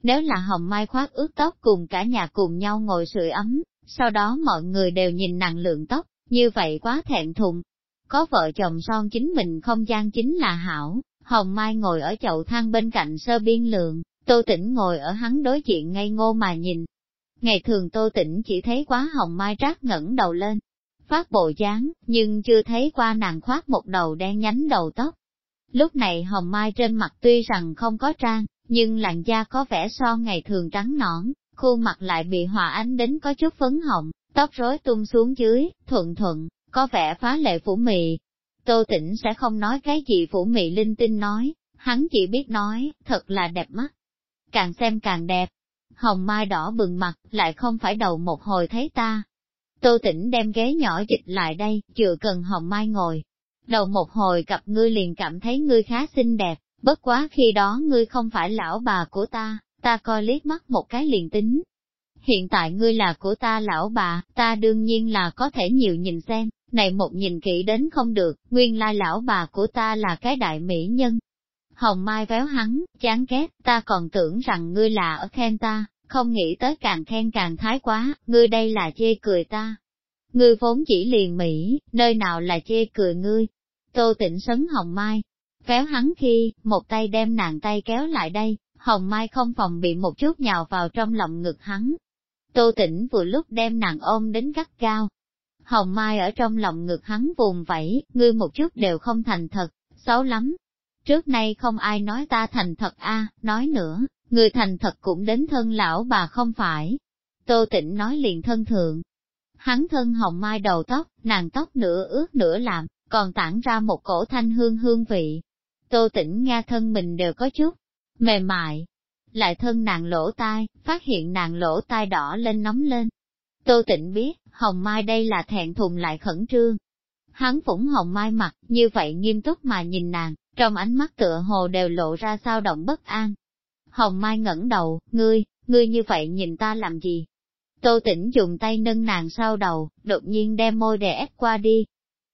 Nếu là hồng mai khoác ướt tóc cùng cả nhà cùng nhau ngồi sưởi ấm, sau đó mọi người đều nhìn nặng lượng tóc, như vậy quá thẹn thùng. Có vợ chồng son chính mình không gian chính là hảo, hồng mai ngồi ở chậu than bên cạnh sơ biên lượng, tô tĩnh ngồi ở hắn đối diện ngây ngô mà nhìn. Ngày thường tô tĩnh chỉ thấy quá hồng mai rác ngẩng đầu lên, phát bộ dáng, nhưng chưa thấy qua nàng khoác một đầu đen nhánh đầu tóc. Lúc này hồng mai trên mặt tuy rằng không có trang, nhưng làn da có vẻ so ngày thường trắng nõn, khuôn mặt lại bị hòa ánh đến có chút phấn hồng, tóc rối tung xuống dưới, thuận thuận, có vẻ phá lệ phủ mị. Tô tĩnh sẽ không nói cái gì phủ mị linh tinh nói, hắn chỉ biết nói, thật là đẹp mắt. Càng xem càng đẹp. Hồng mai đỏ bừng mặt, lại không phải đầu một hồi thấy ta. Tô tĩnh đem ghế nhỏ dịch lại đây, chừa cần hồng mai ngồi, Đầu một hồi gặp ngươi liền cảm thấy ngươi khá xinh đẹp, bất quá khi đó ngươi không phải lão bà của ta, ta coi liếc mắt một cái liền tính. Hiện tại ngươi là của ta lão bà, ta đương nhiên là có thể nhiều nhìn xem, này một nhìn kỹ đến không được, nguyên lai lão bà của ta là cái đại mỹ nhân. Hồng Mai véo hắn, chán ghét, ta còn tưởng rằng ngươi là ở khen ta, không nghĩ tới càng khen càng thái quá, ngươi đây là chê cười ta. Ngươi vốn chỉ liền Mỹ, nơi nào là chê cười ngươi. Tô tịnh sấn Hồng Mai, véo hắn khi, một tay đem nàng tay kéo lại đây, Hồng Mai không phòng bị một chút nhào vào trong lòng ngực hắn. Tô tĩnh vừa lúc đem nàng ôm đến gắt cao. Hồng Mai ở trong lòng ngực hắn vùng vẫy, ngươi một chút đều không thành thật, xấu lắm. Trước nay không ai nói ta thành thật a, nói nữa, người thành thật cũng đến thân lão bà không phải. Tô tĩnh nói liền thân thượng. Hắn thân hồng mai đầu tóc, nàng tóc nửa ướt nửa làm, còn tản ra một cổ thanh hương hương vị. Tô tĩnh nghe thân mình đều có chút mềm mại. Lại thân nàng lỗ tai, phát hiện nàng lỗ tai đỏ lên nóng lên. Tô tịnh biết, hồng mai đây là thẹn thùng lại khẩn trương. Hắn phủng hồng mai mặt, như vậy nghiêm túc mà nhìn nàng, trong ánh mắt tựa hồ đều lộ ra sao động bất an. Hồng mai ngẩng đầu, ngươi, ngươi như vậy nhìn ta làm gì? Tô tĩnh dùng tay nâng nàng sau đầu, đột nhiên đem môi đè ép qua đi.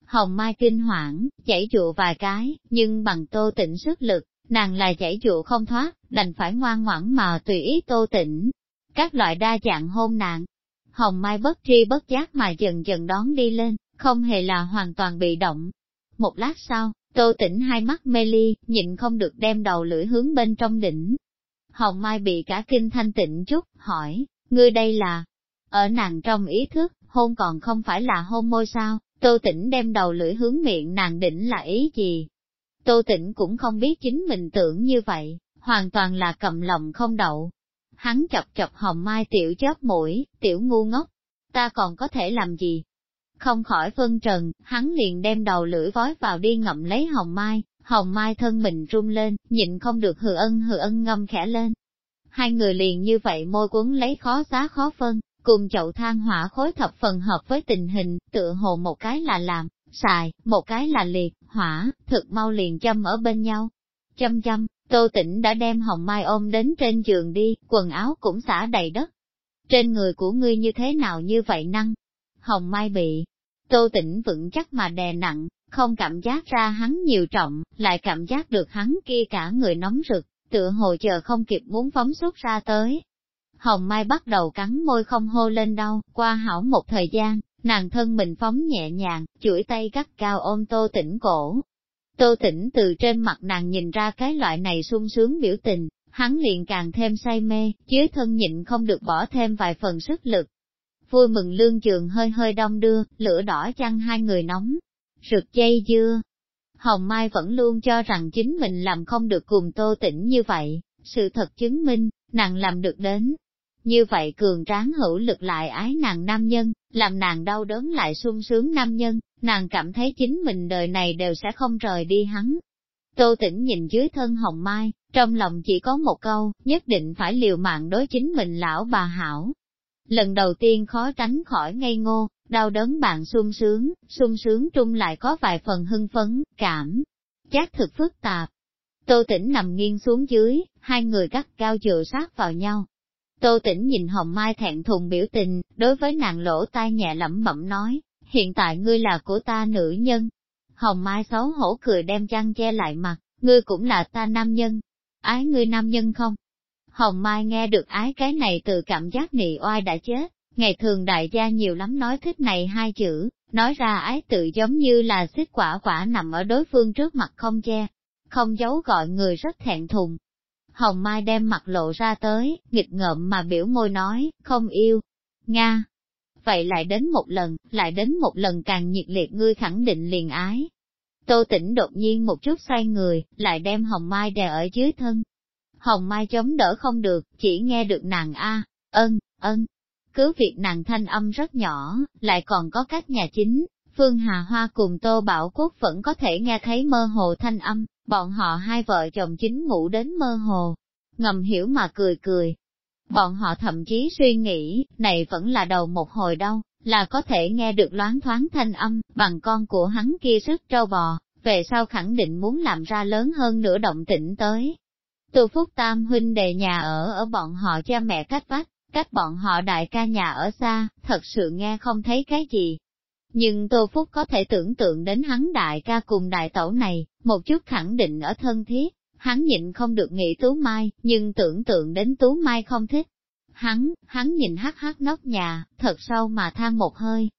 Hồng mai kinh hoảng, chảy dụ vài cái, nhưng bằng tô tĩnh sức lực, nàng là chảy dụ không thoát, đành phải ngoan ngoãn mà tùy ý tô tĩnh. Các loại đa dạng hôn nạn. Hồng mai bất tri bất giác mà dần dần đón đi lên, không hề là hoàn toàn bị động. Một lát sau, tô tĩnh hai mắt mê ly, nhịn không được đem đầu lưỡi hướng bên trong đỉnh. Hồng Mai bị cả kinh thanh tịnh chút, hỏi, ngươi đây là, ở nàng trong ý thức, hôn còn không phải là hôn môi sao, tô tĩnh đem đầu lưỡi hướng miệng nàng đỉnh là ý gì, Tô Tĩnh cũng không biết chính mình tưởng như vậy, hoàn toàn là cầm lòng không đậu. Hắn chọc chọc hồng mai tiểu chớp mũi, tiểu ngu ngốc, ta còn có thể làm gì? Không khỏi phân trần, hắn liền đem đầu lưỡi vói vào đi ngậm lấy hồng mai, hồng mai thân mình run lên, nhịn không được hừ ân hừ ân ngâm khẽ lên. Hai người liền như vậy môi cuốn lấy khó giá khó phân, cùng chậu than hỏa khối thập phần hợp với tình hình, tựa hồ một cái là làm, xài, một cái là liệt, hỏa, thực mau liền châm ở bên nhau. Châm châm, Tô Tĩnh đã đem Hồng Mai ôm đến trên giường đi, quần áo cũng xả đầy đất. Trên người của ngươi như thế nào như vậy năng? Hồng Mai bị Tô Tĩnh vững chắc mà đè nặng, không cảm giác ra hắn nhiều trọng, lại cảm giác được hắn kia cả người nóng rực, tựa hồ chờ không kịp muốn phóng xuất ra tới. Hồng Mai bắt đầu cắn môi không hô lên đâu, qua hảo một thời gian, nàng thân mình phóng nhẹ nhàng, chuỗi tay gắt cao ôm tô tĩnh cổ. Tô tĩnh từ trên mặt nàng nhìn ra cái loại này sung sướng biểu tình, hắn liền càng thêm say mê, dưới thân nhịn không được bỏ thêm vài phần sức lực. Vui mừng lương trường hơi hơi đông đưa, lửa đỏ chăn hai người nóng, rực dây dưa. Hồng Mai vẫn luôn cho rằng chính mình làm không được cùng tô tĩnh như vậy, sự thật chứng minh, nàng làm được đến, như vậy cường tráng hữu lực lại ái nàng nam nhân, làm nàng đau đớn lại sung sướng nam nhân, nàng cảm thấy chính mình đời này đều sẽ không rời đi hắn. Tô tĩnh nhìn dưới thân hồng mai, trong lòng chỉ có một câu, nhất định phải liều mạng đối chính mình lão bà hảo. Lần đầu tiên khó tránh khỏi ngây ngô, đau đớn bạn sung sướng, sung sướng trung lại có vài phần hưng phấn, cảm, giác thực phức tạp. Tô tĩnh nằm nghiêng xuống dưới, hai người cắt cao dựa sát vào nhau, Tô tĩnh nhìn Hồng Mai thẹn thùng biểu tình, đối với nàng lỗ tai nhẹ lẩm bẩm nói, hiện tại ngươi là của ta nữ nhân. Hồng Mai xấu hổ cười đem chăn che lại mặt, ngươi cũng là ta nam nhân. Ái ngươi nam nhân không? Hồng Mai nghe được ái cái này từ cảm giác nị oai đã chết, ngày thường đại gia nhiều lắm nói thích này hai chữ, nói ra ái tự giống như là xích quả quả nằm ở đối phương trước mặt không che, không giấu gọi người rất thẹn thùng, Hồng Mai đem mặt lộ ra tới, nghịch ngợm mà biểu môi nói, không yêu. Nga. Vậy lại đến một lần, lại đến một lần càng nhiệt liệt ngươi khẳng định liền ái. Tô tỉnh đột nhiên một chút xoay người, lại đem Hồng Mai đè ở dưới thân. Hồng Mai chống đỡ không được, chỉ nghe được nàng a, ân, ân. Cứ việc nàng thanh âm rất nhỏ, lại còn có cách nhà chính, Phương Hà Hoa cùng Tô Bảo Quốc vẫn có thể nghe thấy mơ hồ thanh âm, bọn họ hai vợ chồng chính ngủ đến mơ hồ, ngầm hiểu mà cười cười. Bọn họ thậm chí suy nghĩ, này vẫn là đầu một hồi đâu, là có thể nghe được loáng thoáng thanh âm, bằng con của hắn kia sức trâu bò, về sau khẳng định muốn làm ra lớn hơn nữa động tĩnh tới. Từ Phúc Tam huynh đề nhà ở ở bọn họ cha mẹ cách vách, cách bọn họ đại ca nhà ở xa, thật sự nghe không thấy cái gì, nhưng Tô Phúc có thể tưởng tượng đến hắn đại ca cùng đại tẩu này, một chút khẳng định ở thân thiết, Hắn nhịn không được nghĩ Tú Mai, nhưng tưởng tượng đến Tú Mai không thích. Hắn, hắn nhìn hắc hắc nóc nhà, thật sâu mà than một hơi.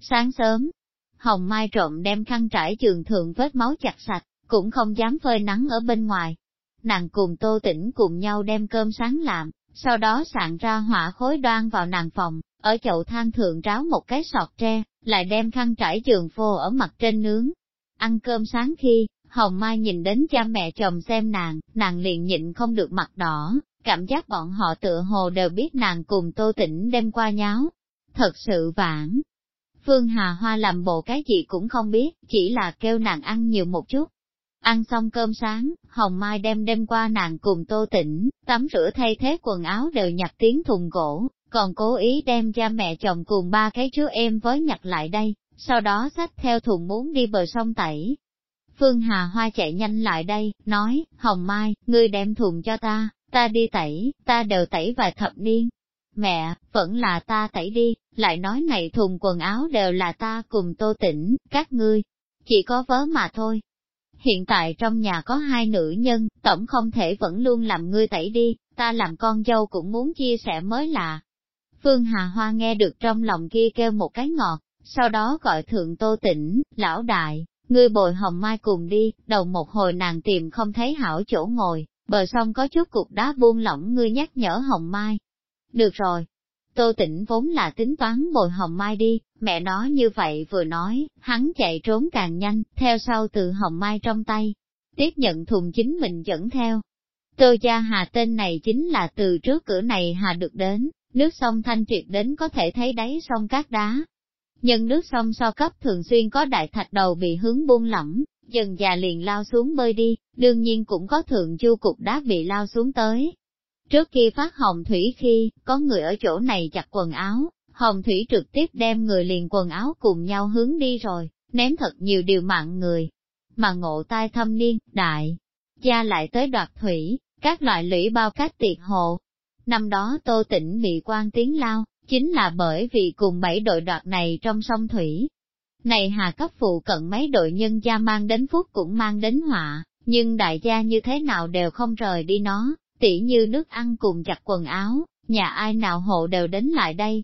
Sáng sớm, Hồng Mai trộm đem khăn trải trường thượng vết máu chặt sạch, cũng không dám phơi nắng ở bên ngoài. Nàng cùng tô tĩnh cùng nhau đem cơm sáng làm, sau đó sạn ra hỏa khối đoan vào nàng phòng, ở chậu than thượng ráo một cái sọt tre, lại đem khăn trải trường phô ở mặt trên nướng. Ăn cơm sáng khi, Hồng Mai nhìn đến cha mẹ chồng xem nàng, nàng liền nhịn không được mặt đỏ, cảm giác bọn họ tựa hồ đều biết nàng cùng tô tĩnh đem qua nháo. Thật sự vãng. Phương Hà Hoa làm bộ cái gì cũng không biết, chỉ là kêu nàng ăn nhiều một chút. Ăn xong cơm sáng, Hồng Mai đem đem qua nàng cùng tô tỉnh, tắm rửa thay thế quần áo đều nhặt tiếng thùng gỗ, còn cố ý đem cha mẹ chồng cùng ba cái chứa em với nhặt lại đây, sau đó xách theo thùng muốn đi bờ sông tẩy. Phương Hà Hoa chạy nhanh lại đây, nói, Hồng Mai, ngươi đem thùng cho ta, ta đi tẩy, ta đều tẩy vài thập niên. Mẹ, vẫn là ta tẩy đi, lại nói này thùng quần áo đều là ta cùng tô tỉnh, các ngươi, chỉ có vớ mà thôi. Hiện tại trong nhà có hai nữ nhân, tổng không thể vẫn luôn làm ngươi tẩy đi, ta làm con dâu cũng muốn chia sẻ mới lạ. Phương Hà Hoa nghe được trong lòng kia kêu một cái ngọt, sau đó gọi thượng tô tỉnh, lão đại, ngươi bồi hồng mai cùng đi, đầu một hồi nàng tìm không thấy hảo chỗ ngồi, bờ sông có chút cục đá buông lỏng ngươi nhắc nhở hồng mai. Được rồi. Tô tỉnh vốn là tính toán bồi hồng mai đi, mẹ nó như vậy vừa nói, hắn chạy trốn càng nhanh, theo sau từ hồng mai trong tay. Tiếp nhận thùng chính mình dẫn theo. Tô gia hà tên này chính là từ trước cửa này hà được đến, nước sông thanh triệt đến có thể thấy đáy sông cát đá. Nhưng nước sông so cấp thường xuyên có đại thạch đầu bị hướng buông lỏng, dần già liền lao xuống bơi đi, đương nhiên cũng có thượng chu cục đá bị lao xuống tới. Trước khi phát hồng thủy khi, có người ở chỗ này chặt quần áo, hồng thủy trực tiếp đem người liền quần áo cùng nhau hướng đi rồi, ném thật nhiều điều mạng người. Mà ngộ tai thâm niên, đại, gia lại tới đoạt thủy, các loại lũy bao cách tiệt hộ, Năm đó Tô Tĩnh bị quan tiến lao, chính là bởi vì cùng bảy đội đoạt này trong sông Thủy. Này hà cấp phụ cận mấy đội nhân gia mang đến phúc cũng mang đến họa, nhưng đại gia như thế nào đều không rời đi nó, tỉ như nước ăn cùng chặt quần áo, nhà ai nào hộ đều đến lại đây.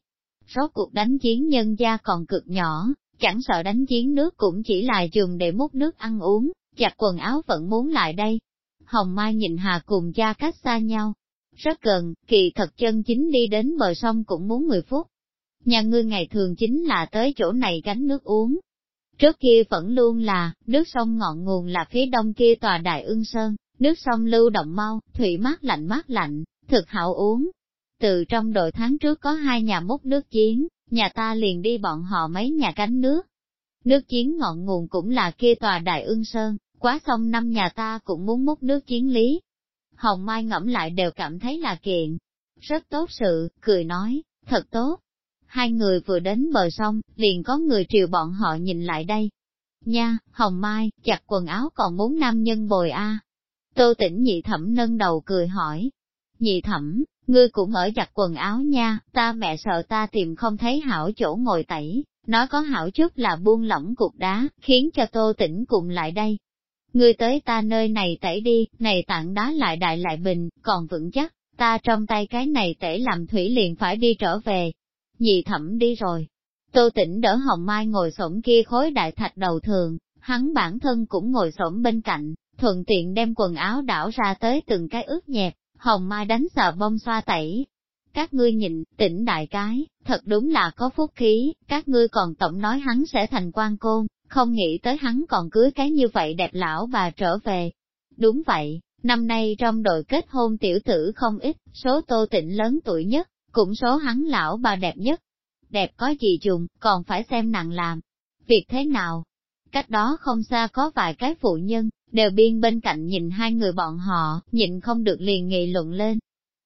Rốt cuộc đánh chiến nhân gia còn cực nhỏ, chẳng sợ đánh chiến nước cũng chỉ là dùng để múc nước ăn uống, chặt quần áo vẫn muốn lại đây. Hồng Mai nhìn Hà cùng cha cách xa nhau, rất gần, kỳ thật chân chính đi đến bờ sông cũng muốn 10 phút. Nhà ngươi ngày thường chính là tới chỗ này gánh nước uống. Trước kia vẫn luôn là, nước sông ngọn nguồn là phía đông kia tòa đại ương sơn, nước sông lưu động mau, thủy mát lạnh mát lạnh, thực hảo uống. Từ trong đội tháng trước có hai nhà múc nước chiến, nhà ta liền đi bọn họ mấy nhà cánh nước. Nước chiến ngọn nguồn cũng là kia tòa đại ương sơn, quá xong năm nhà ta cũng muốn múc nước chiến lý, Hồng Mai ngẫm lại đều cảm thấy là kiện. Rất tốt sự, cười nói, thật tốt. Hai người vừa đến bờ sông, liền có người triều bọn họ nhìn lại đây. Nha, Hồng Mai, chặt quần áo còn muốn nam nhân bồi a. Tô tỉnh nhị thẩm nâng đầu cười hỏi. Nhị thẩm, ngươi cũng ở chặt quần áo nha, ta mẹ sợ ta tìm không thấy hảo chỗ ngồi tẩy, nói có hảo chút là buông lỏng cục đá, khiến cho tô tỉnh cùng lại đây, ngươi tới ta nơi này tẩy đi, này tặng đá lại đại lại bình, còn vững chắc, ta trong tay cái này tẩy làm thủy liền phải đi trở về. Nhị thẩm đi rồi. Tô tỉnh đỡ hồng mai ngồi xổm kia khối đại thạch đầu thường, hắn bản thân cũng ngồi xổm bên cạnh, thuận tiện đem quần áo đảo ra tới từng cái ướt nhẹp, hồng mai đánh sờ bông xoa tẩy. Các ngươi nhìn, tỉnh đại cái, thật đúng là có phúc khí, các ngươi còn tổng nói hắn sẽ thành quan côn, không nghĩ tới hắn còn cưới cái như vậy đẹp lão bà trở về. Đúng vậy, năm nay trong đội kết hôn tiểu tử không ít, số tô tịnh lớn tuổi nhất, cũng số hắn lão bà đẹp nhất. Đẹp có gì dùng, còn phải xem nặng làm. Việc thế nào? Cách đó không xa có vài cái phụ nhân, đều biên bên cạnh nhìn hai người bọn họ, nhịn không được liền nghị luận lên.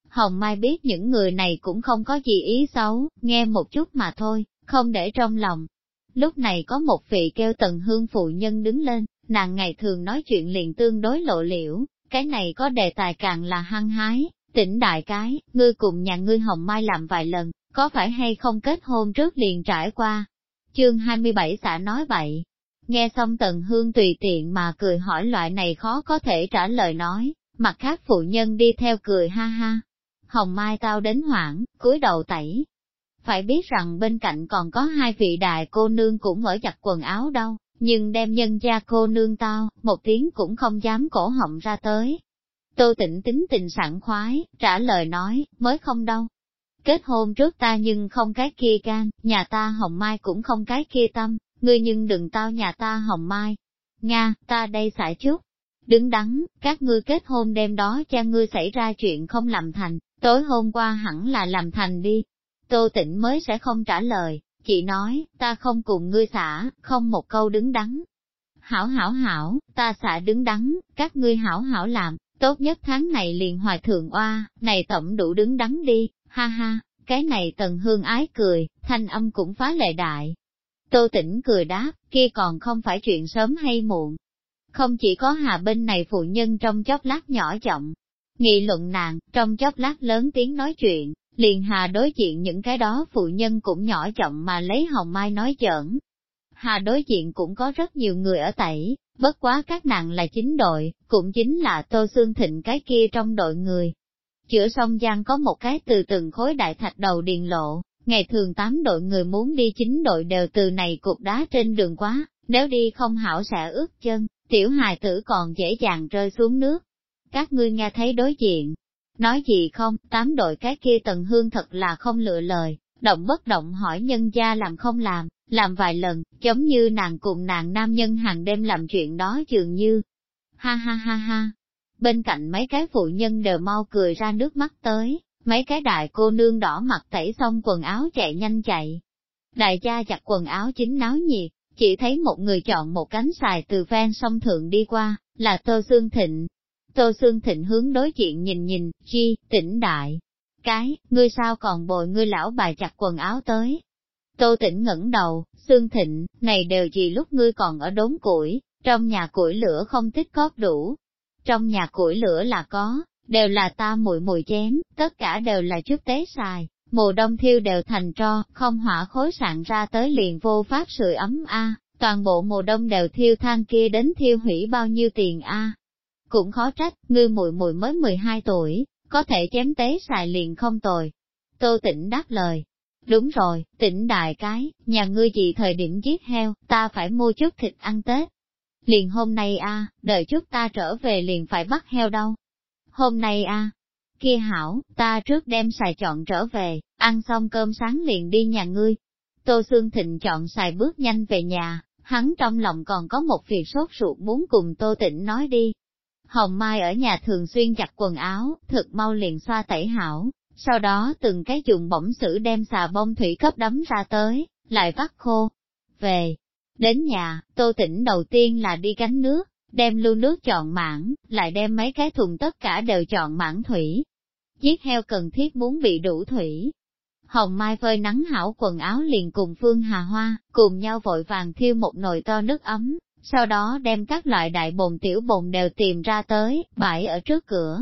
Hồng Mai biết những người này cũng không có gì ý xấu, nghe một chút mà thôi, không để trong lòng, Lúc này có một vị kêu tần hương phụ nhân đứng lên, nàng ngày thường nói chuyện liền tương đối lộ liễu, cái này có đề tài càng là hăng hái, tỉnh đại cái, ngươi cùng nhà ngươi hồng mai làm vài lần, có phải hay không kết hôn trước liền trải qua. Chương 27 xã nói vậy, Nghe xong Tần Hương tùy tiện mà cười hỏi loại này khó có thể trả lời nói, mặt khác phụ nhân đi theo cười ha ha. Hồng Mai tao đến hoảng, cúi đầu tẩy. Phải biết rằng bên cạnh còn có hai vị đại cô nương cũng ở chặt quần áo đâu, nhưng đem nhân gia cô nương tao, một tiếng cũng không dám cổ họng ra tới. Tô tĩnh tính tình sẵn khoái, trả lời nói, mới không đâu. Kết hôn trước ta nhưng không cái kia can, nhà ta hồng mai cũng không cái kia tâm, ngươi nhưng đừng tao nhà ta hồng mai. Nga, ta đây xả chút. Đứng đắn, các ngươi kết hôn đêm đó cha ngươi xảy ra chuyện không làm thành, tối hôm qua hẳn là làm thành đi. Tô tĩnh mới sẽ không trả lời, chị nói, ta không cùng ngươi xả, không một câu đứng đắn. Hảo hảo hảo, ta xả đứng đắn, các ngươi hảo hảo làm, tốt nhất tháng này liền hoài thượng oa, này tổng đủ đứng đắn đi, ha ha, cái này tần hương ái cười, thanh âm cũng phá lệ đại. Tô tĩnh cười đáp, kia còn không phải chuyện sớm hay muộn. Không chỉ có hà bên này phụ nhân trong chốc lát nhỏ giọng nghị luận nàng, trong chốc lát lớn tiếng nói chuyện, liền hà đối diện những cái đó phụ nhân cũng nhỏ giọng mà lấy hồng mai nói giỡn. Hà đối diện cũng có rất nhiều người ở tẩy, bất quá các nàng là chính đội, cũng chính là Tô Xương Thịnh cái kia trong đội người. Chữa sông Giang có một cái từ từng khối đại thạch đầu điền lộ, ngày thường tám đội người muốn đi 9 đội đều từ này cục đá trên đường quá, nếu đi không hảo sẽ ướt chân, tiểu hài tử còn dễ dàng rơi xuống nước. Các ngươi nghe thấy đối diện, nói gì không, tám đội cái kia tần hương thật là không lựa lời, động bất động hỏi nhân gia làm không làm, làm vài lần, giống như nàng cùng nàng nam nhân hàng đêm làm chuyện đó dường như. Ha ha ha ha. Bên cạnh mấy cái phụ nhân đều mau cười ra nước mắt tới, mấy cái đại cô nương đỏ mặt tẩy xong quần áo chạy nhanh chạy. Đại cha chặt quần áo chính náo nhiệt, chỉ thấy một người chọn một cánh xài từ ven sông thượng đi qua, là Tô Sương Thịnh. Tô Sương Thịnh hướng đối diện nhìn nhìn, chi, tỉnh đại. Cái, ngươi sao còn bồi ngươi lão bà chặt quần áo tới, Tô tỉnh ngẩng đầu, xương thịnh, này đều gì lúc ngươi còn ở đốn củi, trong nhà củi lửa không tích cóp đủ. Trong nhà củi lửa là có, đều là ta muội muội chém, tất cả đều là chút tế xài, mùa đông thiêu đều thành tro, không hỏa khối sạn ra tới liền vô pháp sưởi ấm a, toàn bộ mùa đông đều thiêu than kia đến thiêu hủy bao nhiêu tiền a. Cũng khó trách, ngươi muội muội mới 12 tuổi, có thể chém tế xài liền không tồi. Tô tỉnh đáp lời, Đúng rồi, tỉnh đại cái, nhà ngươi gì thời điểm giết heo, ta phải mua chút thịt ăn Tết. Liền hôm nay a, đợi chút ta trở về liền phải bắt heo đâu. Hôm nay a, kia hảo, ta trước đem xài chọn trở về, ăn xong cơm sáng liền đi nhà ngươi. Tô Sương Thịnh chọn xài bước nhanh về nhà, hắn trong lòng còn có một việc sốt ruột muốn cùng Tô Tịnh nói đi. Hồng Mai ở nhà thường xuyên giặt quần áo, thực mau liền xoa tẩy hảo, sau đó từng cái dùng bỗng sử đem xà bông thủy cấp đấm ra tới, lại vắt khô. Về, đến nhà, tô Tĩnh đầu tiên là đi gánh nước, đem lưu nước chọn mãn, lại đem mấy cái thùng tất cả đều chọn mãn thủy. Giết heo cần thiết muốn bị đủ thủy. Hồng Mai phơi nắng hảo quần áo liền cùng Phương Hà Hoa, cùng nhau vội vàng thiêu một nồi to nước ấm, sau đó đem các loại đại bồn tiểu bồn đều tìm ra tới, bãi ở trước cửa,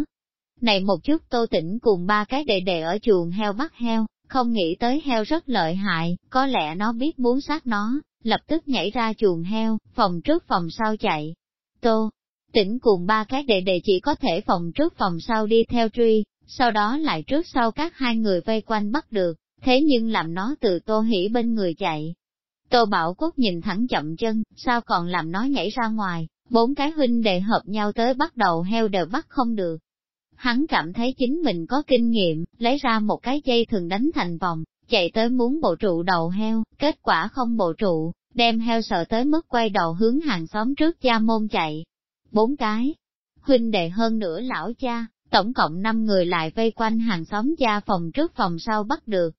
này một chút tô tỉnh cùng ba cái đệ đệ ở chuồng heo bắt heo, không nghĩ tới heo rất lợi hại, có lẽ nó biết muốn sát nó, lập tức nhảy ra chuồng heo, phòng trước phòng sau chạy. Tô, tỉnh cùng ba cái đệ đệ chỉ có thể phòng trước phòng sau đi theo truy, sau đó lại trước sau các hai người vây quanh bắt được, thế nhưng làm nó từ tô hỉ bên người chạy. Tô Bảo Quốc nhìn thẳng chậm chân, sao còn làm nó nhảy ra ngoài, bốn cái huynh đệ hợp nhau tới bắt đầu heo đều bắt không được, hắn cảm thấy chính mình có kinh nghiệm, lấy ra một cái dây thường đánh thành vòng, chạy tới muốn bộ trụ đầu heo, kết quả không bộ trụ, đem heo sợ tới mức quay đầu hướng hàng xóm trước cha môn chạy. Bốn cái, huynh đệ hơn nữa lão cha, tổng cộng năm người lại vây quanh hàng xóm cha phòng trước phòng sau bắt được.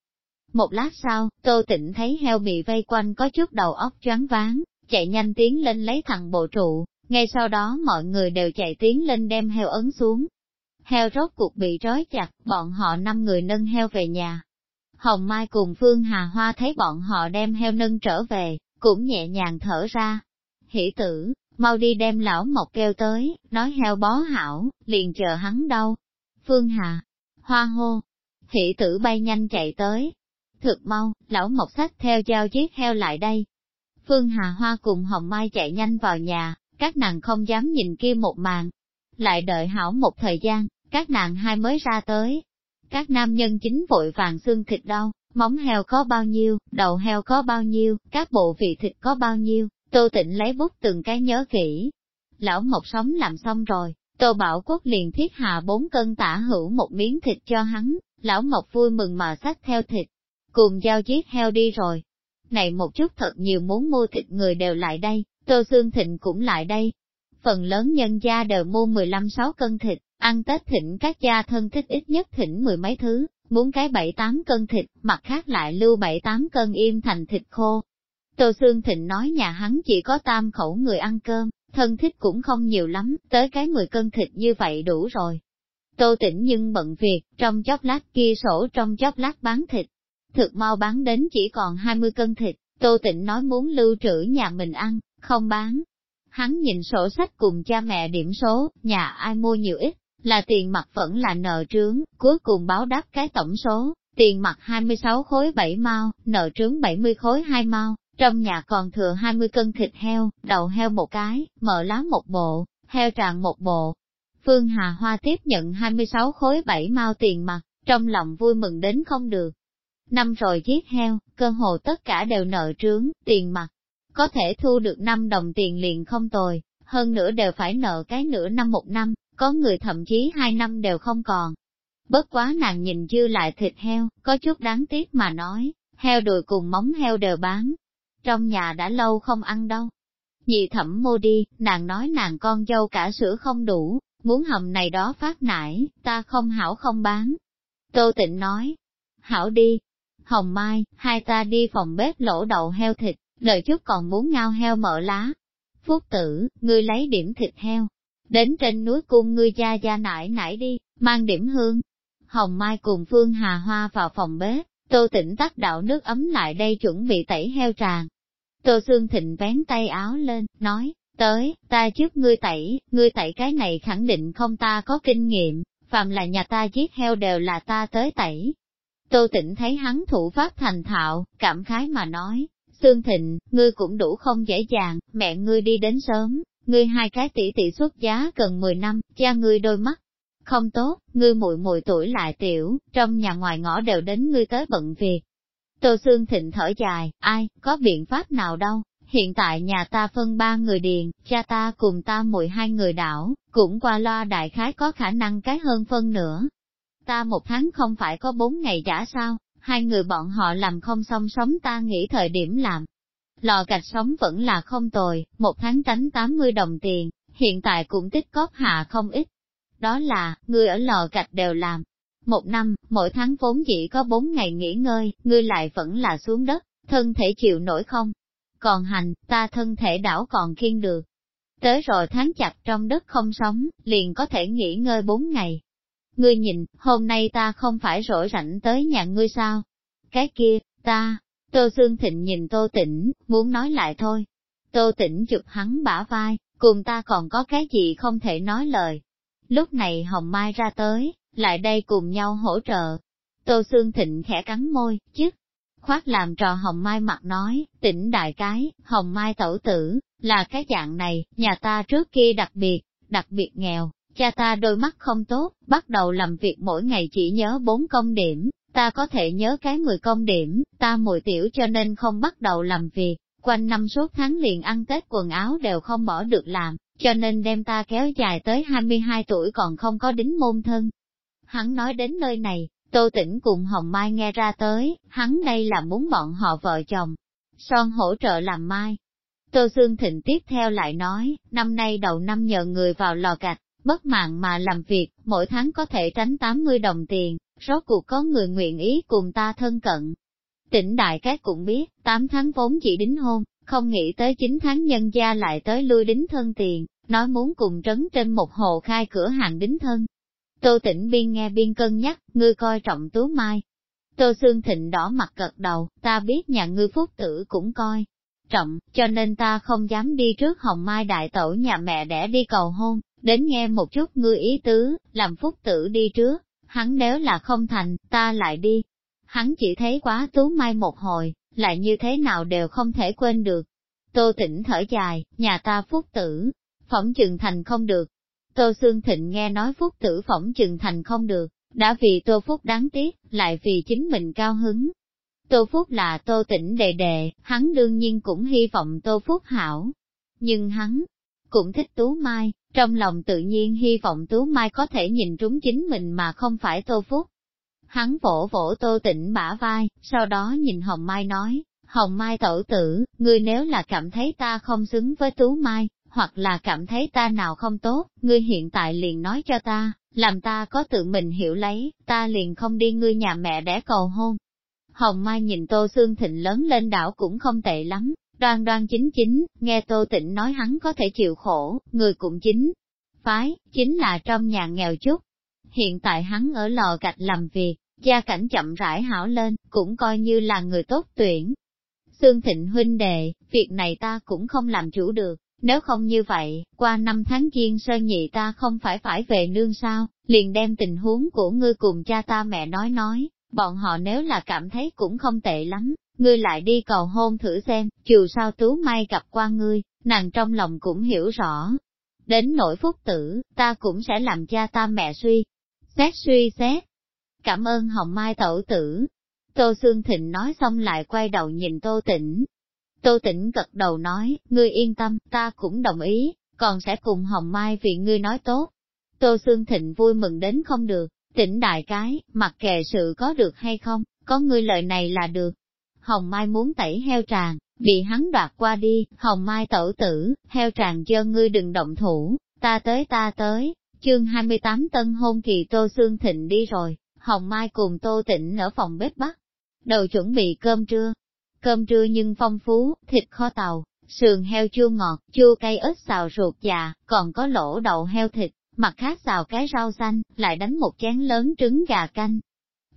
Một lát sau, Tô Tịnh thấy heo bị vây quanh có chút đầu óc choáng váng, chạy nhanh tiến lên lấy thằng bộ trụ, ngay sau đó mọi người đều chạy tiến lên đem heo ấn xuống, Heo rốt cuộc bị trói chặt, bọn họ năm người nâng heo về nhà. Hồng Mai cùng Phương Hà Hoa thấy bọn họ đem heo nâng trở về, cũng nhẹ nhàng thở ra. Hỷ tử, mau đi đem lão mộc kêu tới, nói heo bó hảo, liền chờ hắn đâu. Phương Hà, Hoa hô, hỷ tử bay nhanh chạy tới. Thực mau, lão mộc sách theo giao chiếc heo lại đây. Phương Hà Hoa cùng Hồng Mai chạy nhanh vào nhà, các nàng không dám nhìn kia một màn. Lại đợi hảo một thời gian, các nàng hai mới ra tới. Các nam nhân chính vội vàng xương thịt đau, móng heo có bao nhiêu, đầu heo có bao nhiêu, các bộ vị thịt có bao nhiêu, Tô Tịnh lấy bút từng cái nhớ kỹ. Lão Mộc sống làm xong rồi, Tô Bảo Quốc liền thiết hạ bốn cân tả hữu một miếng thịt cho hắn, lão Mộc vui mừng mà xách theo thịt, cùng giao giết heo đi rồi. Này một chút thật nhiều muốn mua thịt người đều lại đây, Tô xương Thịnh cũng lại đây. Phần lớn nhân gia đều mua 15-6 cân thịt, ăn Tết thịnh các gia thân thích ít nhất thịnh mười mấy thứ, muốn cái 7-8 cân thịt, mặt khác lại lưu 7-8 cân im thành thịt khô. Tô Sương Thịnh nói nhà hắn chỉ có tam khẩu người ăn cơm, thân thích cũng không nhiều lắm, tới cái 10 cân thịt như vậy đủ rồi. Tô Tĩnh nhưng bận việc, trong chốc lát kia sổ trong chốc lát bán thịt. Thực mau bán đến chỉ còn 20 cân thịt, Tô Tĩnh nói muốn lưu trữ nhà mình ăn, không bán. Hắn nhìn sổ sách cùng cha mẹ điểm số, nhà ai mua nhiều ít, là tiền mặt vẫn là nợ trướng, cuối cùng báo đáp cái tổng số, tiền mặt 26 khối 7 mao, nợ trướng 70 khối 2 mao, trong nhà còn thừa 20 cân thịt heo, đầu heo một cái, mỡ lá một bộ, heo tràn một bộ. Phương Hà Hoa tiếp nhận 26 khối 7 mao tiền mặt, trong lòng vui mừng đến không được. Năm rồi giết heo, cơ hồ tất cả đều nợ trướng, tiền mặt. Có thể thu được 5 đồng tiền liền không tồi, hơn nữa đều phải nợ cái nửa năm một năm, có người thậm chí hai năm đều không còn. Bất quá nàng nhìn dư lại thịt heo, có chút đáng tiếc mà nói, heo đùi cùng móng heo đều bán. Trong nhà đã lâu không ăn đâu. Nhị thẩm mua đi, nàng nói nàng con dâu cả sữa không đủ, muốn hầm này đó phát nải, ta không hảo không bán. Tô tịnh nói, hảo đi. Hồng Mai, hai ta đi phòng bếp lỗ đậu heo thịt, đợi chút còn muốn ngao heo mỡ lá. Phúc tử, ngươi lấy điểm thịt heo, đến trên núi cung ngươi gia gia nải nải đi, mang điểm hương. Hồng Mai cùng Phương Hà Hoa vào phòng bếp, Tô Tĩnh tắt đạo nước ấm lại đây chuẩn bị tẩy heo tràn. Tô Sương Thịnh vén tay áo lên, nói, tới, ta trước ngươi tẩy, ngươi tẩy cái này khẳng định không ta có kinh nghiệm, phạm là nhà ta giết heo đều là ta tới tẩy. Tô Tĩnh thấy hắn thủ pháp thành thạo, cảm khái mà nói, Sương Thịnh, ngươi cũng đủ không dễ dàng, mẹ ngươi đi đến sớm, ngươi hai cái tỷ tỷ xuất giá gần 10 năm, cha ngươi đôi mắt. Không tốt, ngươi muội muội tuổi lại tiểu, trong nhà ngoài ngõ đều đến ngươi tới bận việc. Tô Sương Thịnh thở dài, ai, có biện pháp nào đâu, hiện tại nhà ta phân ba người điền, cha ta cùng ta muội hai người đảo, cũng qua loa đại khái có khả năng cái hơn phân nữa. Ta một tháng không phải có bốn ngày trả sao, hai người bọn họ làm không xong sống ta nghĩ thời điểm làm, Lò gạch sống vẫn là không tồi, một tháng tránh 80 đồng tiền, hiện tại cũng tích cóp hạ không ít. Đó là, người ở lò gạch đều làm. Một năm, mỗi tháng vốn chỉ có 4 ngày nghỉ ngơi, ngươi lại vẫn là xuống đất, thân thể chịu nổi không? Còn hành, ta thân thể đảo còn kiên được. Tới rồi tháng chặt trong đất không sống, liền có thể nghỉ ngơi 4 ngày. Ngươi nhìn, hôm nay ta không phải rỗi rảnh tới nhà ngươi sao? Cái kia, ta, Tô Sương Thịnh nhìn Tô Tĩnh, muốn nói lại thôi. Tô Tĩnh chụp hắn bả vai, cùng ta còn có cái gì không thể nói lời. Lúc này Hồng Mai ra tới, lại đây cùng nhau hỗ trợ. Tô Sương Thịnh khẽ cắn môi, chức. Khoát làm trò Hồng Mai mặt nói, tỉnh đại cái, Hồng Mai tẩu tử, là cái dạng này, nhà ta trước kia đặc biệt, đặc biệt nghèo, cha ta đôi mắt không tốt, bắt đầu làm việc mỗi ngày chỉ nhớ bốn công điểm, ta có thể nhớ cái 10 công điểm, ta mùi tiểu cho nên không bắt đầu làm việc, quanh năm suốt tháng liền ăn Tết quần áo đều không bỏ được làm, cho nên đem ta kéo dài tới 22 tuổi còn không có đính môn thân. Hắn nói đến nơi này, Tô Tĩnh cùng Hồng Mai nghe ra tới, hắn đây là muốn bọn họ vợ chồng, son hỗ trợ làm mai. Tô Sương Thịnh tiếp theo lại nói, năm nay đầu năm nhờ người vào lò gạch, bất mạng mà làm việc, mỗi tháng có thể tránh 80 đồng tiền, rốt cuộc có người nguyện ý cùng ta thân cận. Tỉnh đại các cũng biết, 8 tháng vốn chỉ đính hôn, không nghĩ tới 9 tháng nhân gia lại tới lui đính thân tiền, nói muốn cùng trấn trên một hồ khai cửa hàng đính thân. Tô tỉnh biên nghe biên cân nhắc, ngươi coi trọng tú mai. Tô xương thịnh đỏ mặt cật đầu, ta biết nhà ngươi phúc tử cũng coi. Trọng, cho nên ta không dám đi trước hồng mai đại tẩu nhà mẹ đẻ đi cầu hôn, đến nghe một chút ngươi ý tứ, làm phúc tử đi trước, hắn nếu là không thành, ta lại đi. Hắn chỉ thấy quá tú mai một hồi, lại như thế nào đều không thể quên được. Tô tỉnh thở dài, nhà ta phúc tử, phỏng chừng thành không được. Tô Sương Thịnh nghe nói phúc tử phỏng chừng thành không được, đã vì Tô Phúc đáng tiếc, lại vì chính mình cao hứng. Tô Phúc là Tô tĩnh đề đề, hắn đương nhiên cũng hy vọng Tô Phúc hảo. Nhưng hắn, cũng thích Tú Mai, trong lòng tự nhiên hy vọng Tú Mai có thể nhìn trúng chính mình mà không phải Tô Phúc. Hắn vỗ vỗ Tô Tĩnh bả vai, sau đó nhìn Hồng Mai nói, Hồng Mai tẩu tử, ngươi nếu là cảm thấy ta không xứng với Tú Mai, hoặc là cảm thấy ta nào không tốt, ngươi hiện tại liền nói cho ta, làm ta có tự mình hiểu lấy, ta liền không đi ngươi nhà mẹ đẻ cầu hôn. Hồng Mai nhìn Tô Sương Thịnh lớn lên đảo cũng không tệ lắm, đoan đoan chính chính, nghe Tô Tịnh nói hắn có thể chịu khổ, người cũng chính. Phái, chính là trong nhà nghèo chút. Hiện tại hắn ở lò gạch làm việc, gia cảnh chậm rãi hảo lên, cũng coi như là người tốt tuyển. Sương Thịnh huynh đệ, việc này ta cũng không làm chủ được, nếu không như vậy, qua năm tháng kiên sơn nhị ta không phải phải về nương sao, liền đem tình huống của ngươi cùng cha ta mẹ nói nói, bọn họ nếu là cảm thấy cũng không tệ lắm, ngươi lại đi cầu hôn thử xem, dù sao tú may gặp qua ngươi, nàng trong lòng cũng hiểu rõ. Đến nỗi phúc tử, ta cũng sẽ làm cha ta mẹ suy, xét suy xét. Cảm ơn Hồng Mai tẩu tử. Tô Sương Thịnh nói xong lại quay đầu nhìn Tô Tĩnh. Tô Tĩnh gật đầu nói, ngươi yên tâm, ta cũng đồng ý, còn sẽ cùng Hồng Mai vì ngươi nói tốt. Tô Sương Thịnh vui mừng đến không được, tỉnh đại cái, mặc kệ sự có được hay không, có ngươi lời này là được. Hồng Mai muốn tẩy heo tràng, bị hắn đoạt qua đi, Hồng Mai tẩu tử, heo tràng dơ ngươi đừng động thủ, ta tới ta tới, chương 28 tân hôn kỳ Tô Sương Thịnh đi rồi, Hồng Mai cùng Tô Tịnh ở phòng bếp bắt, đầu chuẩn bị cơm trưa. Cơm trưa nhưng phong phú, thịt kho tàu, sườn heo chua ngọt, chua cay ớt xào ruột già, còn có lỗ đậu heo thịt, mặt khác xào cái rau xanh, lại đánh một chén lớn trứng gà canh,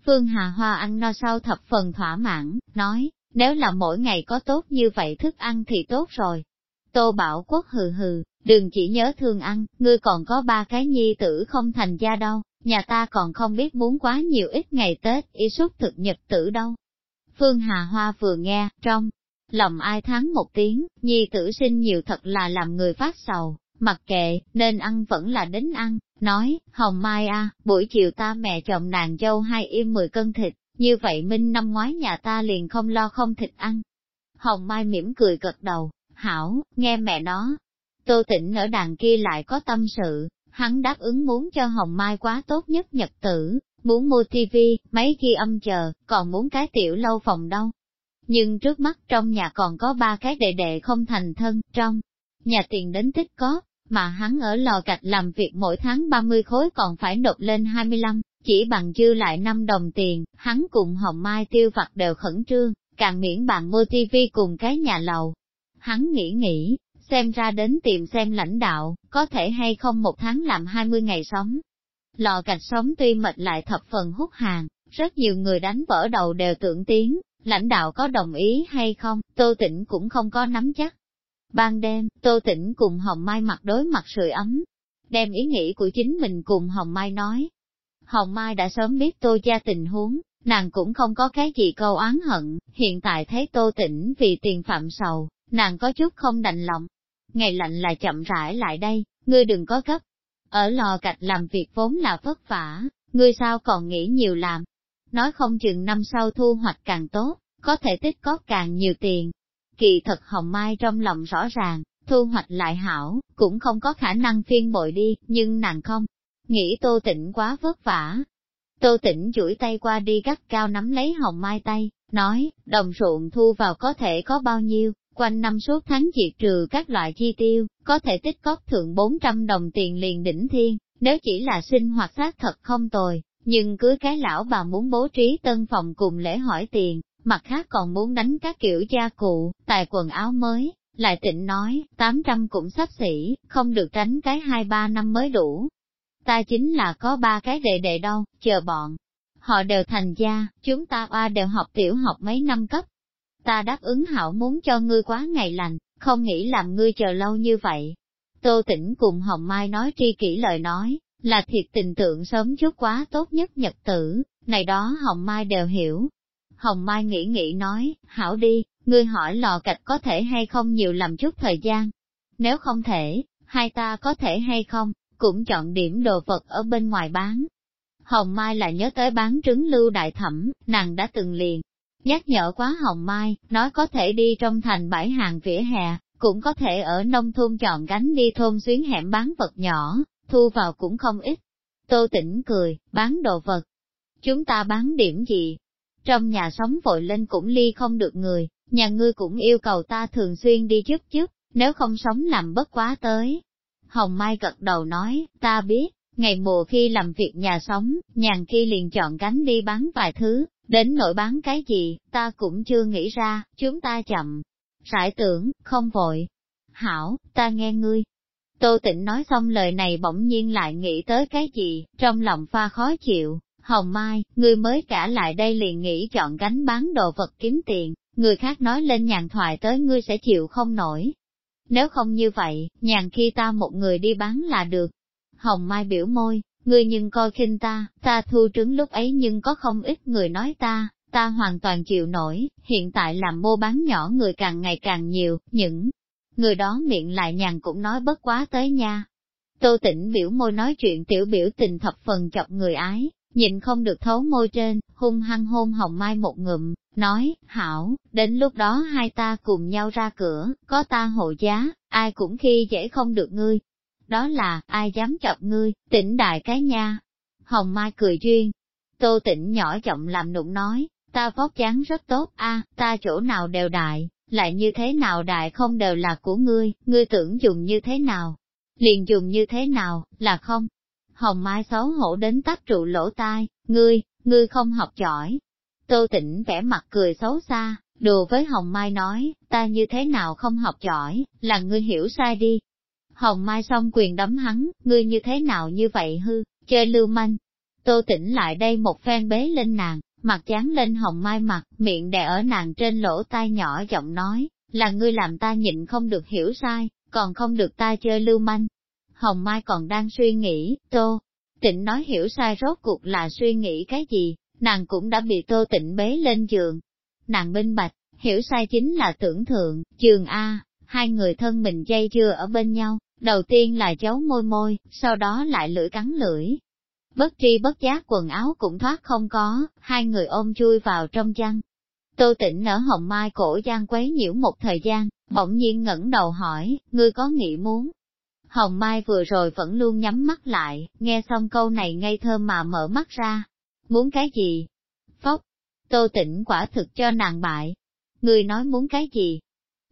Phương Hà Hoa ăn no sau thập phần thỏa mãn, nói, nếu là mỗi ngày có tốt như vậy thức ăn thì tốt rồi. Tô Bảo Quốc hừ hừ, đừng chỉ nhớ thương ăn, ngươi còn có ba cái nhi tử không thành gia đâu, nhà ta còn không biết muốn quá nhiều ít ngày Tết, y suất thực nhật tử đâu. Phương Hà Hoa vừa nghe, trong lòng ai thắng một tiếng, nhi tử sinh nhiều thật là làm người phát sầu, mặc kệ, nên ăn vẫn là đến ăn, nói, Hồng Mai a, buổi chiều ta mẹ chồng nàng dâu hai im 10 cân thịt, như vậy Minh năm ngoái nhà ta liền không lo không thịt ăn. Hồng Mai mỉm cười gật đầu, hảo, nghe mẹ nó. Tô Tĩnh ở đàn kia lại có tâm sự, hắn đáp ứng muốn cho Hồng Mai quá tốt nhất nhật tử, muốn mua tivi, mấy ghi âm chờ, còn muốn cái tiểu lâu phòng đâu. Nhưng trước mắt trong nhà còn có ba cái đệ đệ không thành thân, trong nhà tiền đến tích có, mà hắn ở lò gạch làm việc mỗi tháng 30 khối còn phải nộp lên 25, chỉ bằng dư lại 5 đồng tiền, hắn cùng Hồng Mai tiêu vặt đều khẩn trương, càng miễn bàn mua tivi cùng cái nhà lầu. Hắn nghĩ nghĩ, xem ra đến tìm xem lãnh đạo, có thể hay không một tháng làm 20 ngày sống. Lò gạch sống tuy mệt lại thập phần hút hàng, rất nhiều người đánh vỡ đầu đều tưởng tiếng, lãnh đạo có đồng ý hay không, Tô Tĩnh cũng không có nắm chắc. Ban đêm, Tô Tĩnh cùng Hồng Mai mặt đối mặt sưởi ấm, đem ý nghĩ của chính mình cùng Hồng Mai nói. Hồng Mai đã sớm biết Tô gia tình huống, nàng cũng không có cái gì câu oán hận, hiện tại thấy Tô Tĩnh vì tiền phạm sầu, nàng có chút không đành lòng. Ngày lạnh là chậm rãi lại đây, ngươi đừng có gấp. Ở lò gạch làm việc vốn là vất vả, ngươi sao còn nghĩ nhiều làm. Nói không chừng năm sau thu hoạch càng tốt, có thể tích có càng nhiều tiền, Kỳ thật Hồng Mai trong lòng rõ ràng, thu hoạch lại hảo, cũng không có khả năng phiên bội đi, nhưng nàng không. Nghĩ Tô Tĩnh quá vất vả. Tô Tĩnh chuỗi tay qua đi gắt cao nắm lấy Hồng Mai tay, nói, đồng ruộng thu vào có thể có bao nhiêu, quanh năm suốt tháng diệt trừ các loại chi tiêu, có thể tích cóp thượng 400 đồng tiền liền đỉnh thiên, nếu chỉ là sinh hoạt xác thật không tồi, nhưng cưới cái lão bà muốn bố trí tân phòng cùng lễ hỏi tiền, mặt khác còn muốn đánh các kiểu gia cụ, tài quần áo mới, lại tịnh nói, 800 cũng sắp xỉ, không được tránh cái 2-3 năm mới đủ. Ta chính là có ba cái đệ đệ đâu, chờ bọn. Họ đều thành gia, chúng ta oa đều học tiểu học mấy năm cấp. Ta đáp ứng hảo muốn cho ngươi quá ngày lành, không nghĩ làm ngươi chờ lâu như vậy. Tô tỉnh cùng Hồng Mai nói tri kỷ lời nói, là thiệt tình tượng sớm chút quá tốt nhất nhật tử, này đó Hồng Mai đều hiểu, Hồng Mai nghĩ nghĩ nói, hảo đi, ngươi hỏi lò cạch có thể hay không nhiều làm chút thời gian. Nếu không thể, hai ta có thể hay không, cũng chọn điểm đồ vật ở bên ngoài bán. Hồng Mai lại nhớ tới bán trứng lưu đại thẩm, nàng đã từng liền. Nhắc nhở quá Hồng Mai, nói có thể đi trong thành bãi hàng vỉa hè, cũng có thể ở nông thôn chọn gánh đi thôn xuyến hẻm bán vật nhỏ, thu vào cũng không ít. Tô tỉnh cười, bán đồ vật. Chúng ta bán điểm gì? Trong nhà sống vội lên cũng ly không được người, nhà ngươi cũng yêu cầu ta thường xuyên đi giúp giúp, nếu không sống làm bất quá tới. Hồng Mai gật đầu nói, ta biết, ngày mùa khi làm việc nhà sống, nhàn khi liền chọn cánh đi bán vài thứ, đến nội bán cái gì, ta cũng chưa nghĩ ra, chúng ta chậm. Rải tưởng, không vội. Hảo, ta nghe ngươi. Tô tịnh nói xong lời này bỗng nhiên lại nghĩ tới cái gì, trong lòng pha khó chịu. Hồng Mai, ngươi mới cả lại đây liền nghĩ chọn gánh bán đồ vật kiếm tiền, người khác nói lên nhàn thoại tới ngươi sẽ chịu không nổi. Nếu không như vậy, nhàn khi ta một người đi bán là được. Hồng Mai biểu môi, ngươi nhưng coi khinh ta, ta thu trứng lúc ấy nhưng có không ít người nói ta, ta hoàn toàn chịu nổi, hiện tại làm mua bán nhỏ người càng ngày càng nhiều, những người đó miệng lại nhàn cũng nói bất quá tới nha. Tô tĩnh biểu môi nói chuyện tiểu biểu tình thập phần chọc người ái, nhìn không được thấu môi trên, hung hăng hôn hồng mai một ngụm, nói, hảo, đến lúc đó hai ta cùng nhau ra cửa, có ta hộ giá, ai cũng khi dễ không được ngươi. Đó là, ai dám chọc ngươi, tỉnh đại cái nha. Hồng Mai cười duyên. Tô tỉnh nhỏ giọng làm nụng nói, ta vóc dáng rất tốt a, ta chỗ nào đều đại, lại như thế nào đại không đều là của ngươi, ngươi tưởng dùng như thế nào, liền dùng như thế nào, là không? Hồng Mai xấu hổ đến tắt trụ lỗ tai, ngươi, ngươi không học giỏi, Tô Tĩnh vẻ mặt cười xấu xa, đùa với Hồng Mai nói, ta như thế nào không học giỏi, là ngươi hiểu sai đi. Hồng Mai xong quyền đấm hắn, ngươi như thế nào như vậy hư, chơi lưu manh. Tô Tĩnh lại đây một phen bế lên nàng, mặt chán lên Hồng Mai mặt, miệng đè ở nàng trên lỗ tai nhỏ giọng nói, là ngươi làm ta nhịn không được hiểu sai, còn không được ta chơi lưu manh. Hồng Mai còn đang suy nghĩ, Tô, Tịnh nói hiểu sai rốt cuộc là suy nghĩ cái gì, nàng cũng đã bị tô tịnh bế lên giường. Nàng minh bạch, hiểu sai chính là tưởng thượng, giường A, hai người thân mình dây dưa ở bên nhau, đầu tiên là giấu môi môi, sau đó lại lưỡi cắn lưỡi. Bất tri bất giác quần áo cũng thoát không có, hai người ôm chui vào trong chăn. Tô tịnh ở hồng mai cổ gian quấy nhiễu một thời gian, bỗng nhiên ngẩng đầu hỏi, ngươi có nghĩ muốn? Hồng Mai vừa rồi vẫn luôn nhắm mắt lại, nghe xong câu này ngây thơ mà mở mắt ra, Muốn cái gì? Phóc. Tô tĩnh quả thực cho nàng bại. Người nói muốn cái gì?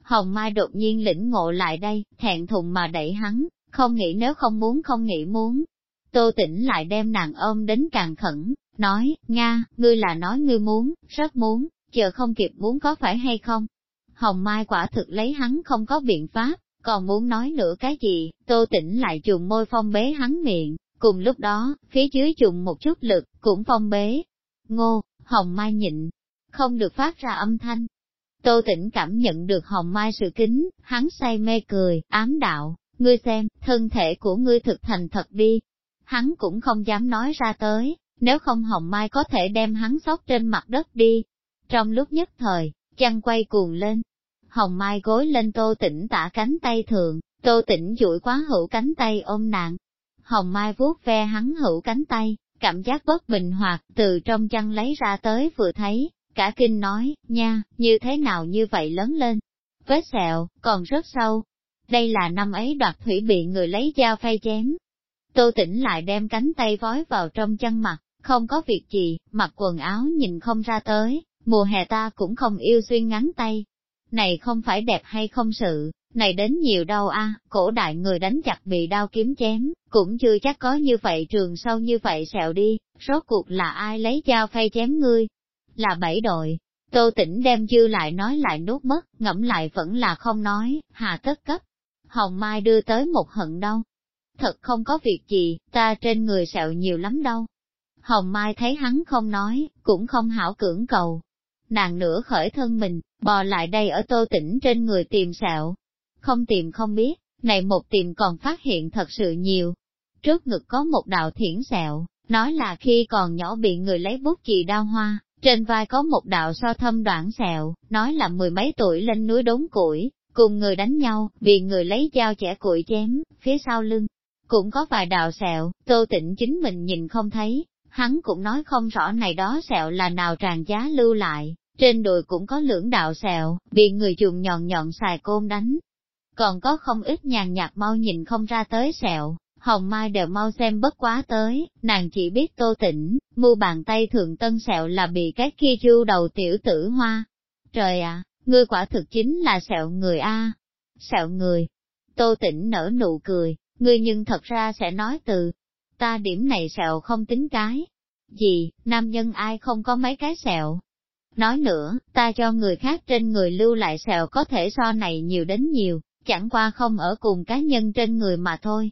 Hồng Mai đột nhiên lĩnh ngộ lại đây, thẹn thùng mà đẩy hắn, không nghĩ nếu không muốn không nghĩ muốn. Tô tĩnh lại đem nàng ôm đến càng khẩn, nói, Nga, ngươi là nói ngươi muốn, rất muốn, chờ không kịp muốn có phải hay không? Hồng Mai quả thực lấy hắn không có biện pháp, còn muốn nói nữa cái gì, tô tĩnh lại trùng môi phong bế hắn miệng, Cùng lúc đó, phía dưới dùng một chút lực, cũng phong bế. Ngô, hồng mai nhịn, không được phát ra âm thanh. Tô tĩnh cảm nhận được hồng mai sự kính, hắn say mê cười, ám đạo, ngươi xem, thân thể của ngươi thực thành thật đi. Hắn cũng không dám nói ra tới, nếu không hồng mai có thể đem hắn sóc trên mặt đất đi. Trong lúc nhất thời, chăn quay cuồng lên. Hồng mai gối lên tô tĩnh tả cánh tay thường, tô tĩnh duỗi quá hữu cánh tay ôm nạn. Hồng Mai vuốt ve hắn hữu cánh tay, cảm giác bất bình hoạt, từ trong chăn lấy ra tới vừa thấy, cả kinh nói, nha, như thế nào như vậy lớn lên. Vết sẹo, còn rất sâu. Đây là năm ấy đoạt thủy bị người lấy dao phay chém. Tô tĩnh lại đem cánh tay vói vào trong chân mặt, không có việc gì, mặc quần áo nhìn không ra tới, mùa hè ta cũng không yêu xuyên ngắn tay. Này không phải đẹp hay không sự, này đến nhiều đau a, cổ đại người đánh chặt bị đau kiếm chém, cũng chưa chắc có như vậy trường sâu như vậy sẹo đi, rốt cuộc là ai lấy dao phay chém ngươi? Là bảy đội. Tô tỉnh đem dư lại nói lại nuốt mất, ngẫm lại vẫn là không nói, hà tất cấp. Hồng Mai đưa tới một hận đâu. Thật không có việc gì, ta trên người sẹo nhiều lắm đâu. Hồng Mai thấy hắn không nói, cũng không hảo cưỡng cầu. Nàng nửa khởi thân mình, bò lại đây ở tô tỉnh trên người tìm sẹo, không tìm không biết, này một tìm còn phát hiện thật sự nhiều. Trước ngực có một đạo thiển sẹo, nói là khi còn nhỏ bị người lấy bút chì đao hoa, trên vai có một đạo so thâm đoạn sẹo, nói là mười mấy tuổi lên núi đốn củi, cùng người đánh nhau, vì người lấy dao chẻ củi chém, phía sau lưng. Cũng có vài đạo sẹo, tô tịnh chính mình nhìn không thấy, hắn cũng nói không rõ này đó sẹo là nào tràn giá lưu lại, trên đùi cũng có lưỡng đạo sẹo, bị người dùng nhọn nhọn xài côn đánh. Còn có không ít nhàn nhạt mau nhìn không ra tới sẹo, Hồng Mai đều mau xem bất quá tới, nàng chỉ biết tô tỉnh, mu bàn tay thượng tân sẹo là bị cái kia chu đầu tiểu tử hoa. Trời ạ, ngươi quả thực chính là sẹo người a Sẹo người. Tô tỉnh nở nụ cười, ngươi nhưng thật ra sẽ nói từ. Ta điểm này sẹo không tính cái. Gì, nam nhân ai không có mấy cái sẹo. Nói nữa, ta cho người khác trên người lưu lại sẹo có thể so này nhiều đến nhiều, chẳng qua không ở cùng cá nhân trên người mà thôi.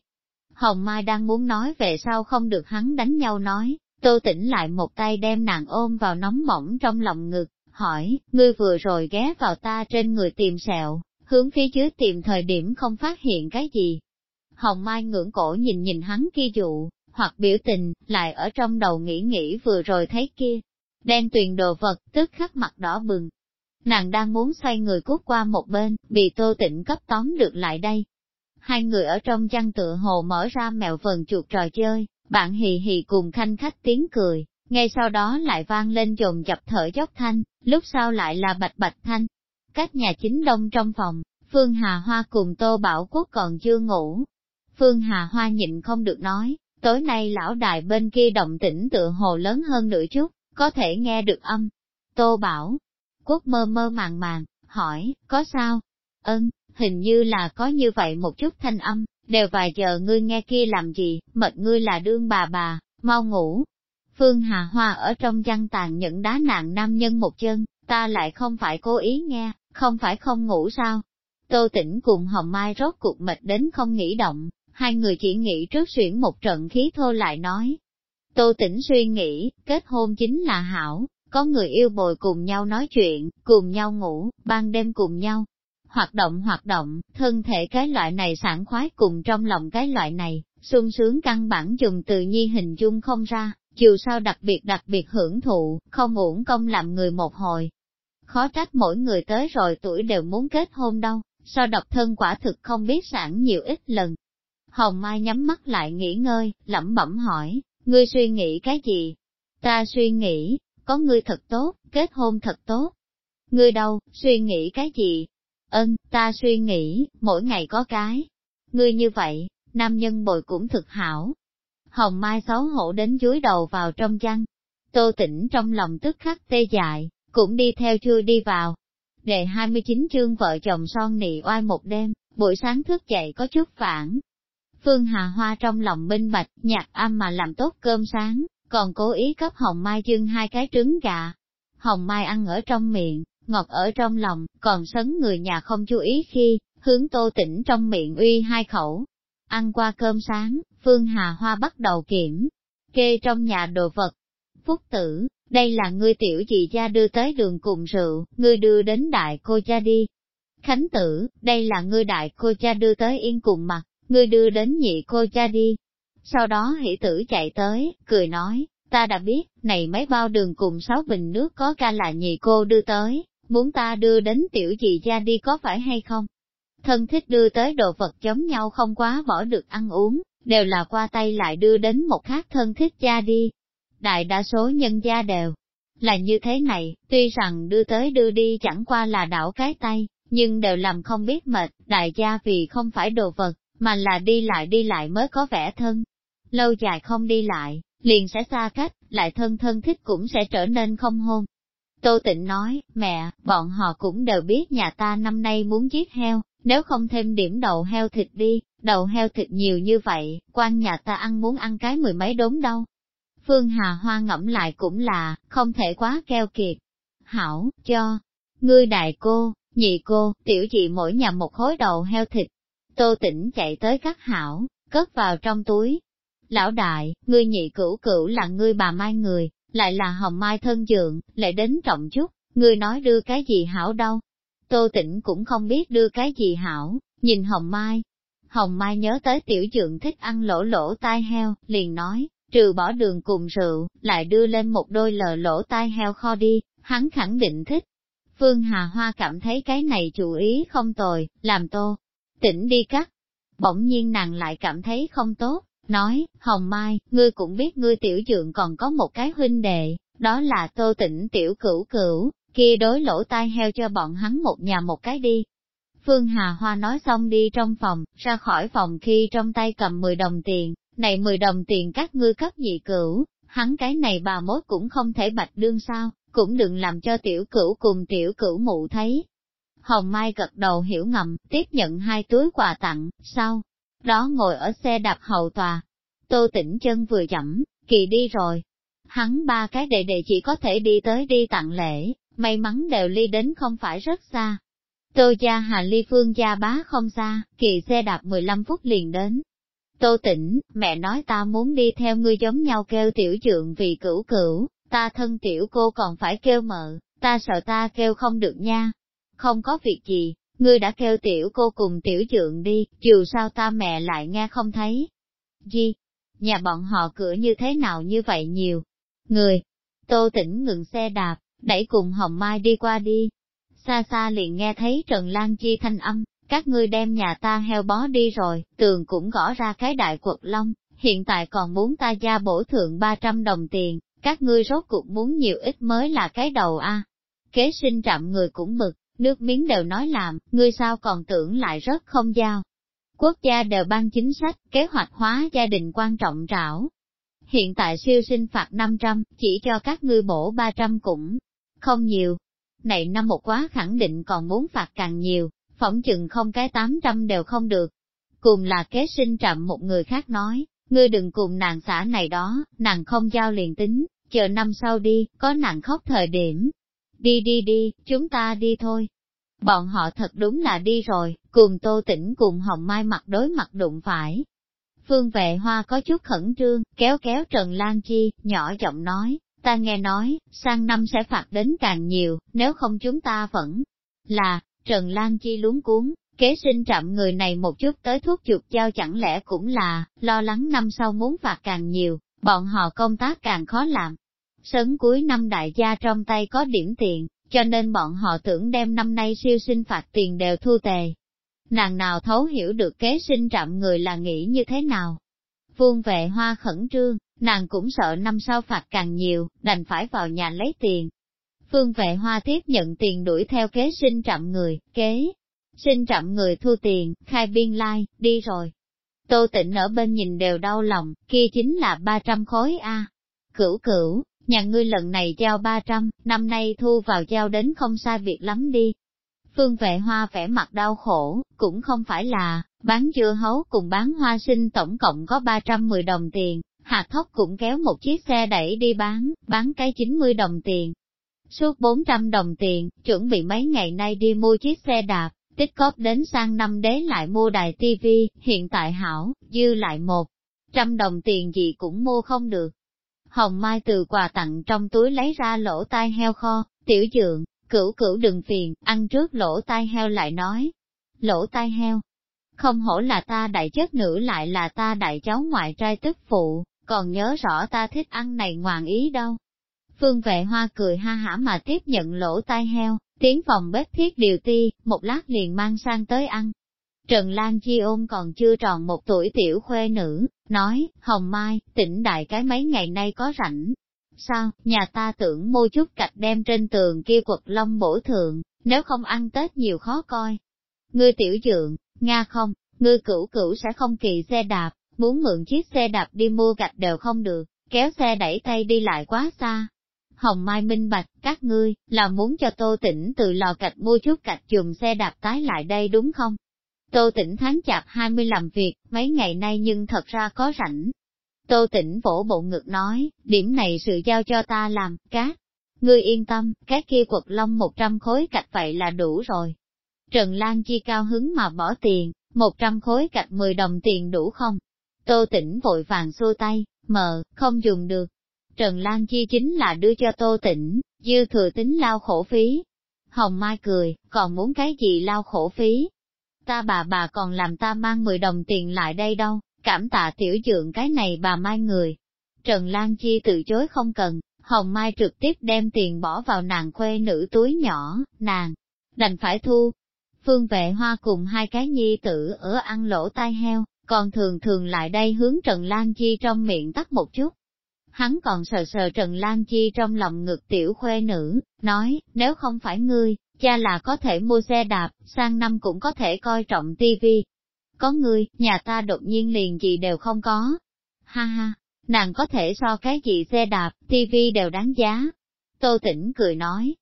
Hồng Mai đang muốn nói về sao không được hắn đánh nhau nói, tô tỉnh lại một tay đem nàng ôm vào nóng mỏng trong lòng ngực, hỏi, ngươi vừa rồi ghé vào ta trên người tìm sẹo, hướng phía dưới tìm thời điểm không phát hiện cái gì. Hồng Mai ngưỡng cổ nhìn nhìn hắn kia dụ, hoặc biểu tình, lại ở trong đầu nghĩ nghĩ vừa rồi thấy kia. Đen tuyền đồ vật, tức khắc mặt đỏ bừng. Nàng đang muốn xoay người cút qua một bên, bị tô tịnh cấp tóm được lại đây, hai người ở trong chăn tựa hồ mở ra mèo vần chuột trò chơi, bạn hì hì cùng khanh khách tiếng cười, ngay sau đó lại vang lên dồn dập thở dốc thanh, lúc sau lại là bạch bạch thanh. Cách nhà chính đông trong phòng, Phương Hà Hoa cùng Tô Bảo Quốc còn chưa ngủ. Phương Hà Hoa nhịn không được nói, tối nay lão đại bên kia động tĩnh tựa hồ lớn hơn nửa chút, có thể nghe được âm. Tô Bảo Quốc mơ mơ màng màng, hỏi, có sao? Ân, hình như là có như vậy một chút thanh âm, đều vài giờ ngươi nghe kia làm gì, mệt ngươi là đương bà bà, mau ngủ. Phương Hà Hoa ở trong văn tàn những đá nạn nam nhân một chân, ta lại không phải cố ý nghe, không phải không ngủ sao. Tô tỉnh cùng Hồng Mai rốt cuộc mệt đến không nghĩ động, hai người chỉ nghĩ trước xuyển một trận khí thô lại nói. Tô tỉnh suy nghĩ, kết hôn chính là hảo, có người yêu bồi cùng nhau nói chuyện, cùng nhau ngủ, ban đêm cùng nhau, hoạt động hoạt động, thân thể cái loại này sảng khoái cùng trong lòng cái loại này, sung sướng căn bản dùng tự nhiên hình dung không ra, dù sao đặc biệt đặc biệt hưởng thụ, không uổng công làm người một hồi. Khó trách mỗi người tới rồi tuổi đều muốn kết hôn đâu, so độc thân quả thực không biết sản nhiều ít lần. Hồng Mai nhắm mắt lại nghỉ ngơi, lẩm bẩm hỏi, ngươi suy nghĩ cái gì? Ta suy nghĩ, có ngươi thật tốt, kết hôn thật tốt. Ngươi đâu, suy nghĩ cái gì? Ân, ta suy nghĩ, mỗi ngày có cái. Ngươi như vậy, nam nhân bồi cũng thực hảo. Hồng Mai xấu hổ đến dưới đầu vào trong chăn. Tô tỉnh trong lòng tức khắc tê dại, cũng đi theo chưa đi vào. Đệ 29 chương vợ chồng son nị oai một đêm, buổi sáng thức dậy có chút phản. Phương Hà Hoa trong lòng minh bạch, nhạc âm mà làm tốt cơm sáng, còn cố ý cấp Hồng Mai chưng hai cái trứng gà. Hồng Mai ăn ở trong miệng, ngọt ở trong lòng, còn sấn người nhà không chú ý khi, hướng tô tỉnh trong miệng uy hai khẩu. Ăn qua cơm sáng, Phương Hà Hoa bắt đầu kiểm, kê trong nhà đồ vật. Phúc tử, đây là ngươi tiểu chị cha đưa tới đường cùng rượu, ngươi đưa đến đại cô cha đi. Khánh tử, đây là ngươi đại cô cha đưa tới yên cùng mặt, ngươi đưa đến nhị cô cha đi. Sau đó hỷ tử chạy tới, cười nói, ta đã biết, này mấy bao đường cùng sáu bình nước có ca là nhị cô đưa tới, muốn ta đưa đến tiểu chị cha đi có phải hay không? Thân thích đưa tới đồ vật giống nhau không quá bỏ được ăn uống, đều là qua tay lại đưa đến một khác thân thích cha đi. Đại đa số nhân gia đều là như thế này, tuy rằng đưa tới đưa đi chẳng qua là đảo cái tay, nhưng đều làm không biết mệt, đại gia vì không phải đồ vật, mà là đi lại đi lại mới có vẻ thân. Lâu dài không đi lại, liền sẽ xa cách, lại thân thân thích cũng sẽ trở nên không hôn, Tô Tịnh nói, mẹ, bọn họ cũng đều biết nhà ta năm nay muốn giết heo, nếu không thêm điểm đầu heo thịt đi, đầu heo thịt nhiều như vậy, quan nhà ta ăn muốn ăn cái mười mấy đốn đâu. Phương Hà Hoa ngẫm lại cũng là, không thể quá keo kiệt. Hảo, cho, ngươi đại cô, nhị cô, tiểu chị mỗi nhà một khối đầu heo thịt. Tô Tĩnh chạy tới các hảo, cất vào trong túi. Lão đại, ngươi nhị cửu cửu là ngươi bà mai người, lại là hồng mai thân dượng, lại đến trọng chút, ngươi nói đưa cái gì hảo đâu. Tô tĩnh cũng không biết đưa cái gì hảo, nhìn hồng mai. Hồng mai nhớ tới tiểu dượng thích ăn lỗ lỗ tai heo, liền nói, trừ bỏ đường cùng rượu, lại đưa lên một đôi lờ lỗ tai heo kho đi, hắn khẳng định thích. Phương Hà Hoa cảm thấy cái này chủ ý không tồi, làm tô, tỉnh đi cắt. Bỗng nhiên nàng lại cảm thấy không tốt, nói, Hồng Mai, ngươi cũng biết ngươi tiểu dượng còn có một cái huynh đệ, đó là tô tỉnh tiểu cửu cửu, kia đối lỗ tai heo cho bọn hắn một nhà một cái đi. Phương Hà Hoa nói xong đi trong phòng, ra khỏi phòng khi trong tay cầm 10 đồng tiền, này 10 đồng tiền các ngươi cấp dị cửu, hắn cái này bà mốt cũng không thể bạch đương sao, cũng đừng làm cho tiểu cửu cùng tiểu cửu mụ thấy. Hồng Mai gật đầu hiểu ngầm, tiếp nhận hai túi quà tặng, sau đó ngồi ở xe đạp hậu tòa. Tô tỉnh chân vừa chậm, kỳ đi rồi. Hắn ba cái đệ đệ chỉ có thể đi tới đi tặng lễ, may mắn đều ly đến không phải rất xa. Tô gia hà ly phương gia bá không xa, kỳ xe đạp 15 phút liền đến. Tô tỉnh, mẹ nói ta muốn đi theo ngươi giống nhau kêu tiểu trượng vì cửu cửu, ta thân tiểu cô còn phải kêu mợ, ta sợ ta kêu không được nha. Không có việc gì, ngươi đã kêu tiểu cô cùng tiểu trượng đi, dù sao ta mẹ lại nghe không thấy. Gì? Nhà bọn họ cửa như thế nào như vậy nhiều? Người! Tô tỉnh ngừng xe đạp, đẩy cùng Hồng Mai đi qua đi. Xa xa liền nghe thấy Trần Lan Chi thanh âm, các ngươi đem nhà ta heo bó đi rồi, tường cũng gõ ra cái đại quật long, hiện tại còn muốn ta gia bổ thượng 300 đồng tiền, các ngươi rốt cuộc muốn nhiều ít mới là cái đầu a. Kế sinh trạm người cũng mực, nước miếng đều nói làm, ngươi sao còn tưởng lại rất không giao. Quốc gia đều ban chính sách, kế hoạch hóa gia đình quan trọng rảo. Hiện tại siêu sinh phạt 500, chỉ cho các ngươi bổ 300 cũng không nhiều. Này năm một quá khẳng định còn muốn phạt càng nhiều, phỏng chừng không cái 800 đều không được. Cùng là kế sinh trạm một người khác nói, ngươi đừng cùng nàng xã này đó, nàng không giao liền tính, chờ năm sau đi, có nàng khóc thời điểm. Đi đi đi, chúng ta đi thôi. Bọn họ thật đúng là đi rồi, cùng tô tỉnh cùng hồng mai mặt đối mặt đụng phải. Phương vệ hoa có chút khẩn trương, kéo kéo Trần Lan Chi, nhỏ giọng nói, ta nghe nói, sang năm sẽ phạt đến càng nhiều, nếu không chúng ta vẫn là, Trần Lan Chi luống cuốn, kế sinh trạm người này một chút tới thuốc chuột giao chẳng lẽ cũng là, lo lắng năm sau muốn phạt càng nhiều, bọn họ công tác càng khó làm. Sớm cuối năm đại gia trong tay có điểm tiền, cho nên bọn họ tưởng đem năm nay siêu sinh phạt tiền đều thu tề. Nàng nào thấu hiểu được kế sinh trạm người là nghĩ như thế nào. Vuông vệ hoa khẩn trương, nàng cũng sợ năm sau phạt càng nhiều, đành phải vào nhà lấy tiền, Phương vệ hoa tiếp nhận tiền đuổi theo kế sinh trạm người, kế. Sinh trạm người thu tiền, khai biên lai, like, đi rồi. Tô tịnh ở bên nhìn đều đau lòng, kia chính là 300 khối A. Cửu cửu, nhà ngươi lần này giao 300, năm nay thu vào giao đến không sai việc lắm đi. Phương vệ hoa vẻ mặt đau khổ, cũng không phải là, bán dưa hấu cùng bán hoa sinh tổng cộng có 310 đồng tiền, hạt thóc cũng kéo một chiếc xe đẩy đi bán, bán cái 90 đồng tiền, Suốt 400 đồng tiền, chuẩn bị mấy ngày nay đi mua chiếc xe đạp, tích cóp đến sang năm đế lại mua đài tivi, hiện tại hảo, dư lại một trăm đồng tiền gì cũng mua không được. Hồng Mai từ quà tặng trong túi lấy ra lỗ tai heo kho, tiểu dượng, cửu cửu đừng phiền, ăn trước lỗ tai heo lại nói. Lỗ tai heo, không hổ là ta đại chất nữ lại là ta đại cháu ngoại trai tức phụ, còn nhớ rõ ta thích ăn này ngoạn ý đâu. Phương vệ hoa cười ha hả mà tiếp nhận lỗ tai heo, tiến phòng bếp thiết điều ti, một lát liền mang sang tới ăn. Trần Lan Chi ôm còn chưa tròn một tuổi tiểu khuê nữ, nói, Hồng Mai, tỉnh đại cái mấy ngày nay có rảnh. Sao, nhà ta tưởng mua chút cạch đem trên tường kia quật long bổ thượng, nếu không ăn Tết nhiều khó coi. Ngươi tiểu dượng, Nga không, ngươi cửu cửu sẽ không kỳ xe đạp, muốn mượn chiếc xe đạp đi mua gạch đều không được, kéo xe đẩy tay đi lại quá xa, Hồng Mai minh bạch, các ngươi, là muốn cho Tô Tĩnh từ lò cạch mua chút cạch chùm xe đạp tái lại đây đúng không? Tô Tĩnh tháng chạp 20 làm việc, mấy ngày nay nhưng thật ra có rảnh. Tô Tĩnh vỗ bộ ngực nói, điểm này sự giao cho ta làm, cát. Ngươi yên tâm, các kia quật long 100 khối cạch vậy là đủ rồi. Trần Lan Chi cao hứng mà bỏ tiền, 100 khối cạch 10 đồng tiền đủ không? Tô Tĩnh vội vàng xua tay, mờ, không dùng được, Trần Lan Chi chính là đưa cho Tô Tĩnh, dư thừa tính lao khổ phí. Hồng Mai cười, còn muốn cái gì lao khổ phí? Ta bà bà còn làm ta mang 10 đồng tiền lại đây đâu, cảm tạ tiểu dượng cái này bà Mai người. Trần Lan Chi từ chối không cần, Hồng Mai trực tiếp đem tiền bỏ vào nàng khuê nữ túi nhỏ, nàng, đành phải thu. Phương vệ hoa cùng hai cái nhi tử ở ăn lỗ tai heo, còn thường thường lại đây hướng Trần Lan Chi trong miệng tắt một chút. Hắn còn sờ sờ Trần Lan Chi trong lòng ngực tiểu khuê nữ, nói, nếu không phải ngươi, cha là có thể mua xe đạp, sang năm cũng có thể coi trọng tivi. Có người nhà ta đột nhiên liền gì đều không có. Ha ha, nàng có thể so cái gì xe đạp, tivi đều đáng giá. Tô Tĩnh cười nói.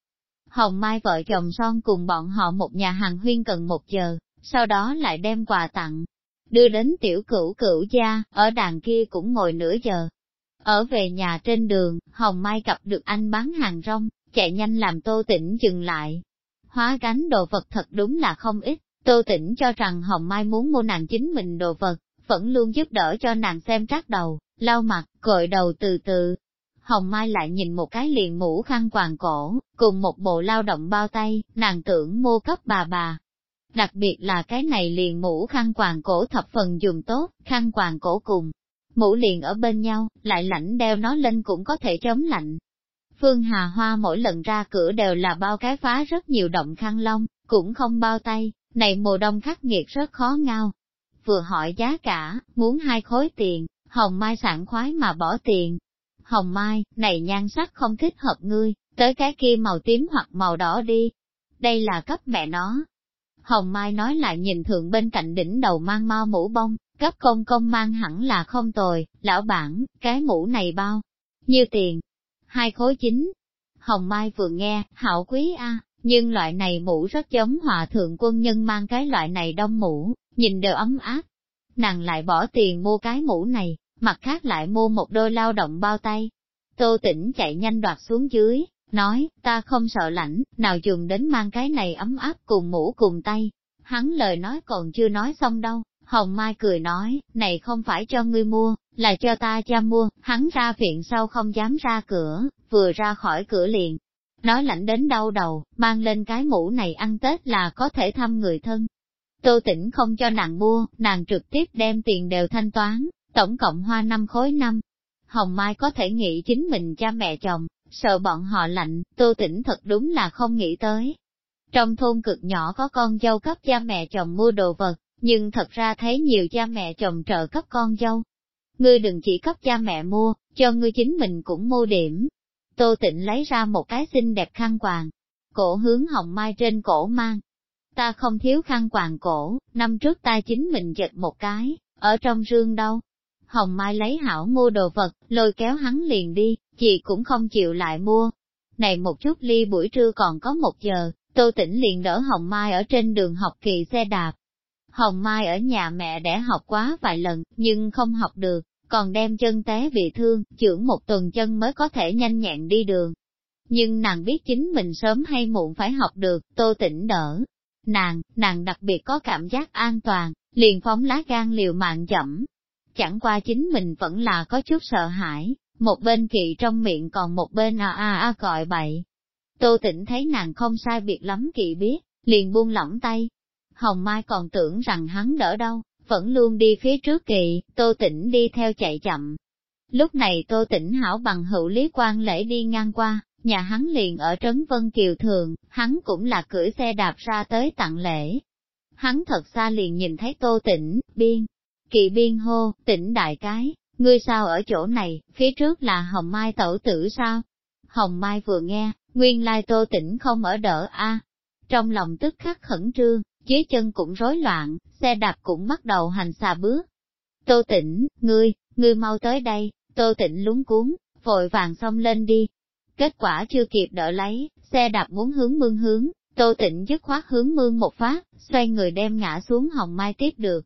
Hồng Mai vợ chồng son cùng bọn họ một nhà hàng huyên cần một giờ, sau đó lại đem quà tặng, đưa đến tiểu cửu cửu gia, ở đàn kia cũng ngồi nửa giờ. Ở về nhà trên đường, Hồng Mai gặp được anh bán hàng rong, chạy nhanh làm Tô Tĩnh dừng lại. Hóa gánh đồ vật thật đúng là không ít, Tô Tĩnh cho rằng Hồng Mai muốn mua nàng chính mình đồ vật, vẫn luôn giúp đỡ cho nàng xem rác đầu, lau mặt, gội đầu từ từ. Hồng Mai lại nhìn một cái liền mũ khăn quàng cổ, cùng một bộ lao động bao tay, nàng tưởng mua cấp bà bà. Đặc biệt là cái này liền mũ khăn quàng cổ thập phần dùng tốt, khăn quàng cổ cùng. Mũ liền ở bên nhau, lại lạnh đeo nó lên cũng có thể chống lạnh. Phương Hà Hoa mỗi lần ra cửa đều là bao cái phá rất nhiều động khăn lông, cũng không bao tay, này mùa đông khắc nghiệt rất khó ngao. Vừa hỏi giá cả, muốn hai khối tiền, Hồng Mai sảng khoái mà bỏ tiền. Hồng Mai, này nhan sắc không thích hợp ngươi, tới cái kia màu tím hoặc màu đỏ đi. Đây là cấp mẹ nó. Hồng Mai nói lại nhìn thượng bên cạnh đỉnh đầu mang mau mũ bông, cấp công công mang hẳn là không tồi, lão bản, cái mũ này bao. Nhiêu tiền? Hai khối chính. Hồng Mai vừa nghe, hảo quý a, nhưng loại này mũ rất giống hòa thượng quân nhân mang cái loại này đông mũ, nhìn đều ấm áp. Nàng lại bỏ tiền mua cái mũ này, mặt khác lại mua một đôi lao động bao tay. Tô tỉnh chạy nhanh đoạt xuống dưới, nói, ta không sợ lạnh, nào dùng đến mang cái này ấm áp cùng mũ cùng tay. Hắn lời nói còn chưa nói xong đâu, Hồng Mai cười nói, này không phải cho ngươi mua, là cho ta cha mua, hắn ra viện sau không dám ra cửa, vừa ra khỏi cửa liền. Nói lạnh đến đau đầu, mang lên cái mũ này ăn Tết là có thể thăm người thân. Tô tỉnh không cho nàng mua, nàng trực tiếp đem tiền đều thanh toán, tổng cộng hoa năm khối năm. Hồng Mai có thể nghĩ chính mình cha mẹ chồng, sợ bọn họ lạnh, tô tỉnh thật đúng là không nghĩ tới. Trong thôn cực nhỏ có con dâu cấp cha mẹ chồng mua đồ vật, nhưng thật ra thấy nhiều cha mẹ chồng trợ cấp con dâu. Ngươi đừng chỉ cấp cha mẹ mua, cho ngươi chính mình cũng mua điểm. Tô tịnh lấy ra một cái xinh đẹp khăn quàng, cổ hướng hồng mai trên cổ mang. Ta không thiếu khăn quàng cổ, năm trước ta chính mình giật một cái, ở trong rương đâu. Hồng Mai lấy hảo mua đồ vật, lôi kéo hắn liền đi, chị cũng không chịu lại mua. Này một chút ly buổi trưa còn có một giờ, Tô Tĩnh liền đỡ Hồng Mai ở trên đường học kỳ xe đạp. Hồng Mai ở nhà mẹ đẻ học quá vài lần, nhưng không học được, còn đem chân té bị thương, trưởng một tuần chân mới có thể nhanh nhẹn đi đường. Nhưng nàng biết chính mình sớm hay muộn phải học được, Tô Tĩnh đỡ. Nàng, nàng đặc biệt có cảm giác an toàn, liền phóng lá gan liều mạng chậm, chẳng qua chính mình vẫn là có chút sợ hãi, một bên kỵ trong miệng còn một bên a a a gọi bậy. Tô tĩnh thấy nàng không sai biệt lắm kỵ biết, liền buông lỏng tay. Hồng Mai còn tưởng rằng hắn đỡ đâu, vẫn luôn đi phía trước kỵ, tô tĩnh đi theo chạy chậm. Lúc này tô tĩnh hảo bằng hữu lý Quang lễ đi ngang qua, nhà hắn liền ở Trấn Vân Kiều Thường, hắn cũng là cưỡi xe đạp ra tới tặng lễ. Hắn thật xa liền nhìn thấy tô tĩnh, biên, Kỵ biên hô, tỉnh đại cái, ngươi sao ở chỗ này, phía trước là Hồng Mai tẩu tử sao? Hồng Mai vừa nghe, nguyên lai tô Tĩnh không ở đỡ a Trong lòng tức khắc khẩn trương, dưới chân cũng rối loạn, xe đạp cũng bắt đầu hành xà bước. Tô tỉnh, ngươi, ngươi mau tới đây, tô tỉnh lúng cuốn, vội vàng xông lên đi. Kết quả chưa kịp đỡ lấy, xe đạp muốn hướng mương hướng, tô tỉnh dứt khoát hướng mương một phát, xoay người đem ngã xuống hồng mai tiếp được,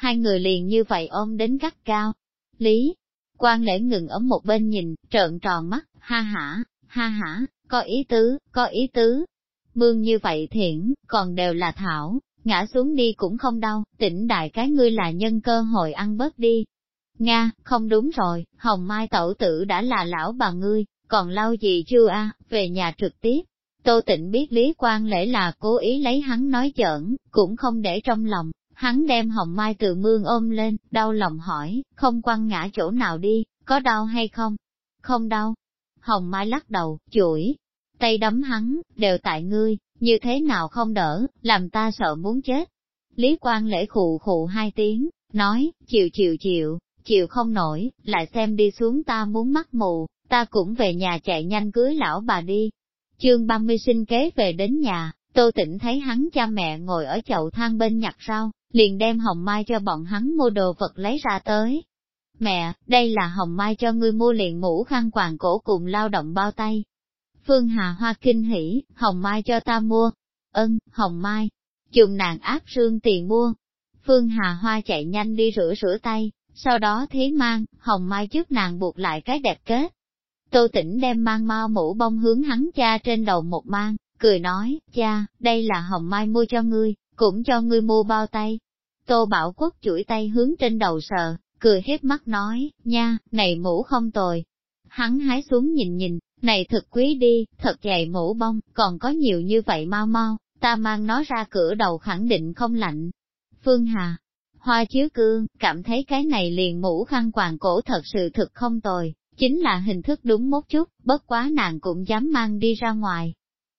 hai người liền như vậy ôm đến gắt cao. Lý, quan lễ ngừng ở một bên nhìn, trợn tròn mắt, ha hả, ha hả, có ý tứ, có ý tứ. Mương như vậy thiển, còn đều là thảo, ngã xuống đi cũng không đau, tỉnh đại cái ngươi là nhân cơ hội ăn bớt đi. Nga, không đúng rồi, hồng mai tẩu tử đã là lão bà ngươi, còn lau gì chưa a về nhà trực tiếp. Tô tịnh biết Lý Quang Lễ là cố ý lấy hắn nói giỡn, cũng không để trong lòng, Hắn đem hồng mai từ mương ôm lên, đau lòng hỏi, không quăng ngã chỗ nào đi, có đau hay không? Không đau. Hồng Mai lắc đầu, chuỗi, tay đấm hắn, đều tại ngươi, như thế nào không đỡ, làm ta sợ muốn chết. Lý Quang lễ khụ khụ hai tiếng, nói, chịu chịu chịu, chịu không nổi, lại xem đi xuống ta muốn mắc mù, ta cũng về nhà chạy nhanh cưới lão bà đi. Chương 30 sinh kế về đến nhà, Tô Tĩnh thấy hắn cha mẹ ngồi ở chậu than bên nhặt rau, liền đem hồng mai cho bọn hắn mua đồ vật lấy ra tới. Mẹ, đây là hồng mai cho ngươi mua liền mũ khăn quàng cổ cùng lao động bao tay. Phương Hà Hoa kinh hỉ, hồng mai cho ta mua. Ân, hồng mai, dùng nàng áp sương tiền mua. Phương Hà Hoa chạy nhanh đi rửa rửa tay, sau đó thế mang, hồng mai trước nàng buộc lại cái đẹp kết. Tô tỉnh đem mang mau mũ bông hướng hắn cha trên đầu một mang, cười nói, cha, đây là hồng mai mua cho ngươi, cũng cho ngươi mua bao tay. Tô Bảo Quốc chuỗi tay hướng trên đầu sờ, cười hết mắt nói, nha, này mũ không tồi. Hắn hái xuống nhìn nhìn, này thật quý đi, thật dày mũ bông, còn có nhiều như vậy mau mau, ta mang nó ra cửa đầu khẳng định không lạnh. Phương Hà, hoa chiếu cương, cảm thấy cái này liền mũ khăn quàng cổ thật sự thực không tồi, chính là hình thức đúng một chút, bất quá nàng cũng dám mang đi ra ngoài.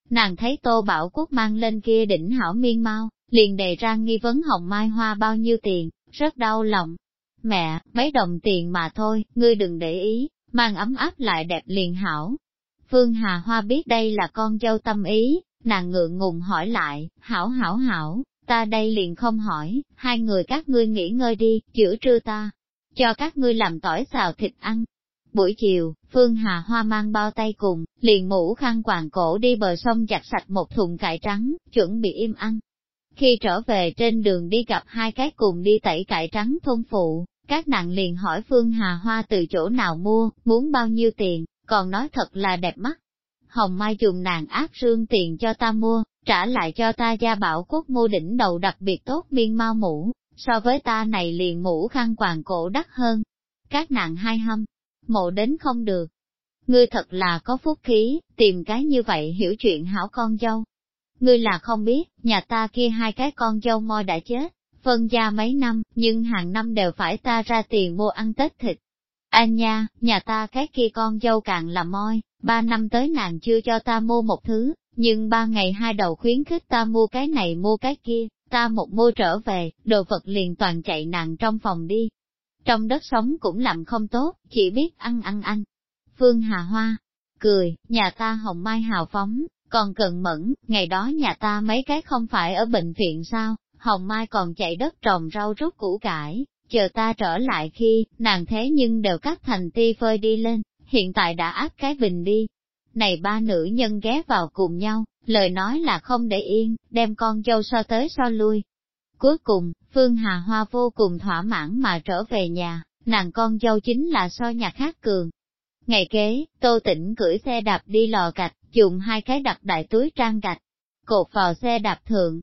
Nàng thấy Tô Bảo Quốc mang lên kia đỉnh hảo miên mau, liền đề ra nghi vấn hồng mai hoa bao nhiêu tiền, rất đau lòng. Mẹ, mấy đồng tiền mà thôi, ngươi đừng để ý, mang ấm áp lại đẹp liền hảo. Phương Hà Hoa biết đây là con dâu tâm ý, nàng ngượng ngùng hỏi lại, hảo hảo hảo, ta đây liền không hỏi, hai người các ngươi nghỉ ngơi đi, giữa trưa ta, cho các ngươi làm tỏi xào thịt ăn. Buổi chiều, Phương Hà Hoa mang bao tay cùng, liền mũ khăn quàng cổ đi bờ sông chặt sạch một thùng cải trắng, chuẩn bị im ăn. Khi trở về trên đường đi gặp hai cái cùng đi tẩy cải trắng thôn phụ, các nàng liền hỏi Phương Hà Hoa từ chỗ nào mua, muốn bao nhiêu tiền, còn nói thật là đẹp mắt. Hồng Mai dùng nàng áp rương tiền cho ta mua, trả lại cho ta gia bảo quốc mua đỉnh đầu đặc biệt tốt miên mau mũ, so với ta này liền mũ khăn quàng cổ đắt hơn. Các nàng hai hâm, mộ đến không được. Ngươi thật là có phúc khí, tìm cái như vậy hiểu chuyện hảo con dâu. Ngươi là không biết, nhà ta kia hai cái con dâu moi đã chết, phân gia mấy năm, nhưng hàng năm đều phải ta ra tiền mua ăn Tết thịt. Anh nha, nhà ta cái kia con dâu càng là moi, ba năm tới nàng chưa cho ta mua một thứ, nhưng ba ngày hai đầu khuyến khích ta mua cái này mua cái kia, ta một mua trở về, đồ vật liền toàn chạy nàng trong phòng đi. Trong đất sống cũng làm không tốt, chỉ biết ăn ăn ăn. Phương Hà Hoa, cười, nhà ta hồng mai hào phóng, còn cần mẫn, ngày đó nhà ta mấy cái không phải ở bệnh viện sao, hồng mai còn chạy đất trồng rau rút củ cải, chờ ta trở lại khi, nàng thế nhưng đều cắt thành ti phơi đi lên, hiện tại đã áp cái bình đi. Này ba nữ nhân ghé vào cùng nhau, lời nói là không để yên, đem con dâu so tới so lui. Cuối cùng, Phương Hà Hoa vô cùng thỏa mãn mà trở về nhà, nàng con dâu chính là so nhà khác cường. Ngày kế, Tô Tĩnh cưỡi xe đạp đi lò gạch, dùng hai cái đặt đại túi trang gạch, cột vào xe đạp thượng.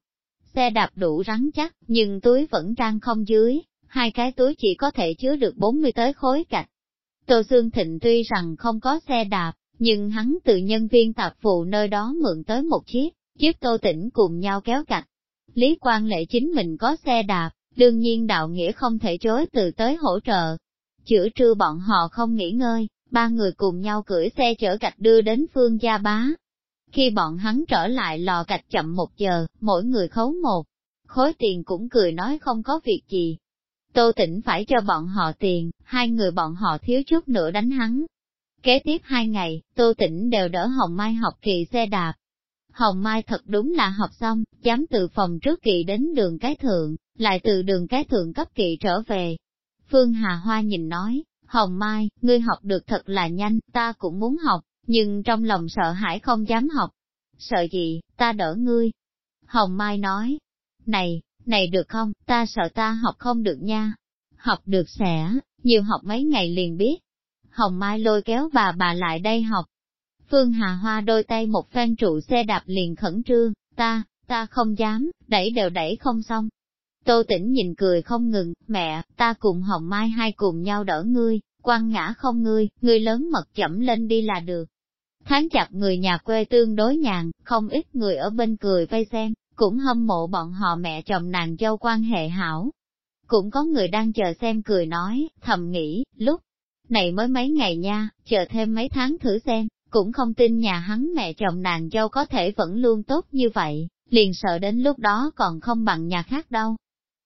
Xe đạp đủ rắn chắc, nhưng túi vẫn trang không dưới, hai cái túi chỉ có thể chứa được 40 tới khối gạch. Tô Sương Thịnh tuy rằng không có xe đạp, nhưng hắn từ nhân viên tạp vụ nơi đó mượn tới một chiếc, chiếc Tô Tĩnh cùng nhau kéo gạch. Lý Quang Lệ chính mình có xe đạp, đương nhiên đạo nghĩa không thể chối từ tới hỗ trợ. Chữa trưa bọn họ không nghỉ ngơi, ba người cùng nhau cưỡi xe chở gạch đưa đến phương gia bá. Khi bọn hắn trở lại lò gạch chậm một giờ, mỗi người khấu một, khối tiền cũng cười nói không có việc gì, Tô Tĩnh phải cho bọn họ tiền, hai người bọn họ thiếu chút nữa đánh hắn. Kế tiếp hai ngày, Tô Tĩnh đều đỡ Hồng Mai học kỳ xe đạp. Hồng Mai thật đúng là học xong, dám từ phòng trước kỳ đến đường cái thượng, lại từ đường cái thượng cấp kỳ trở về. Phương Hà Hoa nhìn nói, Hồng Mai, ngươi học được thật là nhanh, ta cũng muốn học, nhưng trong lòng sợ hãi không dám học. Sợ gì, ta đỡ ngươi. Hồng Mai nói, này, này được không, ta sợ ta học không được nha. Học được sẽ, nhiều học mấy ngày liền biết. Hồng Mai lôi kéo bà bà lại đây học. Phương Hà Hoa đôi tay một phen trụ xe đạp liền khẩn trương, ta, ta không dám, đẩy đều đẩy không xong. Tô tỉnh nhìn cười không ngừng, mẹ, ta cùng Hồng Mai hai cùng nhau đỡ ngươi, quăng ngã không ngươi, ngươi lớn mật chậm lên đi là được. Tháng chặt người nhà quê tương đối nhàn, không ít người ở bên cười vây xem, cũng hâm mộ bọn họ mẹ chồng nàng dâu quan hệ hảo. Cũng có người đang chờ xem cười nói, thầm nghĩ, lúc Này mới mấy ngày nha, chờ thêm mấy tháng thử xem, cũng không tin nhà hắn mẹ chồng nàng dâu có thể vẫn luôn tốt như vậy, liền sợ đến lúc đó còn không bằng nhà khác đâu.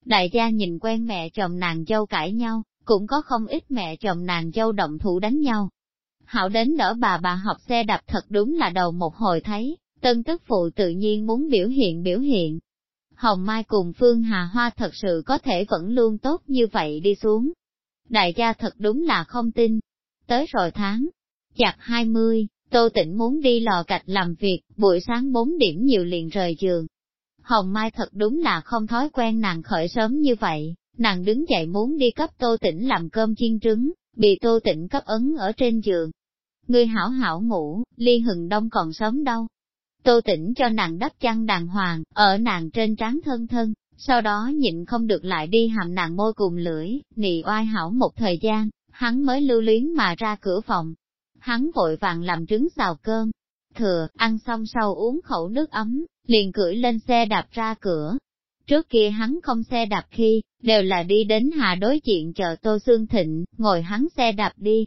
Đại gia nhìn quen mẹ chồng nàng dâu cãi nhau, cũng có không ít mẹ chồng nàng dâu động thủ đánh nhau. Hảo đến đỡ bà bà học xe đạp thật đúng là đầu một hồi thấy, tân tức phụ tự nhiên muốn biểu hiện biểu hiện. Hồng Mai cùng Phương Hà Hoa thật sự có thể vẫn luôn tốt như vậy đi xuống. Đại gia thật đúng là không tin. Tới rồi tháng, chặt 20, Tô Tĩnh muốn đi lò gạch làm việc, buổi sáng 4 điểm nhiều liền rời giường. Hồng Mai thật đúng là không thói quen nàng khởi sớm như vậy, nàng đứng dậy muốn đi cấp Tô Tĩnh làm cơm chiên trứng, bị Tô Tĩnh cấp ấn ở trên giường. Ngươi hảo hảo ngủ, ly hừng đông còn sớm đâu. Tô Tĩnh cho nàng đắp chăn đàng hoàng, ở nàng trên trán thân thân, sau đó nhịn không được lại đi hàm nàng môi cùng lưỡi, nị oai hảo một thời gian, hắn mới lưu luyến mà ra cửa phòng, hắn vội vàng làm trứng xào cơm. Thừa, ăn xong sau uống khẩu nước ấm, liền cưỡi lên xe đạp ra cửa. Trước kia hắn không xe đạp khi, đều là đi đến hà đối diện chợ Tô Sương Thịnh, ngồi hắn xe đạp đi.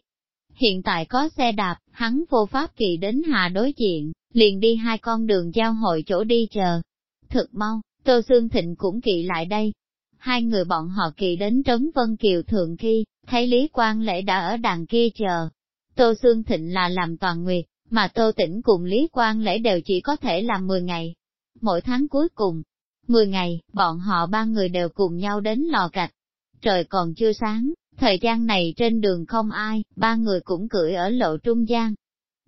Hiện tại có xe đạp, hắn vô pháp kỳ đến hà đối diện, liền đi hai con đường giao hội chỗ đi chờ. Thực mau, Tô Sương Thịnh cũng kỵ lại đây. Hai người bọn họ kỵ đến Trấn Vân Kiều Thượng khi, thấy Lý Quang Lễ đã ở đàn kia chờ, Tô Sương Thịnh là làm toàn nguyệt, mà Tô Tĩnh cùng Lý Quang Lễ đều chỉ có thể làm 10 ngày. Mỗi tháng cuối cùng, 10 ngày, bọn họ ba người đều cùng nhau đến lò gạch. Trời còn chưa sáng, thời gian này trên đường không ai, ba người cũng cưỡi ở lộ trung gian.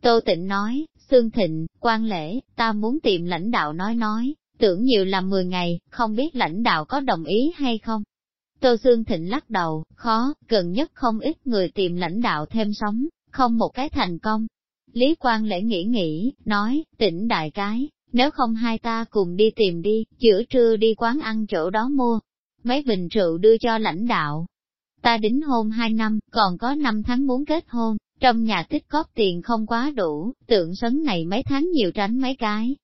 Tô Tịnh nói, Sương Thịnh, Quan Lễ, ta muốn tìm lãnh đạo nói nói, tưởng nhiều là 10 ngày, không biết lãnh đạo có đồng ý hay không. Tô Sương Thịnh lắc đầu, khó, gần nhất không ít người tìm lãnh đạo thêm sống, không một cái thành công. Lý Quang lễ nghĩ nghĩ, nói, tỉnh đại cái, nếu không hai ta cùng đi tìm đi, giữa trưa đi quán ăn chỗ đó mua, mấy bình rượu đưa cho lãnh đạo. Ta đính hôn hai năm, còn có năm tháng muốn kết hôn, trong nhà tích góp tiền không quá đủ, tượng sấn này mấy tháng nhiều tránh mấy cái.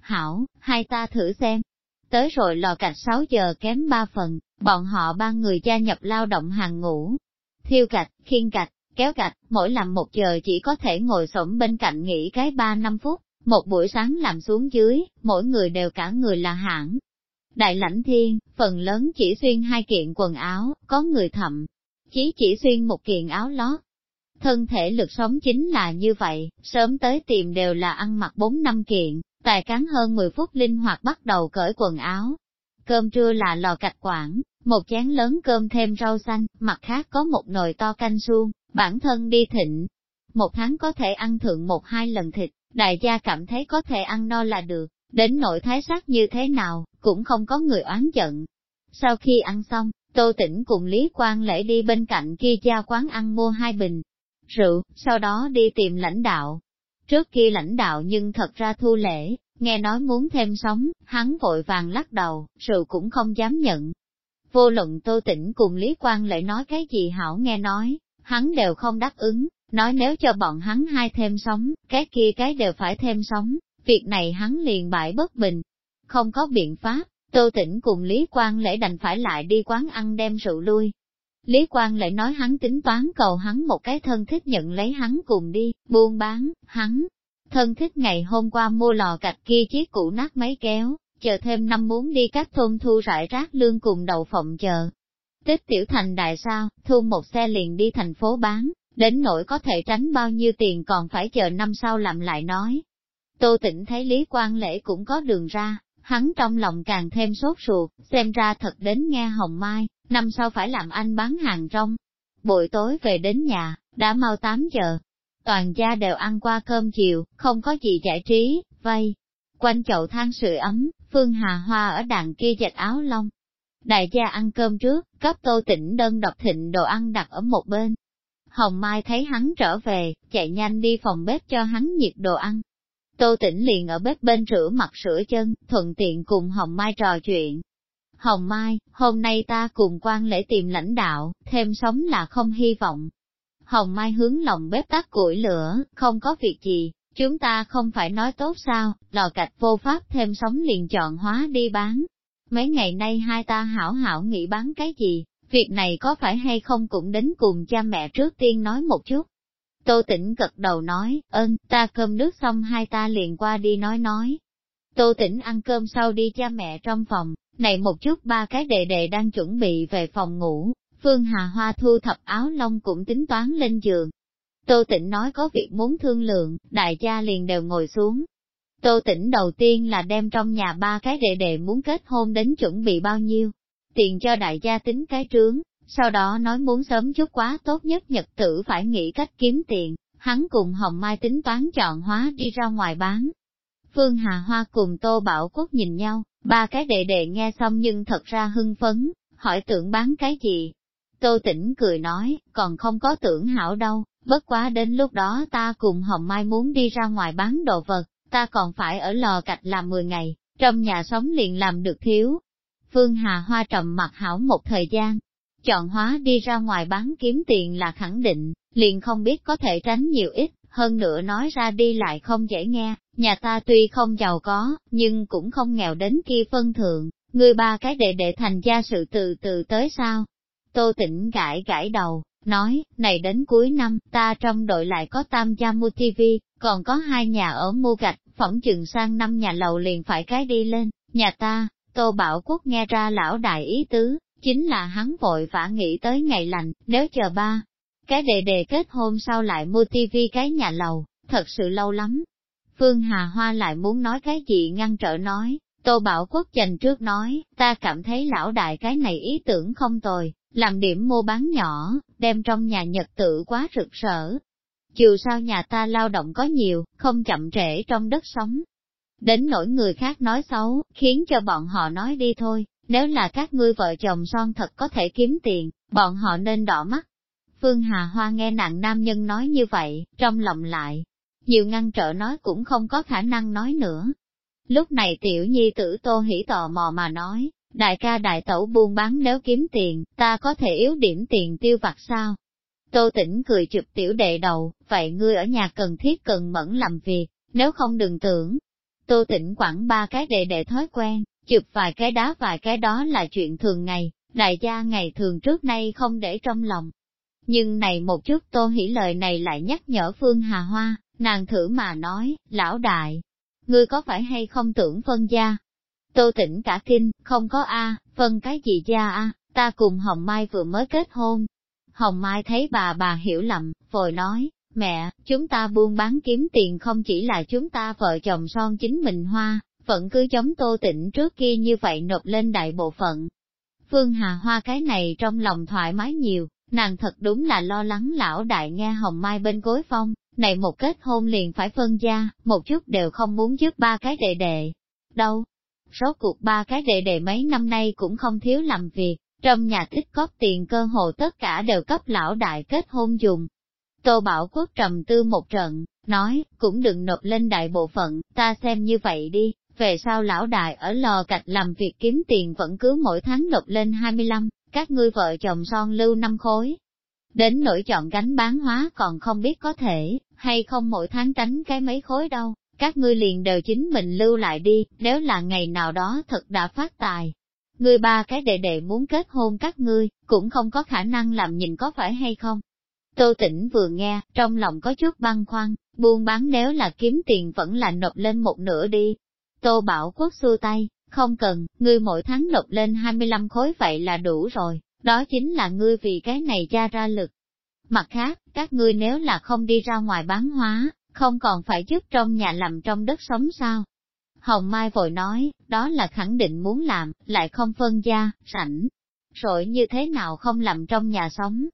Hảo, hai ta thử xem. Tới rồi lò cạch 6 giờ kém 3 phần, bọn họ ba người gia nhập lao động hàng ngũ. Thiêu cạch, khiên cạch, kéo cạch mỗi làm một giờ chỉ có thể ngồi xổm bên cạnh nghỉ cái ba năm phút, một buổi sáng làm xuống dưới, mỗi người đều cả người là hãng. Đại lãnh thiên, phần lớn chỉ xuyên hai kiện quần áo, có người thậm, chí chỉ xuyên một kiện áo lót. Thân thể lực sống chính là như vậy, sớm tới tìm đều là ăn mặc bốn năm kiện, tài cán hơn 10 phút linh hoạt bắt đầu cởi quần áo. Cơm trưa là lò cạch quảng, một chén lớn cơm thêm rau xanh, mặt khác có một nồi to canh suông, bản thân đi thịnh. Một tháng có thể ăn thượng một hai lần thịt, đại gia cảm thấy có thể ăn no là được, đến nội thái sắc như thế nào, cũng không có người oán giận. Sau khi ăn xong, Tô Tĩnh cùng Lý Quang lễ đi bên cạnh kia gia quán ăn mua hai bình rượu, sau đó đi tìm lãnh đạo. Trước kia lãnh đạo nhưng thật ra thu lễ, nghe nói muốn thêm sống, hắn vội vàng lắc đầu, rượu cũng không dám nhận, Vô luận Tô Tĩnh cùng Lý Quang lại nói cái gì hảo nghe nói, hắn đều không đáp ứng, nói nếu cho bọn hắn hai thêm sống, cái kia cái đều phải thêm sống, việc này hắn liền bại bất bình. Không có biện pháp, Tô Tĩnh cùng Lý Quang lễ đành phải lại đi quán ăn đem rượu lui. Lý Quang lại nói hắn tính toán cầu hắn một cái thân thích nhận lấy hắn cùng đi, buôn bán, hắn. Thân thích ngày hôm qua mua lò gạch kia chiếc cũ nát máy kéo, chờ thêm năm muốn đi các thôn thu rải rác lương cùng đầu phòng chờ. Tích tiểu thành đại sao, thu một xe liền đi thành phố bán, đến nỗi có thể tránh bao nhiêu tiền còn phải chờ năm sau làm lại nói. Tô tĩnh thấy Lý Quang Lễ cũng có đường ra, hắn trong lòng càng thêm sốt ruột, xem ra thật đến nghe Hồng Mai, năm sau phải làm anh bán hàng rong. Buổi tối về đến nhà, đã mau 8 giờ. Toàn gia đều ăn qua cơm chiều, không có gì giải trí, vây. Quanh chậu than sưởi ấm, Phương Hà Hoa ở đàn kia dệt áo lông. Đại gia ăn cơm trước, cấp tô tỉnh đơn độc thịnh đồ ăn đặt ở một bên. Hồng Mai thấy hắn trở về, chạy nhanh đi phòng bếp cho hắn nhiệt đồ ăn. Tô tỉnh liền ở bếp bên rửa mặt rửa chân, thuận tiện cùng Hồng Mai trò chuyện. Hồng Mai, hôm nay ta cùng quan lễ tìm lãnh đạo, thêm sống là không hy vọng. Hồng Mai hướng lòng bếp tắt củi lửa, không có việc gì, Chúng ta không phải nói tốt sao, lò cạch vô pháp thêm sống liền chọn hóa đi bán. Mấy ngày nay hai ta hảo hảo nghĩ bán cái gì, việc này có phải hay không cũng đến cùng cha mẹ trước tiên nói một chút. Tô tỉnh gật đầu nói, ơn, ta cơm nước xong hai ta liền qua đi nói nói. Tô tỉnh ăn cơm sau đi cha mẹ trong phòng, này một chút ba cái đệ đệ đang chuẩn bị về phòng ngủ, Phương Hà Hoa thu thập áo lông cũng tính toán lên giường. Tô Tĩnh nói có việc muốn thương lượng, đại gia liền đều ngồi xuống. Tô Tĩnh đầu tiên là đem trong nhà ba cái đệ đệ muốn kết hôn đến chuẩn bị bao nhiêu, tiền cho đại gia tính cái trướng, sau đó nói muốn sớm chút quá tốt nhất nhật tử phải nghĩ cách kiếm tiền, hắn cùng Hồng Mai tính toán chọn hóa đi ra ngoài bán. Phương Hà Hoa cùng Tô Bảo Quốc nhìn nhau, ba cái đệ đệ nghe xong nhưng thật ra hưng phấn, hỏi tưởng bán cái gì. Tô Tĩnh cười nói, còn không có tưởng hảo đâu, bất quá đến lúc đó ta cùng Hồng Mai muốn đi ra ngoài bán đồ vật, ta còn phải ở lò cạch làm 10 ngày, trong nhà sống liền làm được thiếu. Phương Hà Hoa trầm mặt hảo một thời gian, chọn hóa đi ra ngoài bán kiếm tiền là khẳng định, liền không biết có thể tránh nhiều ít, hơn nữa nói ra đi lại không dễ nghe, nhà ta tuy không giàu có, nhưng cũng không nghèo đến kia phân thượng, người ba cái đệ đệ thành gia sự từ từ tới sao. Tô tỉnh gãi gãi đầu, nói, này đến cuối năm, ta trong đội lại có tam gia mua tivi, còn có hai nhà ở mua gạch, phỏng chừng sang năm nhà lầu liền phải cái đi lên, nhà ta, Tô Bảo Quốc nghe ra lão đại ý tứ, chính là hắn vội vã nghĩ tới ngày lành, nếu chờ ba. Cái đề đề kết hôn sau lại mua tivi cái nhà lầu, thật sự lâu lắm. Phương Hà Hoa lại muốn nói cái gì ngăn trở nói, Tô Bảo Quốc dành trước nói, ta cảm thấy lão đại cái này ý tưởng không tồi, làm điểm mua bán nhỏ, đem trong nhà nhật tự quá rực rỡ. Dù sao nhà ta lao động có nhiều, không chậm trễ trong đất sống. Đến nỗi người khác nói xấu, khiến cho bọn họ nói đi thôi, nếu là các ngươi vợ chồng son thật có thể kiếm tiền, bọn họ nên đỏ mắt. Phương Hà Hoa nghe nặng nam nhân nói như vậy, trong lòng lại, nhiều ngăn trở nói cũng không có khả năng nói nữa. Lúc này tiểu nhi tử tô hỉ tò mò mà nói, đại ca đại tẩu buôn bán nếu kiếm tiền, ta có thể yếu điểm tiền tiêu vặt sao? Tô tỉnh cười chụp tiểu đệ đầu, vậy ngươi ở nhà cần thiết cần mẫn làm việc, nếu không đừng tưởng. Tô tỉnh quẳng ba cái đệ đệ thói quen, chụp vài cái đá vài cái đó là chuyện thường ngày, đại gia ngày thường trước nay không để trong lòng. Nhưng này một chút tô hỉ lời này lại nhắc nhở Phương Hà Hoa, nàng thử mà nói, lão đại, ngươi có phải hay không tưởng phân gia? Tô tỉnh cả kinh, không có A, phân cái gì gia A, ta cùng Hồng Mai vừa mới kết hôn. Hồng Mai thấy bà bà hiểu lầm, vội nói, mẹ, chúng ta buôn bán kiếm tiền không chỉ là chúng ta vợ chồng son chính mình hoa, vẫn cứ giống tô tịnh trước kia như vậy nộp lên đại bộ phận. Phương Hà Hoa cái này trong lòng thoải mái nhiều, nàng thật đúng là lo lắng lão đại nghe hồng mai bên gối phong, này một kết hôn liền phải phân gia, một chút đều không muốn giúp ba cái đệ đệ. Đâu? Số cuộc ba cái đệ đệ mấy năm nay cũng không thiếu làm việc, trong nhà tích góp tiền cơ hồ tất cả đều cấp lão đại kết hôn dùng. Tô Bảo Quốc trầm tư một trận, nói, cũng đừng nộp lên đại bộ phận, ta xem như vậy đi, về sau lão đại ở lò cạch làm việc kiếm tiền vẫn cứ mỗi tháng nộp lên 25, các ngươi vợ chồng son lưu năm khối. Đến nỗi chọn gánh bán hóa còn không biết có thể, hay không mỗi tháng tránh cái mấy khối đâu, các ngươi liền đều chính mình lưu lại đi, nếu là ngày nào đó thật đã phát tài. Ngươi ba cái đệ đệ muốn kết hôn các ngươi, cũng không có khả năng làm nhìn có phải hay không. Tô tỉnh vừa nghe, trong lòng có chút băn khoăn, buôn bán nếu là kiếm tiền vẫn là nộp lên một nửa đi, Tô Bảo Quốc xua tay, không cần, ngươi mỗi tháng nộp lên 25 khối vậy là đủ rồi, đó chính là ngươi vì cái này ra ra lực. Mặt khác, các ngươi nếu là không đi ra ngoài bán hóa, không còn phải giúp trong nhà làm trong đất sống sao? Hồng Mai vội nói, đó là khẳng định muốn làm, lại không phân gia, rảnh. Rồi như thế nào không làm trong nhà sống?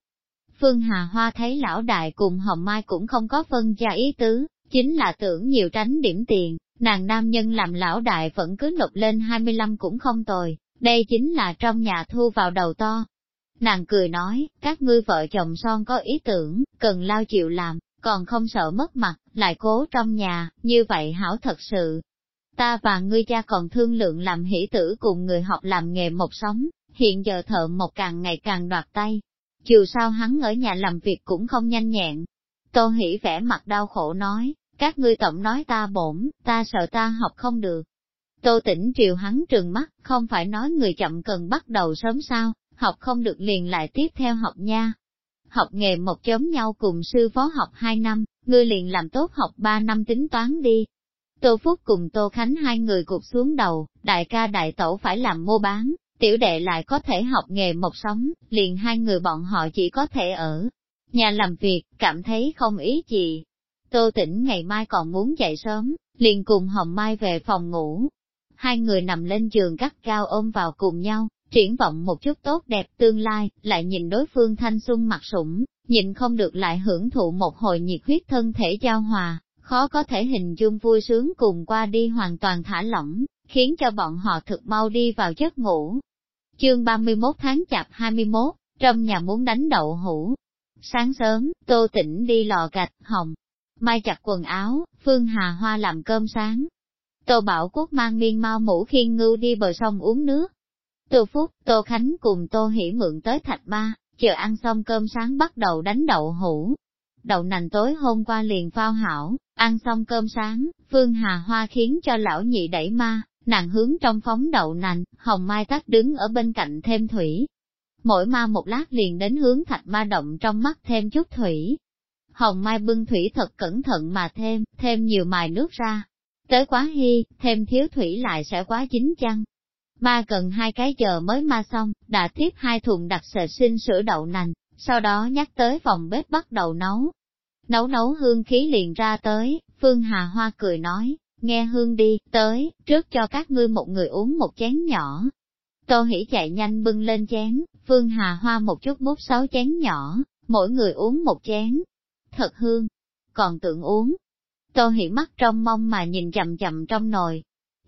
Phương Hà Hoa thấy lão đại cùng Hồng Mai cũng không có phân gia ý tứ, chính là tưởng nhiều tránh điểm tiền, nàng nam nhân làm lão đại vẫn cứ nộp lên 25 cũng không tồi, đây chính là trong nhà thu vào đầu to. Nàng cười nói, các ngươi vợ chồng son có ý tưởng, cần lao chịu làm, còn không sợ mất mặt, lại cố trong nhà, như vậy hảo thật sự. Ta và ngươi cha còn thương lượng làm hỷ tử cùng người học làm nghề một sống, hiện giờ thợ một càng ngày càng đoạt tay. Dù sao hắn ở nhà làm việc cũng không nhanh nhẹn. Tô hỷ vẻ mặt đau khổ nói, các ngươi tổng nói ta bổn, ta sợ ta học không được. Tô tỉnh triều hắn trừng mắt, không phải nói người chậm cần bắt đầu sớm sao, học không được liền lại tiếp theo học nha. Học nghề một chấm nhau cùng sư phó học 2 năm, ngươi liền làm tốt học 3 năm tính toán đi. Tô Phúc cùng Tô Khánh hai người cụp xuống đầu, đại ca đại tẩu phải làm mua bán, tiểu đệ lại có thể học nghề một sống, liền hai người bọn họ chỉ có thể ở nhà làm việc, cảm thấy không ý gì. Tô tỉnh ngày mai còn muốn dậy sớm, liền cùng Hồng Mai về phòng ngủ. Hai người nằm lên giường gắt cao ôm vào cùng nhau, triển vọng một chút tốt đẹp tương lai, lại nhìn đối phương thanh xuân mặt sủng, nhìn không được lại hưởng thụ một hồi nhiệt huyết thân thể giao hòa, khó có thể hình dung vui sướng cùng qua đi hoàn toàn thả lỏng, khiến cho bọn họ thực mau đi vào giấc ngủ. Chương 31 tháng chạp 21, trong nhà muốn đánh đậu hũ. Sáng sớm, Tô Tĩnh đi lò gạch, hồng, mai chặt quần áo, Phương Hà Hoa làm cơm sáng. Tô Bảo Quốc mang miên mau mũ khiên ngưu đi bờ sông uống nước. Tô Phúc, Tô Khánh cùng Tô Hỷ mượn tới thạch ba, chờ ăn xong cơm sáng bắt đầu đánh đậu hũ. Đậu nành tối hôm qua liền phao hảo, ăn xong cơm sáng, Phương Hà Hoa khiến cho lão nhị đẩy ma, nàng hướng trong phóng đậu nành, hồng mai tắt đứng ở bên cạnh thêm thủy. Mỗi ma một lát liền đến hướng thạch ma động trong mắt thêm chút thủy. Hồng mai bưng thủy thật cẩn thận mà thêm, thêm nhiều mài nước ra. Tới quá hy, thêm thiếu thủy lại sẽ quá chín chăng. Ma cần hai cái giờ mới ma xong, đã tiếp hai thùng đặc sệt sinh sữa đậu nành, sau đó nhắc tới phòng bếp bắt đầu nấu. Nấu nấu hương khí liền ra tới, Phương Hà Hoa cười nói, nghe hương đi, tới, trước cho các ngươi một người uống một chén nhỏ. Tô Hỷ chạy nhanh bưng lên chén, Phương Hà Hoa một chút bút sáu chén nhỏ, mỗi người uống một chén. Thật hương, còn tưởng uống. Tô Hỷ mắt trong mong mà nhìn chậm chậm trong nồi.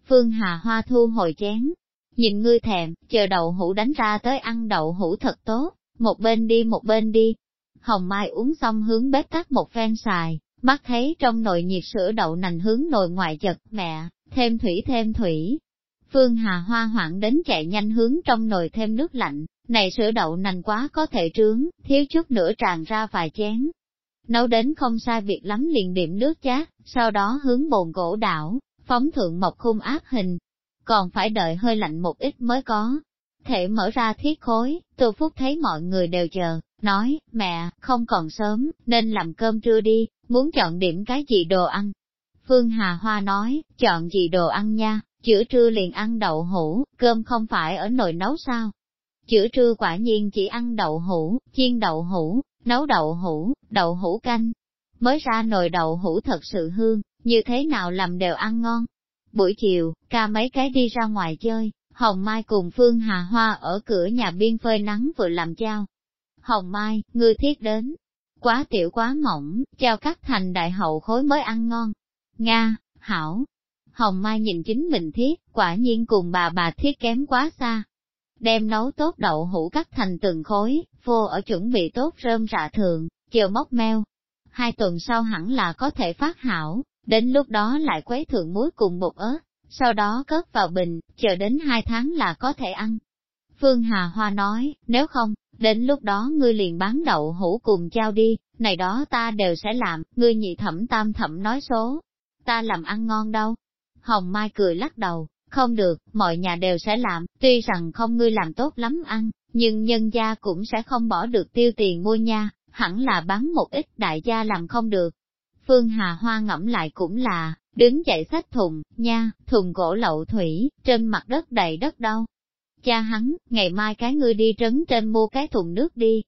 Phương Hà Hoa thu hồi chén, nhìn ngươi thèm, chờ đậu hũ đánh ra tới ăn đậu hũ thật tốt, một bên đi một bên đi. Hồng Mai uống xong hướng bếp tắt một phen xài, mắt thấy trong nồi nhiệt sữa đậu nành hướng nồi ngoài chật, mẹ, thêm thủy thêm thủy. Phương Hà Hoa hoảng đến chạy nhanh hướng trong nồi thêm nước lạnh, này sữa đậu nành quá có thể trướng, thiếu chút nữa tràn ra vài chén. Nấu đến không sai việc lắm liền điểm nước chát, sau đó hướng bồn gỗ đảo, phóng thượng một khung áp hình, còn phải đợi hơi lạnh một ít mới có. Thể mở ra thiết khối, Tô Phúc thấy mọi người đều chờ, nói, mẹ, không còn sớm, nên làm cơm trưa đi, muốn chọn điểm cái gì đồ ăn. Phương Hà Hoa nói, chọn gì đồ ăn nha, chữa trưa liền ăn đậu hũ, cơm không phải ở nồi nấu sao. Chữa trưa quả nhiên chỉ ăn đậu hũ, chiên đậu hũ, nấu đậu hũ, đậu hũ canh. Mới ra nồi đậu hũ thật sự hương, như thế nào làm đều ăn ngon. Buổi chiều, ca mấy cái đi ra ngoài chơi, Hồng Mai cùng Phương Hà Hoa ở cửa nhà biên phơi nắng vừa làm trao. Hồng Mai, ngươi thiết đến. Quá tiểu quá mỏng, trao cắt thành đại hậu khối mới ăn ngon. Nga, hảo. Hồng Mai nhìn chính mình thiết, quả nhiên cùng bà bà thiết kém quá xa. Đem nấu tốt đậu hũ cắt thành từng khối, vô ở chuẩn bị tốt rơm rạ thường, chiều móc meo. Hai tuần sau hẳn là có thể phát hảo, đến lúc đó lại quấy thượng muối cùng bột ớt, sau đó cất vào bình, chờ đến hai tháng là có thể ăn. Phương Hà Hoa nói, nếu không, đến lúc đó ngươi liền bán đậu hũ cùng trao đi, này đó ta đều sẽ làm, ngươi nhị thẩm tam thẩm nói số. Ta làm ăn ngon đâu. Hồng Mai cười lắc đầu, không được, mọi nhà đều sẽ làm, tuy rằng không ngươi làm tốt lắm ăn, nhưng nhân gia cũng sẽ không bỏ được tiêu tiền mua nha, hẳn là bán một ít đại gia làm không được. Phương Hà Hoa ngẫm lại cũng là, đứng dậy sách thùng, nha, thùng gỗ lậu thủy, trên mặt đất đầy đất đâu. Cha hắn, ngày mai cái ngươi đi trấn trên mua cái thùng nước đi,